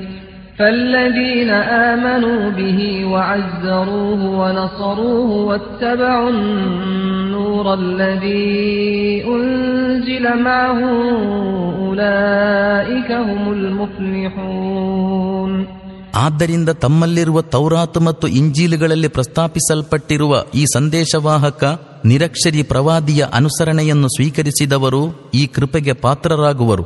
فالذين آمنوا به وعزروه ونصروه واتبعوا النور الذي أنزل معه أولئك هم المفلحون ಆದ್ದರಿಂದ ತಮ್ಮಲ್ಲಿರುವ ತೌರಾತ್ ಮತ್ತು ಇಂಜೀಲುಗಳಲ್ಲಿ ಪ್ರಸ್ತಾಪಿಸಲ್ಪಟ್ಟಿರುವ ಈ ಸಂದೇಶವಾಹಕ ನಿರಕ್ಷರಿ ಪ್ರವಾದಿಯ ಅನುಸರಣೆಯನ್ನು ಸ್ವೀಕರಿಸಿದವರು ಈ ಕೃಪೆಗೆ ಪಾತ್ರರಾಗುವರು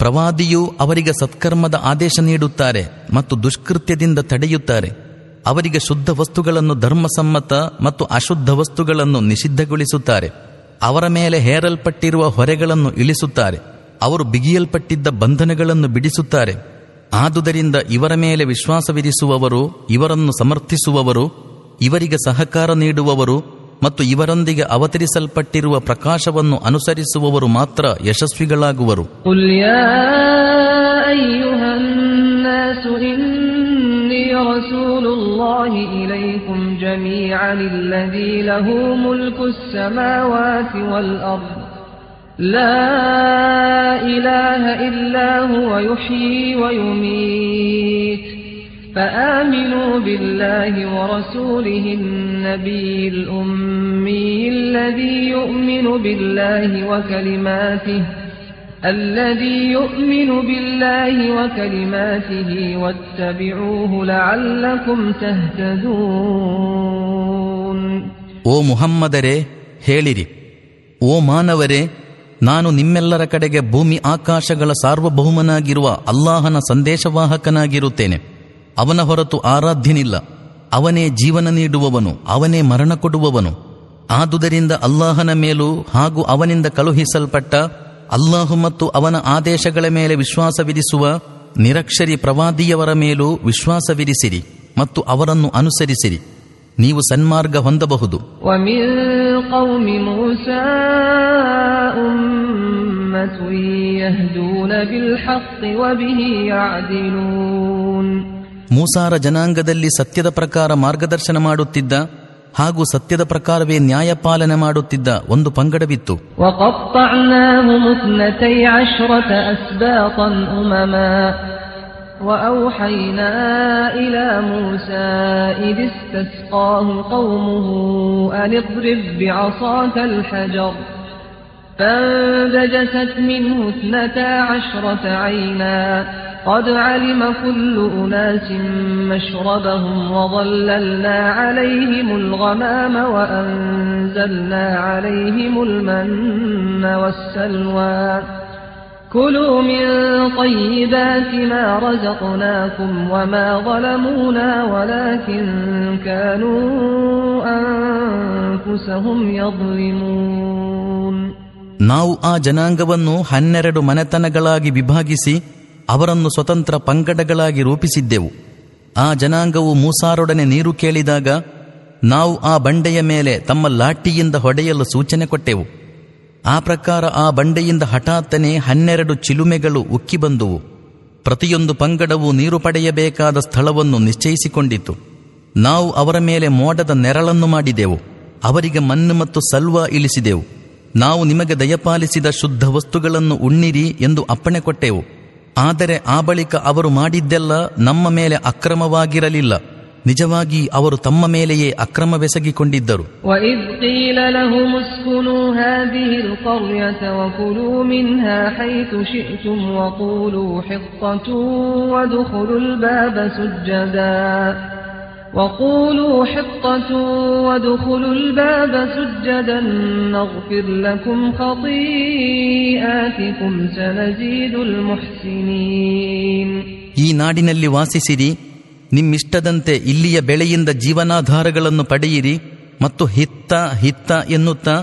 ಪ್ರವಾದಿಯು ಅವರಿಗೆ ಸತ್ಕರ್ಮದ ಆದೇಶ ನೀಡುತ್ತಾರೆ ಮತ್ತು ದುಷ್ಕೃತ್ಯದಿಂದ ತಡೆಯುತ್ತಾರೆ. ಅವರಿಗೆ ಶುದ್ಧ ವಸ್ತುಗಳನ್ನು ಧರ್ಮಸಮ್ಮತ ಮತ್ತು ಅಶುದ್ಧ ವಸ್ತುಗಳನ್ನು ನಿಷಿದ್ಧಗೊಳಿಸುತ್ತಾರೆ. ಅವರ ಮೇಲೆ ಹೇರಲ್ಪಟ್ಟಿರುವ ಹೊರೆಗಳನ್ನು ಇಳಿಸುತ್ತಾರೆ. ಅವರು ಬಿಗಿಯಲ್ಪಟ್ಟಿದ್ದ ಬಂಧನಗಳನ್ನು ಬಿಡಿಸುತ್ತಾರೆ. ಆದುದರಿಂದ ಇವರ ಮೇಲೆ ವಿಶ್ವಾಸವಿರಿಸುವವರು, ಇವರನ್ನು ಸಮರ್ಥಿಸುವವರು, ಇವರಿಗೆ ಸಹಕಾರ ನೀಡುವವರು ಮತ್ತು ಇವರೊಂದಿಗೆ ಅವತರಿಸಲ್ಪಟ್ಟಿರುವ ಪ್ರಕಾಶವನ್ನು ಅನುಸರಿಸುವವರು ಮಾತ್ರ ಯಶಸ್ವಿಗಳಾಗುವರು قل يا أيها الناس إني رسول الله إليكم جميعا الذي له ملك السماوات والأرض لا إله إلا هو يحيي ويميت فآمنوا بالله ورسوله النبي الأمي الذي يؤمن بالله وكلماته الذي يؤمن بالله وكلماته واتبعوه لعلكم تهتدون ಓ ಮುಹಮ್ಮದರೇ ಹೇಳಿರಿ ಓ ಮಾನವರೇ ನಾನು ನಿಮ್ಮೆಲ್ಲರ ಕಡೆಗೆ ಭೂಮಿ ಆಕಾಶಗಳ ಸಾರ್ವಭೌಮನಾಗಿರುವ ಅಲ್ಲಾಹನ ಸಂದೇಶವಾಹಕನಾಗಿರುತ್ತೇನೆ ಅವನ ಹೊರತು ಆರಾಧ್ಯನಿಲ್ಲ. ಅವನೇ ಜೀವನ ನೀಡುವವನು, ಅವನೇ ಮರಣ ಕೊಡುವವನು. ಆದುದರಿಂದ ಅಲ್ಲಾಹನ ಮೇಲೂ ಹಾಗೂ ಅವನಿಂದ ಕಳುಹಿಸಲ್ಪಟ್ಟ ಅಲ್ಲಾಹು ಮತ್ತು ಅವನ ಆದೇಶಗಳ ಮೇಲೆ ವಿಶ್ವಾಸವಿರಿಸುವ ನಿರಕ್ಷರಿ ಪ್ರವಾದಿಯವರ ಮೇಲೂ ವಿಶ್ವಾಸವಿರಿಸಿರಿ ಮತ್ತು ಅವರನ್ನು ಅನುಸರಿಸಿರಿ. ನೀವು ಸನ್ಮಾರ್ಗ ಹೊಂದಬಹುದು. ومن قوم موسى أمة يهدون بالحق وبه يعدلون ಮೂಸಾರ ಜನಾಂಗದಲ್ಲಿ ಸತ್ಯದ ಪ್ರಕಾರ ಮಾರ್ಗದರ್ಶನ ಮಾಡುತ್ತಿದ್ದ ಹಾಗೂ ಸತ್ಯದ ಪ್ರಕಾರವೇ ನ್ಯಾಯಪಾಲನೆ ಮಾಡುತ್ತಿದ್ದ ಒಂದು ಪಂಗಡವಿತ್ತು وقطعناهم اثنتي عشرة أسباطا أمما وأوحينا إلى موسى إذ استسقاه قومه أن اضرب بعصاك الحجر فانبجست منه اثنتا عشرة عينا قد علم كل أناس مشربهم وظللنا عليهم الغمام وأنزلنا عليهم المن والسلوى كلوا من طيبات ما رزقناكم وما ظلمونا ولكن كانوا أنفسهم يظلمون ನಾವು ಆ ಜನಾಂಗವನ್ನು ಹನ್ನೆರಡು ಮನೆತನಗಳಾಗಿ ವಿಭಾಗಿಸಿ ಅವರನ್ನು ಸ್ವತಂತ್ರ ಪಂಗಡಗಳಾಗಿ ರೂಪಿಸಿದ್ದೆವು. ಆ ಜನಾಂಗವು ಮೂಸಾರೊಡನೆ ನೀರು ಕೇಳಿದಾಗ, ನಾವು ಆ ಬಂಡೆಯ ಮೇಲೆ ತಮ್ಮ ಲಾಠಿಯಿಂದ ಹೊಡೆಯಲು ಸೂಚನೆ ಕೊಟ್ಟೆವು. ಆ ಪ್ರಕಾರ ಆ ಬಂಡೆಯಿಂದ ಹಠಾತ್ತನೆ ಹನ್ನೆರಡು ಚಿಲುಮೆಗಳು ಉಕ್ಕಿ ಬಂದುವು. ಪ್ರತಿಯೊಂದು ಪಂಗಡವು ನೀರು ಪಡೆಯಬೇಕಾದ ಸ್ಥಳವನ್ನು ನಿಶ್ಚಯಿಸಿಕೊಂಡಿತು ನಾವು ಅವರ ಮೇಲೆ ಮೋಡದ ನೆರಳನ್ನು ಮಾಡಿದೆವು. ಅವರಿಗೆ ಮಣ್ಣು ಮತ್ತು ಸಲ್ವ ಇಳಿಸಿದೆವು. ನಾವು ನಿಮಗೆ ದಯಪಾಲಿಸಿದ ಶುದ್ಧ ವಸ್ತುಗಳನ್ನು ಉಣ್ಣಿರಿ ಎಂದು ಅಪ್ಪಣೆ ಕೊಟ್ಟೆವು. ಆದರೆ ಆ ಬಳಿಕ ಅವರು ಮಾಡಿದ್ದೆಲ್ಲ ನಮ್ಮ ಮೇಲೆ ಅಕ್ರಮವಾಗಿರಲಿಲ್ಲ ನಿಜವಾಗಿ ಅವರು ತಮ್ಮ ಮೇಲೆಯೇ ಅಕ್ರಮವೆಸಗಿಕೊಂಡಿದ್ದರು وإذ وقولوا حطة وادخلوا الباب سجدا وقولوا حطة وادخلوا الباب سجدا نغفر لكم خطيئاتكم سنزيد المحسنين ಈ ನಾಡಿನಲ್ಲಿ ವಾಸಿಸಿರಿ ನಿಮ್ಮಿಷ್ಟದಂತೆ ಇಲ್ಲಿಯ ಬೆಳೆಯಿಂದ ಜೀವನಾಧಾರಗಳನ್ನು ಪಡೆಯಿರಿ ಮತ್ತು ಹಿತ್ತ ಹಿತ್ತ ಎನ್ನುತ್ತಾ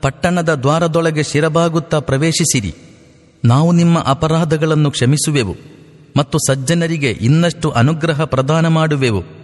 ಪಟ್ಟಣದ ದ್ವಾರದೊಳಗೆ ಶಿರಬಾಗುತ್ತಾ ಪ್ರವೇಶಿಸಿರಿ ನಾವು ನಿಮ್ಮ ಅಪರಾಧಗಳನ್ನು ಕ್ಷಮಿಸುವೆವು ಮತ್ತು ಸಜ್ಜನರಿಗೆ ಇನ್ನಷ್ಟು ಅನುಗ್ರಹ ಪ್ರದಾನ ಮಾಡುವೆವು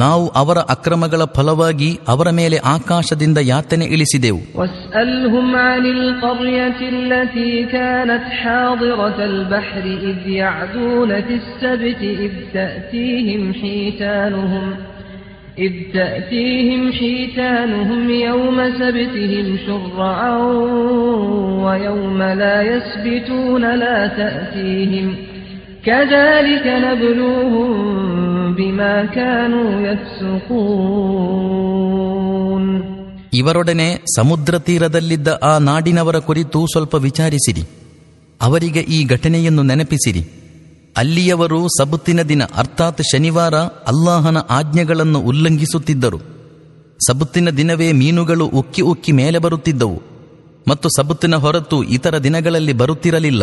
ನಾವು ಅವರ ಅಕ್ರಮಗಳ ಫಲವಾಗಿ ಅವರ ಮೇಲೆ ಆಕಾಶದಿಂದ ಯಾತನೆ ಇಳಿಸಿದೆವು واسألهم عن القرية التي كانت حاضرة البحر إذ يعدون في السبت إذ تأتيهم حيتانهم إذ تأتيهم حيتانهم يوم سبتهم شرعا ويوم لا يسبتون لا تأتيهم كذلك نبلوهم بما كانوا يفسقون ಇವರೊಡನೆ ಸಮುದ್ರ ತೀರದಲ್ಲಿದ್ದ ಆ ನಾಡಿನವರ ಕುರಿತು ಸ್ವಲ್ಪ ವಿಚಾರಿಸಿರಿ ಅವರಿಗೆ ಈ ಘಟನೆಯನ್ನು ನೆನಪಿಸಿರಿ ಅಲ್ಲಿಯವರು ಸಬುತ್ತಿನ ದಿನ ಅರ್ಥಾತ್ ಶನಿವಾರ ಅಲ್ಲಾಹನ ಆಜ್ಞೆಗಳನ್ನು ಉಲ್ಲಂಘಿಸುತ್ತಿದ್ದರು ಸಬುತ್ತಿನ ದಿನವೇ ಮೀನುಗಳು ಉಕ್ಕಿ ಉಕ್ಕಿ ಮೇಲೆ ಬರುತ್ತಿದ್ದವು ಮತ್ತು ಸಬುತ್ತಿನ ಹೊರತು ಇತರ ದಿನಗಳಲ್ಲಿ ಬರುತ್ತಿರಲಿಲ್ಲ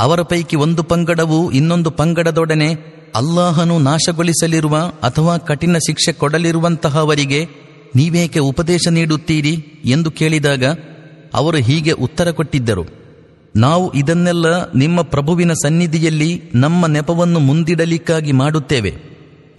ಅವರ ಪೈಕಿ ಒಂದು ಪಂಗಡವು ಇನ್ನೊಂದು ಪಂಗಡದೊಡನೆ ಅಲ್ಲಾಹನು ನಾಶಗೊಳಿಸಲಿರುವ ಅಥವಾ ಕಠಿಣ ಶಿಕ್ಷೆ ಕೊಡಲಿರುವಂತಹವರಿಗೆ ನೀವೇಕೆ ಉಪದೇಶ ನೀಡುತ್ತೀರಿ ಎಂದು ಕೇಳಿದಾಗ ಅವರು ಹೀಗೆ ಉತ್ತರ ಕೊಟ್ಟಿದ್ದರು. ನಾವು ಇದನ್ನೆಲ್ಲ ನಿಮ್ಮ ಪ್ರಭುವಿನ ಸನ್ನಿಧಿಯಲ್ಲಿ ನಮ್ಮ ನೆಪವನ್ನು ಮುಂದಿಡಲಿಕ್ಕಾಗಿ ಮಾಡುತ್ತೇವೆ.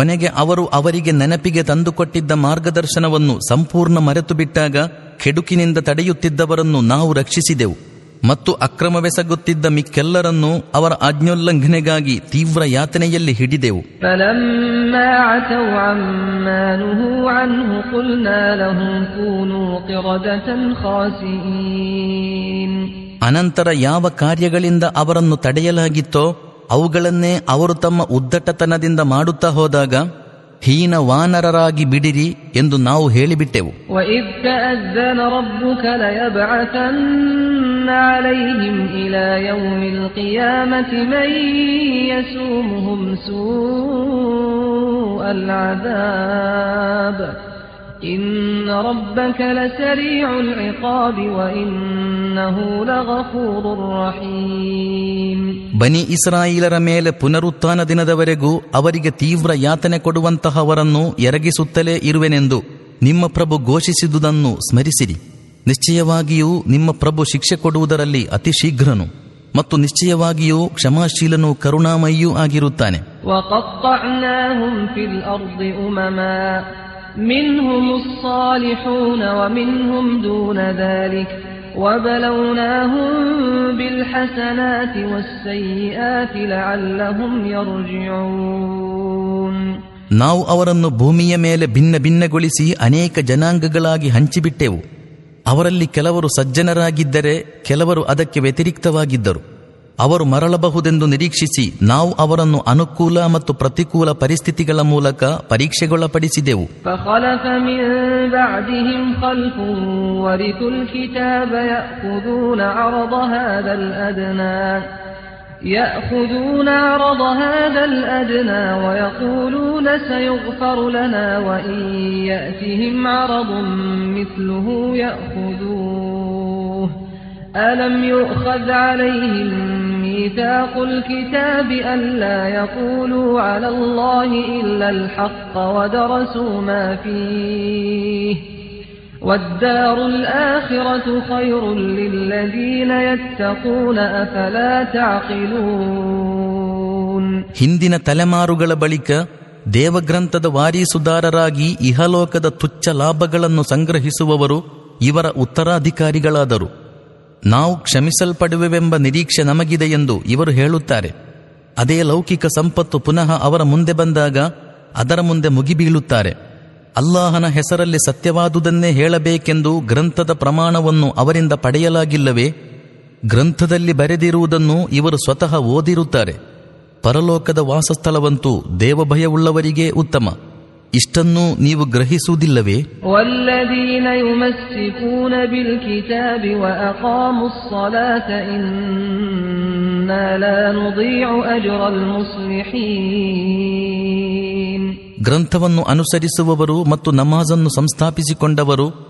ಕೊನೆಗೆ ಅವರು ಅವರಿಗೆ ನೆನಪಿಗೆ ತಂದುಕೊಟ್ಟಿದ್ದ ಮಾರ್ಗದರ್ಶನವನ್ನು ಸಂಪೂರ್ಣ ಮರೆತು ಬಿಟ್ಟಾಗ ಕೆಡುಕಿನಿಂದ ತಡೆಯುತ್ತಿದ್ದವರನ್ನು ನಾವು ರಕ್ಷಿಸಿದೆವು ಮತ್ತು ಅಕ್ರಮವೆಸಗುತ್ತಿದ್ದ ಮಿಕ್ಕೆಲ್ಲರನ್ನು ಅವರ ಆಜ್ಞೋಲ್ಲಂಘನೆಗಾಗಿ ತೀವ್ರ ಯಾತನೆಯಲ್ಲಿ ಹಿಡಿದೆವು. ಅನಂತರ ಯಾವ ಕಾರ್ಯಗಳಿಂದ ಅವರನ್ನು ತಡೆಯಲಾಗಿತ್ತೋ ಅವುಗಳನ್ನೇ ಅವರು ತಮ್ಮ ಉದ್ದಟತನದಿಂದ ಮಾಡುತ್ತಾ ಹೋದಾಗ ಹೀನ ವಾನರರಾಗಿ ಬಿಡಿರಿ ಎಂದು ನಾವು ಹೇಳಿಬಿಟ್ಟೆವು. ಅಲ್ಲಾದ إن ربك لسريع العقاب وإنه لغفور رحيم ಬನಿ ಇಸ್ರಾಯಿಲರ ಮೇಲೆ ಪುನರುತ್ಥಾನ ದಿನದವರೆಗೂ ಅವರಿಗೆ ತೀವ್ರ ಯಾತನೆ ಕೊಡುವಂತಹವರನ್ನು ಎರಗಿಸುತ್ತಲೇ ಇರುವೆನೆಂದು ನಿಮ್ಮ ಪ್ರಭು ಘೋಷಿಸಿದುದನ್ನು ಸ್ಮರಿಸಿರಿ ನಿಶ್ಚಯವಾಗಿಯೂ ನಿಮ್ಮ ಪ್ರಭು ಶಿಕ್ಷೆ ಕೊಡುವುದರಲ್ಲಿ ಅತಿ ಶೀಘ್ರನು ಮತ್ತು ನಿಶ್ಚಯವಾಗಿಯೂ ಕ್ಷಮಾಶೀಲನೂ ಕರುಣಾಮಯಿಯೂ ಆಗಿರುತ್ತಾನೆ وقطعناهم في الأرض أمما منهم الصالحون ومنهم دون ذلك وبلوناهم بالحسنات والسيئات لعلهم يرجعون ನಾವು ಅವರನ್ನು ಭೂಮಿಯ ಮೇಲೆ ಭಿನ್ನ ಭಿನ್ನಗೊಳಿಸಿ ಅನೇಕ ಜನಾಂಗಗಳಾಗಿ ಹಂಚಿಬಿಟ್ಟೆವು ಅವರಲ್ಲಿ ಕೆಲವರು ಸಜ್ಜನರಾಗಿದ್ದರೆ ಕೆಲವರು ಅದಕ್ಕೆ ವ್ಯತಿರಿಕ್ತವಾಗಿದ್ದರು ಅವರು ಮರಳಬಹುದೆಂದು ನಿರೀಕ್ಷಿಸಿ ನಾವು ಅವರನ್ನು ಅನುಕೂಲ ಮತ್ತು ಪ್ರತಿಕೂಲ ಪರಿಸ್ಥಿತಿಗಳ ಮೂಲಕ ಪರೀಕ್ಷೆಗೊಳಪಡಿಸಿದೆವು فخلف من بعدهم خلف ورثوا الكتاب يأخذون عرض هذا الأدنى يأخذون عرض هذا الأدنى ويقولون سيغفر لنا وإن يأتهم عرض مثله يأخذوه ألم يؤخذ عليهم ميثاق الكتاب ألا يقولوا على الله إلا الحق ودرسوا ما فيه والدار الآخرة خير للذين يتقون أفلا تعقلون ಹಿಂದಿನ ತಲೆಮಾರುಗಳ ಬಳಿಕ ದೇವಗ್ರಂಥದ ವಾರೀಸುದಾರರಾಗಿ ಇಹಲೋಕದ ತುಚ್ಛ ಲಾಭಗಳನ್ನು ಸಂಗ್ರಹಿಸುವವರು ಇವರ ಉತ್ತರಾಧಿಕಾರಿಗಳಾದರು ನಾವು ಕ್ಷಮಿಸಲ್ಪಡುವೆವೆಂಬ ನಿರೀಕ್ಷೆ ನಮಗಿದೆ ಎಂದು ಇವರು ಹೇಳುತ್ತಾರೆ. ಅದೇ ಲೌಕಿಕ ಸಂಪತ್ತು ಪುನಃ ಅವರ ಮುಂದೆ ಬಂದಾಗ ಅದರ ಮುಂದೆ ಮುಗಿಬೀಳುತ್ತಾರೆ. ಅಲ್ಲಾಹನ ಹೆಸರಲ್ಲಿ ಸತ್ಯವಾದುದನ್ನೇ ಹೇಳಬೇಕೆಂದು ಗ್ರಂಥದ ಪ್ರಮಾಣವನ್ನು ಅವರಿಂದ ಪಡೆಯಲಾಗಿಲ್ಲವೇ? ಗ್ರಂಥದಲ್ಲಿ ಬರೆದಿರುವುದನ್ನು ಇವರು ಸ್ವತಃ ಓದಿರುತ್ತಾರೆ. ಪರಲೋಕದ ವಾಸಸ್ಥಳವಂತೂ ದೇವಭಯವುಳ್ಳವರಿಗೇ ಉತ್ತಮ. ಇಷ್ಟನ್ನು ನೀವು ಗ್ರಹಿಸುವುದಿಲ್ಲವೇ? ಗ್ರಂಥವನ್ನು ಅನುಸರಿಸುವವರು ಮತ್ತು ನಮಾಜನ್ನು ಸಂಸ್ಥಾಪಿಸಿಕೊಂಡವರು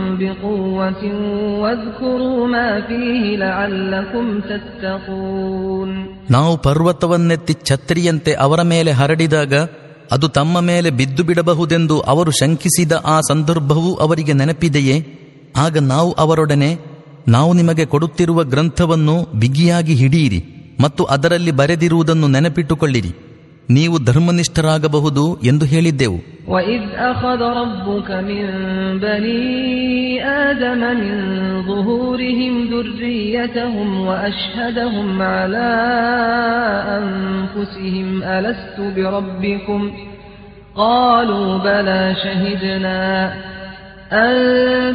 بقوة واذكروا ما فيه لعلكم تتقون ನಾವು ಪರ್ವತವನ್ನೆತ್ತಿ ಛತ್ರಿಯಂತೆ ಅವರ ಮೇಲೆ ಹರಡಿದಾಗ ಅದು ತಮ್ಮ ಮೇಲೆ ಬಿದ್ದು ಬಿಡಬಹುದೆಂದು ಅವರು ಶಂಕಿಸಿದ ಆ ಸಂದರ್ಭವೂ ಅವರಿಗೆ ನೆನಪಿದೆಯೇ ಆಗ ನಾವು ಅವರೊಡನೆ ನಾವು ನಿಮಗೆ ಕೊಡುತ್ತಿರುವ ಗ್ರಂಥವನ್ನು ಬಿಗಿಯಾಗಿ ಹಿಡಿಯಿರಿ ಮತ್ತು ಅದರಲ್ಲಿ ಬರೆದಿರುವುದನ್ನು ನೆನಪಿಟ್ಟುಕೊಳ್ಳಿರಿ ನೀವು ಧರ್ಮನಿಷ್ಠರಾಗಬಹುದು ಎಂದು ಹೇಳಿದ್ದೆವು وإذ أخذ ربك من بني آدم من ظهورهم ذريتهم وأشهدهم على أنفسهم ألست بربكم قالوا بلى شهدنا أن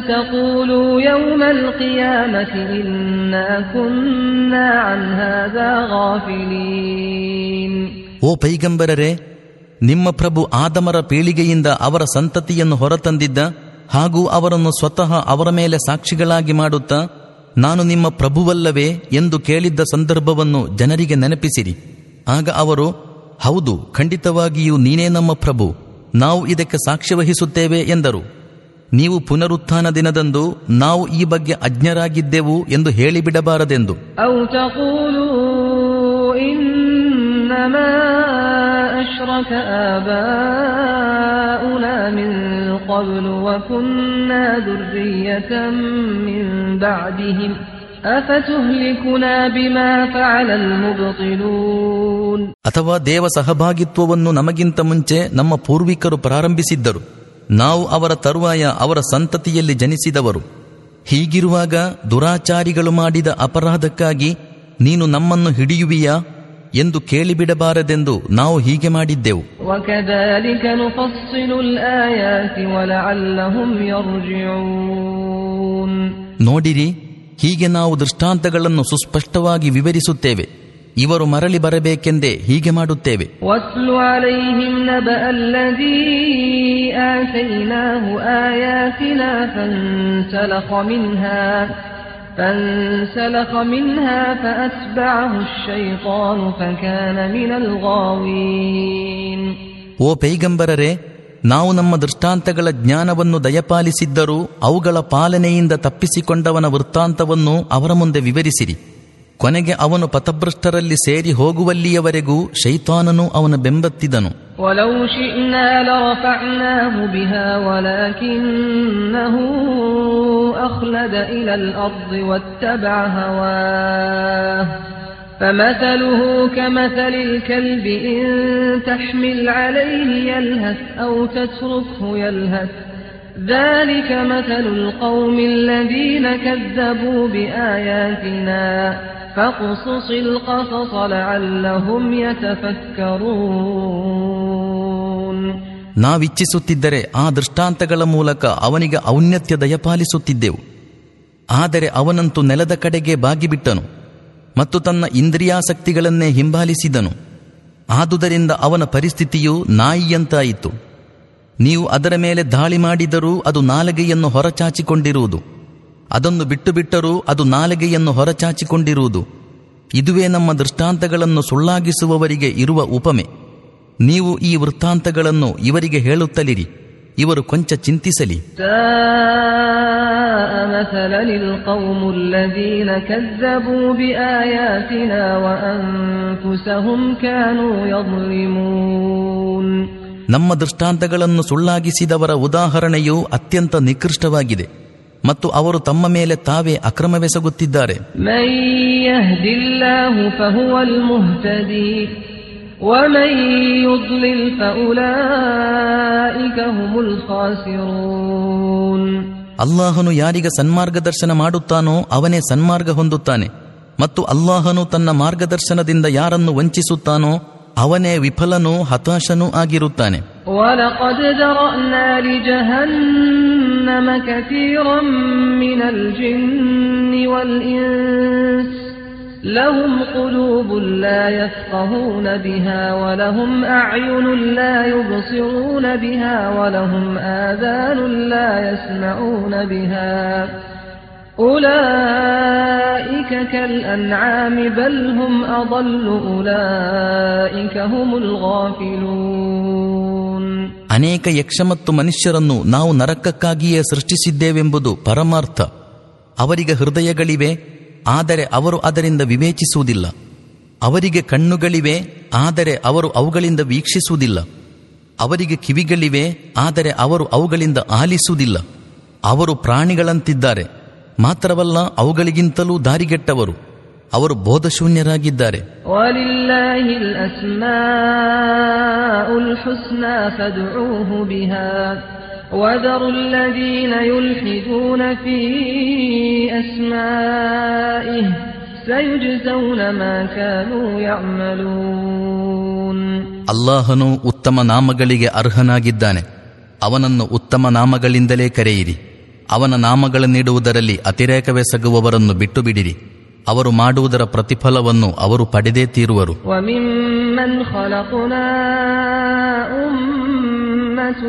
تقولوا يوم القيامة إنا كنا عن هذا غافلين ಓ ಪೈಗಂಬರರೇ, ನಿಮ್ಮ ಪ್ರಭು ಆದಮರ ಪೀಳಿಗೆಯಿಂದ ಅವರ ಸಂತತಿಯನ್ನು ಹೊರತಂದಿದ್ದ ಹಾಗೂ ಅವರನ್ನು ಸ್ವತಃ ಅವರ ಮೇಲೆ ಸಾಕ್ಷಿಗಳಾಗಿ ಮಾಡುತ್ತಾ ನಾನು ನಿಮ್ಮ ಪ್ರಭುವಲ್ಲವೇ ಎಂದು ಕೇಳಿದ್ದ ಸಂದರ್ಭವನ್ನು ಜನರಿಗೆ ನೆನಪಿಸಿರಿ. ಆಗ ಅವರು, ಹೌದು, ಖಂಡಿತವಾಗಿಯೂ ನೀನೇ ನಮ್ಮ ಪ್ರಭು, ನಾವು ಇದಕ್ಕೆ ಸಾಕ್ಷಿ ವಹಿಸುತ್ತೇವೆ ಎಂದರು. ನೀವು ಪುನರುತ್ಥಾನ ದಿನದಂದು ನಾವು ಈ ಬಗ್ಗೆ ಅಜ್ಞರಾಗಿದ್ದೆವು ಎಂದು ಹೇಳಿಬಿಡಬಾರದೆಂದು. إنما أشرك آباؤنا من قبل وكنا ذرية من بعدهم أفتهلكنا بما فعل المبطلون ಅಥವಾ ದೇವ ಸಹಭಾಗಿತ್ವವನ್ನು ನಮಗಿಂತ ಮುಂಚೆ ನಮ್ಮ ಪೂರ್ವಿಕರು ಪ್ರಾರಂಭಿಸಿದ್ದರು ನಾವು ಅವರ ತರುವಾಯ ಅವರ ಸಂತತಿಯಲ್ಲಿ ಜನಿಸಿದವರು ಹೀಗಿರುವಾಗ ದುರಾಚಾರಿಗಳು ಮಾಡಿದ ಅಪರಾಧಕ್ಕಾಗಿ ನೀನು ನಮ್ಮನ್ನು ಹಿಡಿಯುವಿಯಾ ಎಂದು ಕೇಳಿಬಿಡಬಾರದೆಂದು ನಾವು ಹೀಗೆ ಮಾಡಿದ್ದೆವು. ನೋಡಿರಿ ಹೀಗೆ ನಾವು ದೃಷ್ಟಾಂತಗಳನ್ನು ಸುಸ್ಪಷ್ಟವಾಗಿ ವಿವರಿಸುತ್ತೇವೆ. ಇವರು ಮರಳಿ ಬರಬೇಕೆಂದೇ ಹೀಗೆ ಮಾಡುತ್ತೇವೆ. ಆಯಾಸಿನ فانسلخ منها فانسلخ منها فأتبعه الشيطان فكان من الغاوين ಓ ಪೈಗಂಬರರೆ ನಾವು ನಮ್ಮ ದೃಷ್ಟಾಂತಗಳ ಜ್ಞಾನವನ್ನು ದಯಪಾಲಿಸಿದ್ದರೂ ಅವುಗಳ ಪಾಲನೆಯಿಂದ ತಪ್ಪಿಸಿಕೊಂಡವನ ವೃತ್ತಾಂತವನ್ನು ಅವರ ಮುಂದೆ ವಿವರಿಸಿರಿ ಕೊನೆಗೆ ಅವನು ಪಥಭ್ರಷ್ಟರಲ್ಲಿ ಸೇರಿ ಹೋಗುವಲ್ಲಿಯವರೆಗೂ ಶೈತಾನನು ಅವನ ಬೆಂಬತ್ತಿದನು ولو شئنا لرفعناه بها ولكنه أخلد إلى الأرض واتبع هواه فمثله كمثل الكلب إن تحمل عليه يلهث أو تتركه يلهث ذلك مثل القوم الذين كذبوا بآياتنا فاقصص القصص لعلهم يتفكرون ನಾವಿಚ್ಛಿಸುತ್ತಿದ್ದರೆ ಆ ದೃಷ್ಟಾಂತಗಳ ಮೂಲಕ ಅವನಿಗೆ ಔನ್ನತ್ಯ ದಯಪಾಲಿಸುತ್ತಿದ್ದೆವು ಆದರೆ ಅವನಂತೂ ನೆಲದ ಕಡೆಗೆ ಬಾಗಿಬಿಟ್ಟನು ಮತ್ತು ತನ್ನ ಇಂದ್ರಿಯಾಸಕ್ತಿಗಳನ್ನೇ ಹಿಂಬಾಲಿಸಿದನು ಆದುದರಿಂದ ಅವನ ಪರಿಸ್ಥಿತಿಯು ನಾಯಿಯಂತಾಯಿತು ನೀವು ಅದರ ಮೇಲೆ ದಾಳಿ ಮಾಡಿದರೂ ಅದು ನಾಲಿಗೆಯನ್ನು ಹೊರಚಾಚಿಕೊಂಡಿರುವುದು ಅದನ್ನು ಬಿಟ್ಟು ಬಿಟ್ಟರೂ ಅದು ನಾಲಿಗೆಯನ್ನು ಹೊರಚಾಚಿಕೊಂಡಿರುವುದು. ಇದುವೇ ನಮ್ಮ ದೃಷ್ಟಾಂತಗಳನ್ನು ಸುಳ್ಳಾಗಿಸುವವರಿಗೆ ಇರುವ ಉಪಮೆ. ನೀವು ಈ ವೃತ್ತಾಂತಗಳನ್ನು ಇವರಿಗೆ ಹೇಳುತ್ತಲಿರಿ. ಇವರು ಕೊಂಚ ಚಿಂತಿಸಲಿ. ನಮ್ಮ ದೃಷ್ಟಾಂತಗಳನ್ನು ಸುಳ್ಳಾಗಿಸಿದವರ ಉದಾಹರಣೆಯು ಅತ್ಯಂತ ನಿಕೃಷ್ಟವಾಗಿದೆ. ಮತ್ತು ಅವರು ತಮ್ಮ ಮೇಲೆ ತಾವೇ ಅಕ್ರಮವೆಸಗುತ್ತಿದ್ದಾರೆ. ಅಲ್ಲಾಹನು ಯಾರಿಗ ಸನ್ಮಾರ್ಗದರ್ಶನ ಮಾಡುತ್ತಾನೋ ಅವನೇ ಸನ್ಮಾರ್ಗ ಹೊಂದುತ್ತಾನೆ. ಮತ್ತು ಅಲ್ಲಾಹನು ತನ್ನ ಮಾರ್ಗದರ್ಶನದಿಂದ ಯಾರನ್ನು ವಂಚಿಸುತ್ತಾನೋ ಅವನೇ ವಿಫಲನೂ ಹತಾಶನೂ ಆಗಿರುತ್ತಾನೆ ولقد ذرأنا لجهنم كثيرا من الجن والإنس لهم قلوب لا يفقهون بها ولهم أعين لا يبصرون بها ولهم آذان لا يسمعون بها أولئك كالأنعام بل هم أضل أولئك هم الغافلون ಅನೇಕ ಯಕ್ಷ ಮತ್ತು ಮನುಷ್ಯರನ್ನು ನಾವು ನರಕಕ್ಕಾಗಿಯೇ ಸೃಷ್ಟಿಸಿದ್ದೇವೆಂಬುದು ಪರಮಾರ್ಥ ಅವರಿಗೆ ಹೃದಯಗಳಿವೆ ಆದರೆ ಅವರು ಅದರಿಂದ ವಿವೇಚಿಸುವುದಿಲ್ಲ ಅವರಿಗೆ ಕಣ್ಣುಗಳಿವೆ ಆದರೆ ಅವರು ಅವುಗಳಿಂದ ವೀಕ್ಷಿಸುವುದಿಲ್ಲ ಅವರಿಗೆ ಕಿವಿಗಳಿವೆ ಆದರೆ ಅವರು ಅವುಗಳಿಂದ ಆಲಿಸುವುದಿಲ್ಲ ಅವರು ಪ್ರಾಣಿಗಳಂತಿದ್ದಾರೆ ಮಾತ್ರವಲ್ಲ ಅವುಗಳಿಗಿಂತಲೂ ದಾರಿಗೆಟ್ಟವರು. ಅವರು ಬೋಧಶೂನ್ಯರಾಗಿದ್ದಾರೆ. ಅಲ್ಲಾಹನು ಉತ್ತಮ ನಾಮಗಳಿಗೆ ಅರ್ಹನಾಗಿದ್ದಾನೆ. ಅವನನ್ನು ಉತ್ತಮ ನಾಮಗಳಿಂದಲೇ ಕರೆಯಿರಿ. ಅವನ ನಾಮಗಳನ್ನು ನೀಡುವುದರಲ್ಲಿ ಅತಿರೇಕವೆಸಗುವವರನ್ನು ಬಿಟ್ಟು ಬಿಡಿರಿ ಅವರು ಮಾಡುವುದರ ಪ್ರತಿಫಲವನ್ನು ಅವರು ಪಡೆದೇ ತೀರುವರು. أمة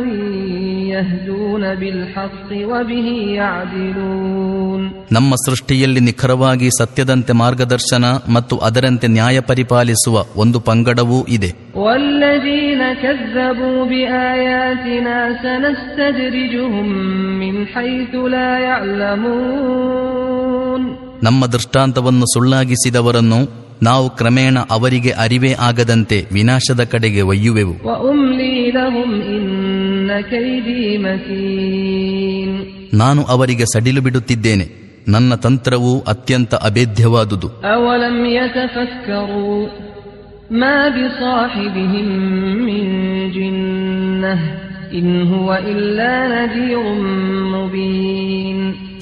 يهدون بالحق وبه يعدلون ನಮ್ಮ ಸೃಷ್ಟಿಯಲ್ಲಿ ನಿಖರವಾಗಿ ಸತ್ಯದಂತೆ ಮಾರ್ಗದರ್ಶನ ಮತ್ತು ಅದರಂತೆ ನ್ಯಾಯ ಪರಿಪಾಲಿಸುವ ಒಂದು ಪಂಗಡವೂ ಇದೆ والذين كذبوا بآياتنا سنستدرجهم من حيث لا يعلمون ನಮ್ಮ ದೃಷ್ಟಾಂತವನ್ನು ಸುಳ್ಳಾಗಿಸಿದವರನ್ನು ನಾವು ಕ್ರಮೇಣ ಅವರಿಗೆ ಅರಿವೇ ಆಗದಂತೆ ವಿನಾಶದ ಕಡೆಗೆ ಒಯ್ಯುವೆವು. ನಾನು ಅವರಿಗೆ ಸಡಿಲು ಬಿಡುತ್ತಿದ್ದೇನೆ. ನನ್ನ ತಂತ್ರವು ಅತ್ಯಂತ ಅಭೇದ್ಯವಾದುದು.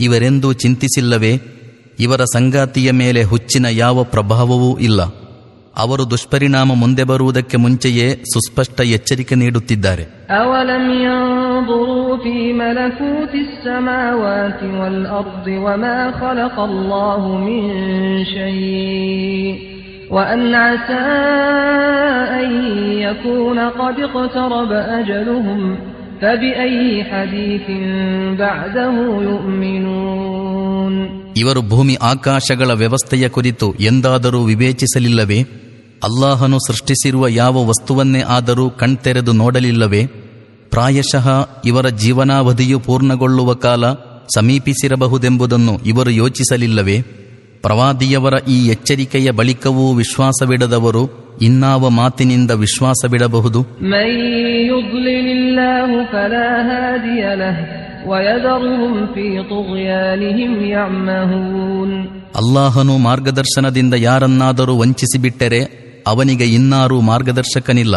ಇವರೆಂದೂ ಚಿಂತಿಸಿಲ್ಲವೇ? ಇವರ ಸಂಗಾತಿಯ ಮೇಲೆ ಹುಚ್ಚಿನ ಯಾವ ಪ್ರಭಾವವೂ ಇಲ್ಲ. ಅವರು ದುಷ್ಪರಿಣಾಮ ಮುಂದೆ ಬರುವುದಕ್ಕೆ ಮುಂಚೆಯೇ ಸುಸ್ಪಷ್ಟ ಎಚ್ಚರಿಕೆ ನೀಡುತ್ತಿದ್ದಾರೆ. ಅವಲಂ ಇವರು ಭೂಮಿ ಆಕಾಶಗಳ ವ್ಯವಸ್ಥೆಯ ಕುರಿತು ಎಂದಾದರೂ ವಿವೇಚಿಸಲಿಲ್ಲವೇ? ಅಲ್ಲಾಹನು ಸೃಷ್ಟಿಸಿರುವ ಯಾವ ವಸ್ತುವನ್ನೇ ಆದರೂ ಕಣ್ತೆರೆದು ನೋಡಲಿಲ್ಲವೇ? ಪ್ರಾಯಶಃ ಇವರ ಜೀವನಾವಧಿಯು ಪೂರ್ಣಗೊಳ್ಳುವ ಕಾಲ ಸಮೀಪಿಸಿರಬಹುದೆಂಬುದನ್ನು ಇವರು ಯೋಚಿಸಲಿಲ್ಲವೇ? ಪ್ರವಾದಿಯವರ ಈ ಎಚ್ಚರಿಕೆಯ ಬಳಿಕವೂ ವಿಶ್ವಾಸವಿಡದವರು ಇನ್ನಾವ ಮಾತಿನಿಂದ ವಿಶ್ವಾಸ ಬಿಡಬಹುದು ಅಲ್ಲಾಹನು ಮಾರ್ಗದರ್ಶನದಿಂದ ಯಾರನ್ನಾದರೂ ವಂಚಿಸಿಬಿಟ್ಟರೆ ಅವನಿಗೆ ಇನ್ನಾರೂ ಮಾರ್ಗದರ್ಶಕನಿಲ್ಲ.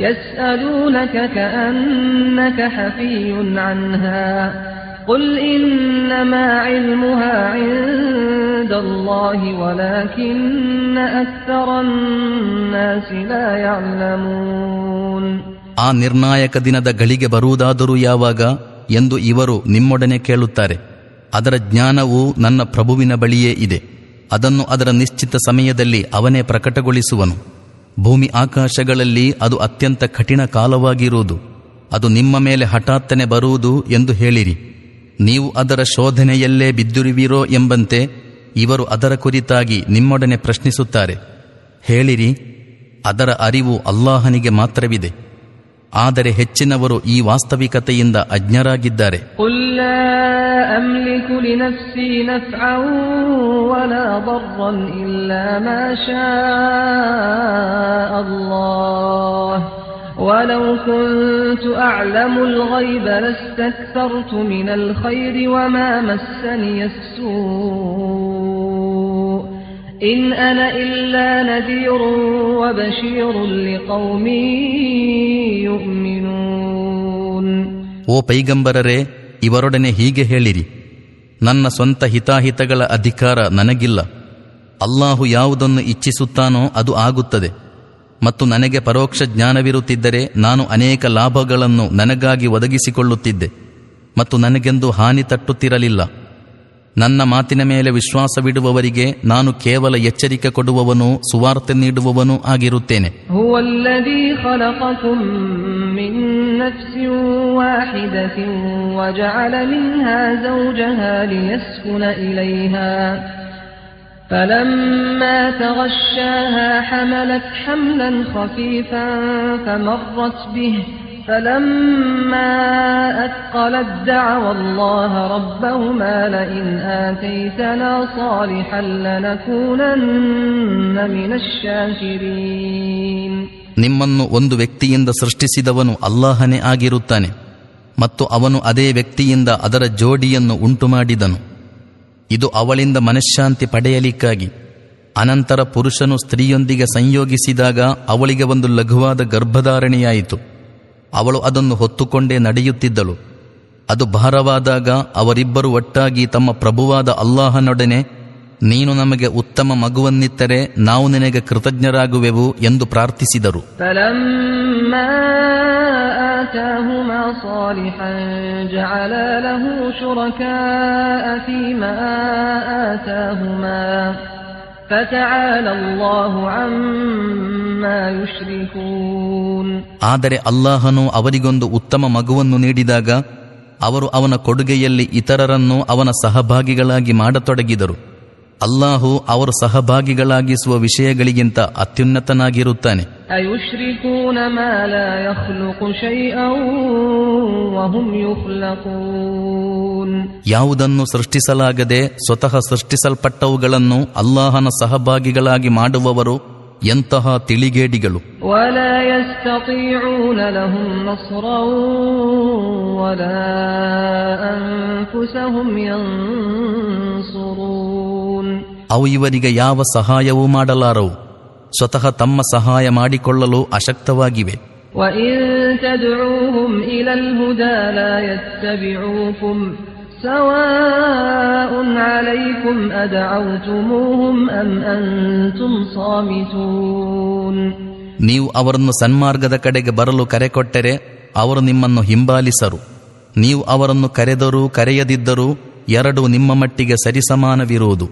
يسألونك كأنك حفي عنها قل إنما علمها عند الله ولكن أكثر الناس لا يعلمون ಆ ನಿರ್ಣಾಯಕ ದಿನದ ಗಳಿಗೆ ಬರುವುದಾದರೂ ಯಾವಾಗ ಎಂದು ಇವರು ನಿಮ್ಮೊಡನೆ ಕೇಳುತ್ತಾರೆ ಅದರ ಜ್ಞಾನವು ನನ್ನ ಪ್ರಭುವಿನ ಬಳಿಯೇ ಇದೆ ಅದನ್ನು ಅದರ ನಿಶ್ಚಿತ ಸಮಯದಲ್ಲಿ ಅವನೇ ಪ್ರಕಟಗೊಳಿಸುವನು ಭೂಮಿ ಆಕಾಶಗಳಲ್ಲಿ ಅದು ಅತ್ಯಂತ ಕಠಿಣ ಕಾಲವಾಗಿರುವುದು. ಅದು ನಿಮ್ಮ ಮೇಲೆ ಹಠಾತ್ತನೆ ಬರುವುದು ಎಂದು ಹೇಳಿರಿ. ನೀವು ಅದರ ಶೋಧನೆಯಲ್ಲೇ ಬಿದ್ದಿರುವಿರೋ ಎಂಬಂತೆ ಇವರು ಅದರ ಕುರಿತಾಗಿ ನಿಮ್ಮೊಡನೆ ಪ್ರಶ್ನಿಸುತ್ತಾರೆ. ಹೇಳಿರಿ, ಅದರ ಅರಿವು ಅಲ್ಲಾಹನಿಗೆ ಮಾತ್ರವಿದೆ. ಆದರೆ ಹೆಚ್ಚಿನವರು ಈ ವಾಸ್ತವಿಕತೆಯಿಂದ ಅಜ್ಞರಾಗಿದ್ದಾರೆ قل لا أملك لنفسي نفعا ولا ضرا إلا ما شاء الله ولو كنت أعلم الغيب لاستكثرت من الخير وما مسني السوء إن أنا إلا نذير وبشير لقوم يؤمنون ಓ ಪೈಗಂಬರರೇ ಇವರೊಡನೆ ಹೀಗೆ ಹೇಳಿರಿ ನನ್ನ ಸ್ವಂತ ಹಿತಾಹಿತಗಳ ಅಧಿಕಾರ ನನಗಿಲ್ಲ ಅಲ್ಲಾಹು ಯಾವುದನ್ನು ಇಚ್ಛಿಸುತ್ತಾನೋ ಅದು ಆಗುತ್ತದೆ ಮತ್ತು ನನಗೆ ಪರೋಕ್ಷ ಜ್ಞಾನವಿರುತ್ತಿದ್ದರೆ ನಾನು ಅನೇಕ ಲಾಭಗಳನ್ನು ನನಗಾಗಿ ಒದಗಿಸಿಕೊಳ್ಳುತ್ತಿದ್ದೆ ಮತ್ತು ನನಗೆಂದು ಹಾನಿ ತಟ್ಟುತ್ತಿರಲಿಲ್ಲ ನನ್ನ ಮಾತಿನ ಮೇಲೆ ವಿಶ್ವಾಸವಿಡುವವರಿಗೆ ನಾನು ಕೇವಲ ಎಚ್ಚರಿಕೆ ಕೊಡುವವನೂ ಸುವಾರ್ತೆ ನೀಡುವವನೂ ಆಗಿರುತ್ತೇನೆ هو الذي خلقكم من نفس واحدة وجعل منها زوجها ليسكن إليها فلما تغشاها حملت حملا خفيفا فمرت به فلما أثقلت دعوا الله ربهما لئن آتيتنا صالحا لنكونن من الشاكرين ನಿಮ್ಮನ್ನು ಒಂದು ವ್ಯಕ್ತಿಯಿಂದ ಸೃಷ್ಟಿಸಿದವನು ಅಲ್ಲಾಹನೇ ಆಗಿರುತ್ತಾನೆ ಮತ್ತು ಅವನು ಅದೇ ವ್ಯಕ್ತಿಯಿಂದ ಅದರ ಜೋಡಿಯನ್ನು ಉಂಟುಮಾಡಿದನು ಇದು ಅವಳಿಂದ ಮನಃಶಾಂತಿ ಪಡೆಯಲಿಕ್ಕಾಗಿ ಅನಂತರ ಪುರುಷನು ಸ್ತ್ರೀಯೊಂದಿಗೆ ಸಂಯೋಗಿಸಿದಾಗ ಅವಳಿಗೆ ಒಂದು ಲಘುವಾದ ಗರ್ಭಧಾರಣೆಯಾಯಿತು ಅವಳು ಅದನ್ನು ಹೊತ್ತುಕೊಂಡೇ ನಡೆಯುತ್ತಿದ್ದಳು ಅದು ಭಾರವಾದಾಗ ಅವರಿಬ್ಬರು ಒಟ್ಟಾಗಿ ತಮ್ಮ ಪ್ರಭುವಾದ ಅಲ್ಲಾಹನೊಡನೆ ನೀನು ನಮಗೆ ಉತ್ತಮ ಮಗುವನ್ನಿತ್ತರೆ ನಾವು ನಿನಗೆ ಕೃತಜ್ಞರಾಗುವೆವು ಎಂದು ಪ್ರಾರ್ಥಿಸಿದರು فلما آتاهما صالحا جعلا له شركاء فيما آتاهما ಆದರೆ ಅಲ್ಲಾಹನು ಅವರಿಗೊಂದು ಉತ್ತಮ ಮಗುವನ್ನು ನೀಡಿದಾಗ ಅವರು ಅವನ ಕೊಡುಗೆಯಲ್ಲಿ ಇತರರನ್ನು ಅವನ ಸಹಭಾಗಿಗಳಾಗಿ ಮಾಡತೊಡಗಿದರು. ಅಲ್ಲಾಹು ಅವರು ಸಹಭಾಗಿಗಳಾಗಿಸುವ ವಿಷಯಗಳಿಗಿಂತ ಅತ್ಯುನ್ನತನಾಗಿರುತ್ತಾನೆ. ಯಾವುದನ್ನು ಸೃಷ್ಟಿಸಲಾಗದೆ ಸ್ವತಃ ಸೃಷ್ಟಿಸಲ್ಪಟ್ಟವುಗಳನ್ನು ಅಲ್ಲಾಹನ ಸಹಭಾಗಿಗಳಾಗಿ ಮಾಡುವವರು ಎಂತಹ ತಿಳಿಗೇಡಿಗಳು. ಸುರೂ ಅವು ಇವರಿಗೆ ಯಾವ ಸಹಾಯವೂ ಮಾಡಲಾರವು. ಸ್ವತಃ ತಮ್ಮ ಸಹಾಯ ಮಾಡಿಕೊಳ್ಳಲು ಅಶಕ್ತವಾಗಿವೆ. ನೀವು ಅವರನ್ನು ಸನ್ಮಾರ್ಗದ ಕಡೆಗೆ ಬರಲು ಕರೆ ಕೊಟ್ಟರೆ ಅವರು ನಿಮ್ಮನ್ನು ಹಿಂಬಾಲಿಸರು. ನೀವು ಅವರನ್ನು ಕರೆದರೂ ಕರೆಯದಿದ್ದರೂ ಎರಡು ನಿಮ್ಮ ಮಟ್ಟಿಗೆ ಸರಿಸಮಾನವಿರುವುದು.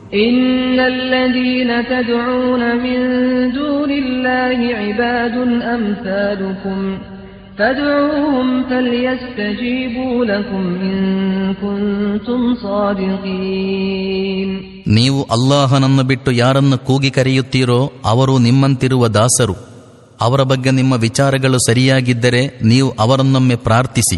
ನೀವು ಅಲ್ಲಾಹನನ್ನು ಬಿಟ್ಟು ಯಾರನ್ನು ಕೂಗಿ ಕರೆಯುತ್ತೀರೋ ಅವರು ನಿಮ್ಮಂತಿರುವ ದಾಸರು. ಅವರ ಬಗ್ಗೆ ನಿಮ್ಮ ವಿಚಾರಗಳು ಸರಿಯಾಗಿದ್ದರೆ ನೀವು ಅವರನ್ನೊಮ್ಮೆ ಪ್ರಾರ್ಥಿಸಿ.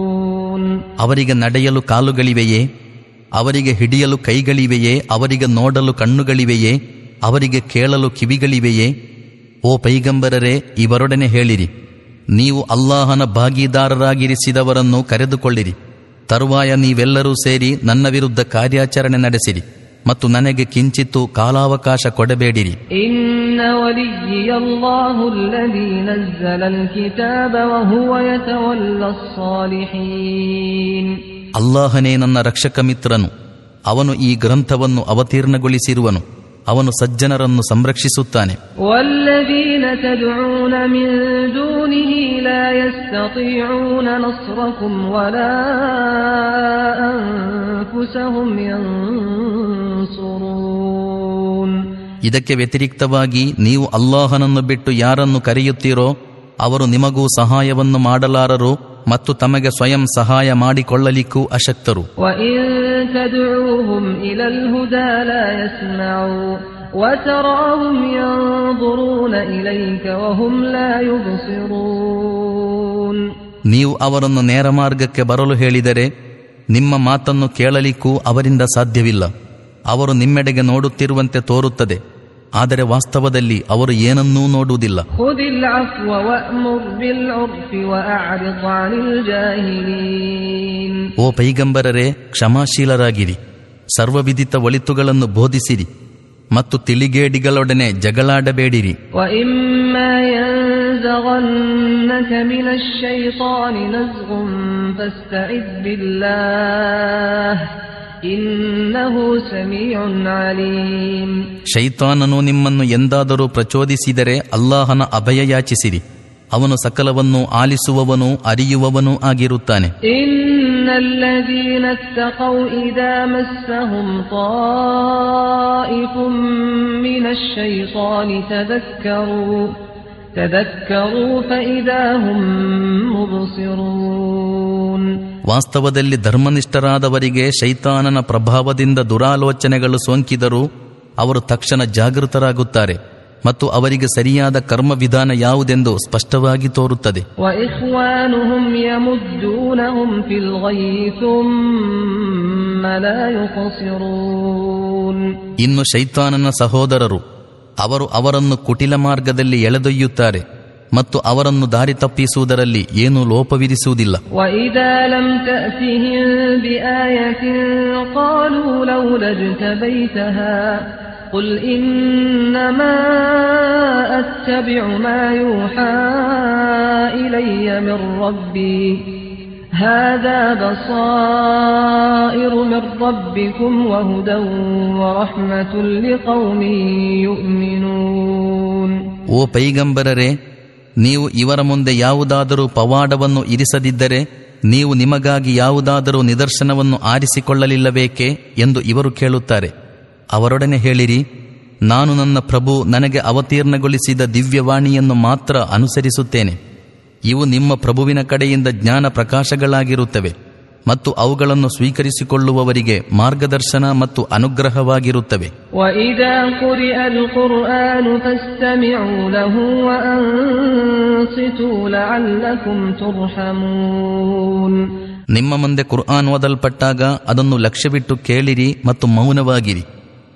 ಅವರಿಗೆ ನಡೆಯಲು ಕಾಲುಗಳಿವೆಯೇ? ಅವರಿಗೆ ಹಿಡಿಯಲು ಕೈಗಳಿವೆಯೇ? ಅವರಿಗೆ ನೋಡಲು ಕಣ್ಣುಗಳಿವೆಯೇ? ಅವರಿಗೆ ಕೇಳಲು ಕಿವಿಗಳಿವೆಯೇ? ಓ ಪೈಗಂಬರರೇ, ಇವರೊಡನೆ ಹೇಳಿರಿ. ನೀವು ಅಲ್ಲಾಹನ ಭಾಗೀದಾರರಾಗಿರಿಸಿದವರನ್ನು ಕರೆದುಕೊಳ್ಳಿರಿ. ತರುವಾಯ ನೀವೆಲ್ಲರೂ ಸೇರಿ ನನ್ನ ವಿರುದ್ಧ ಕಾರ್ಯಾಚರಣೆ ನಡೆಸಿರಿ. ಮತ್ತು ನನಗೆ ಕಿಂಚಿತ್ತು ಕಾಲಾವಕಾಶ ಕೊಡಬೇಡಿರಿ. ಅಲ್ಲಾಹನೇ ನನ್ನ ರಕ್ಷಕ ಮಿತ್ರನು ಅವನು ಈ ಗ್ರಂಥವನ್ನು ಅವತೀರ್ಣಗೊಳಿಸಿರುವನು. ಅವನು ಸಜ್ಜನರನ್ನು ಸಂರಕ್ಷಿಸುತ್ತಾನೆ. ಇದಕ್ಕೆ ವ್ಯತಿರಿಕ್ತವಾಗಿ ನೀವು ಅಲ್ಲಾಹನನ್ನು ಬಿಟ್ಟು ಯಾರನ್ನು ಕರೆಯುತ್ತೀರೋ ಅವರು ನಿಮಗೂ ಸಹಾಯವನ್ನು ಮಾಡಲಾರರು ಮತ್ತು ತಮಗೆ ಸ್ವಯಂ ಸಹಾಯ ಮಾಡಿಕೊಳ್ಳಲಿಕ್ಕೂ ಅಶಕ್ತರು. ನೀವು ಅವರನ್ನು ನೇರ ಮಾರ್ಗಕ್ಕೆ ಬರಲು ಹೇಳಿದರೆ ನಿಮ್ಮ ಮಾತನ್ನು ಕೇಳಲಿಕ್ಕೂ ಅವರಿಂದ ಸಾಧ್ಯವಿಲ್ಲ. ಅವರು ನಿಮ್ಮೆಡೆಗೆ ನೋಡುತ್ತಿರುವಂತೆ ತೋರುತ್ತದೆ. ಆದರೆ ವಾಸ್ತವದಲ್ಲಿ ಅವರು ಏನನ್ನೂ ನೋಡುವುದಿಲ್ಲ. ಓ ಪೈಗಂಬರರೇ ಕ್ಷಮಾಶೀಲರಾಗಿರಿ. ಸರ್ವವಿಧಿತ ಒಳಿತುಗಳನ್ನು ಬೋಧಿಸಿರಿ. ಮತ್ತು ತಿಳಿಗೇಡಿಗಳೊಡನೆ ಜಗಳಾಡಬೇಡಿರಿ. ಶೈತಾನನು ನಿಮ್ಮನ್ನು ಎಂದಾದರೂ ಪ್ರಚೋದಿಸಿದರೆ ಅಲ್ಲಾಹನ ಅಭಯ ಯಾಚಿಸಿರಿ ಅವನು ಸಕಲವನ್ನು ಆಲಿಸುವವನು ಅರಿಯುವವನು ಆಗಿರುತ್ತಾನೆ. ಇನ್ನ ವಾಸ್ತವದಲ್ಲಿ ಧರ್ಮನಿಷ್ಠರಾದವರಿಗೆ ಶೈತಾನನ ಪ್ರಭಾವದಿಂದ ದುರಾಲೋಚನೆಗಳು ಸೋಂಕಿದರೂ ಅವರು ತಕ್ಷಣ ಜಾಗೃತರಾಗುತ್ತಾರೆ ಮತ್ತು ಅವರಿಗೆ ಸರಿಯಾದ ಕರ್ಮ ವಿಧಾನ ಯಾವುದೆಂದು ಸ್ಪಷ್ಟವಾಗಿ ತೋರುತ್ತದೆ. ಇನ್ನು ಶೈತಾನನ ಸಹೋದರರು ಅವರು ಅವರನ್ನು ಕುಟಿಲ ಮಾರ್ಗದಲ್ಲಿ ಎಳೆದೊಯ್ಯುತ್ತಾರೆ ಮತ್ತು ಅವರನ್ನು ದಾರಿ ತಪ್ಪಿಸುವುದರಲ್ಲಿ ಏನೂ ಲೋಪವಿರಿಸುವುದಿಲ್ಲ وإذا لم تأتهم بآية قالوا لولا اجتبيتها قل إنما أتبع ما يوحى إلي من ربي هذا بصائر من ربكم وهدى ورحمة لقوم يؤمنون ಓ ಪೈಗಂಬರರೇ ನೀವು ಇವರ ಮುಂದೆ ಯಾವುದಾದರೂ ಪವಾಡವನ್ನು ಇರಿಸದಿದ್ದರೆ ನೀವು ನಿಮಗಾಗಿ ಯಾವುದಾದರೂ ನಿದರ್ಶನವನ್ನು ಆರಿಸಿಕೊಳ್ಳಲಿಲ್ಲಬೇಕೆ ಎಂದು ಇವರು ಕೇಳುತ್ತಾರೆ ಅವರೊಡನೆ ಹೇಳಿರಿ ನಾನು ನನ್ನ ಪ್ರಭು ನನಗೆ ಅವತೀರ್ಣಗೊಳಿಸಿದ ದಿವ್ಯವಾಣಿಯನ್ನು ಮಾತ್ರ ಅನುಸರಿಸುತ್ತೇನೆ ಇವು ನಿಮ್ಮ ಪ್ರಭುವಿನ ಕಡೆಯಿಂದ ಜ್ಞಾನ ಪ್ರಕಾಶಗಳಾಗಿರುತ್ತವೆ ಮತ್ತು ಅವುಗಳನ್ನು ಸ್ವೀಕರಿಸಿಕೊಳ್ಳುವವರಿಗೆ ಮಾರ್ಗದರ್ಶನ ಮತ್ತು ಅನುಗ್ರಹವಾಗಿರುತ್ತವೆ. ನಿಮ್ಮ ಮುಂದೆ ಕುರ್ಆನ್ ಓದಲ್ಪಟ್ಟಾಗ ಅದನ್ನು ಲಕ್ಷ್ಯವಿಟ್ಟು ಕೇಳಿರಿ ಮತ್ತು ಮೌನವಾಗಿರಿ.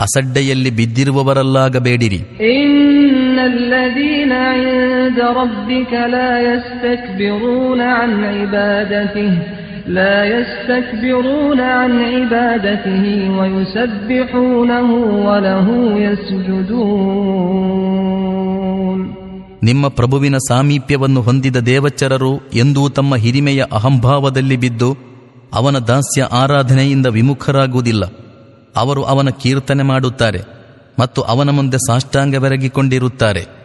ಅಸಡ್ಡೆಯಲ್ಲಿ ಬಿದ್ದಿರುವವರಲ್ಲಾಗಬೇಡಿರಿ. ನಿಮ್ಮ ಪ್ರಭುವಿನ ಸಾಮೀಪ್ಯವನ್ನು ಹೊಂದಿದ ದೇವಚರರು ಎಂದೂ ತಮ್ಮ ಹಿರಿಮೆಯ ಅಹಂಭಾವದಲ್ಲಿ ಬಿದ್ದು ಅವನ ದಾಸ್ಯ ಆರಾಧನೆಯಿಂದ ವಿಮುಖರಾಗುವುದಿಲ್ಲ. ಅವರು ಅವನ ಕೀರ್ತನೆ ಮಾಡುತ್ತಾರೆ ಮತ್ತು ಅವನ ಮುಂದೆ ಸಾಷ್ಟಾಂಗವೆರಗಿಕೊಂಡಿರುತ್ತಾರೆ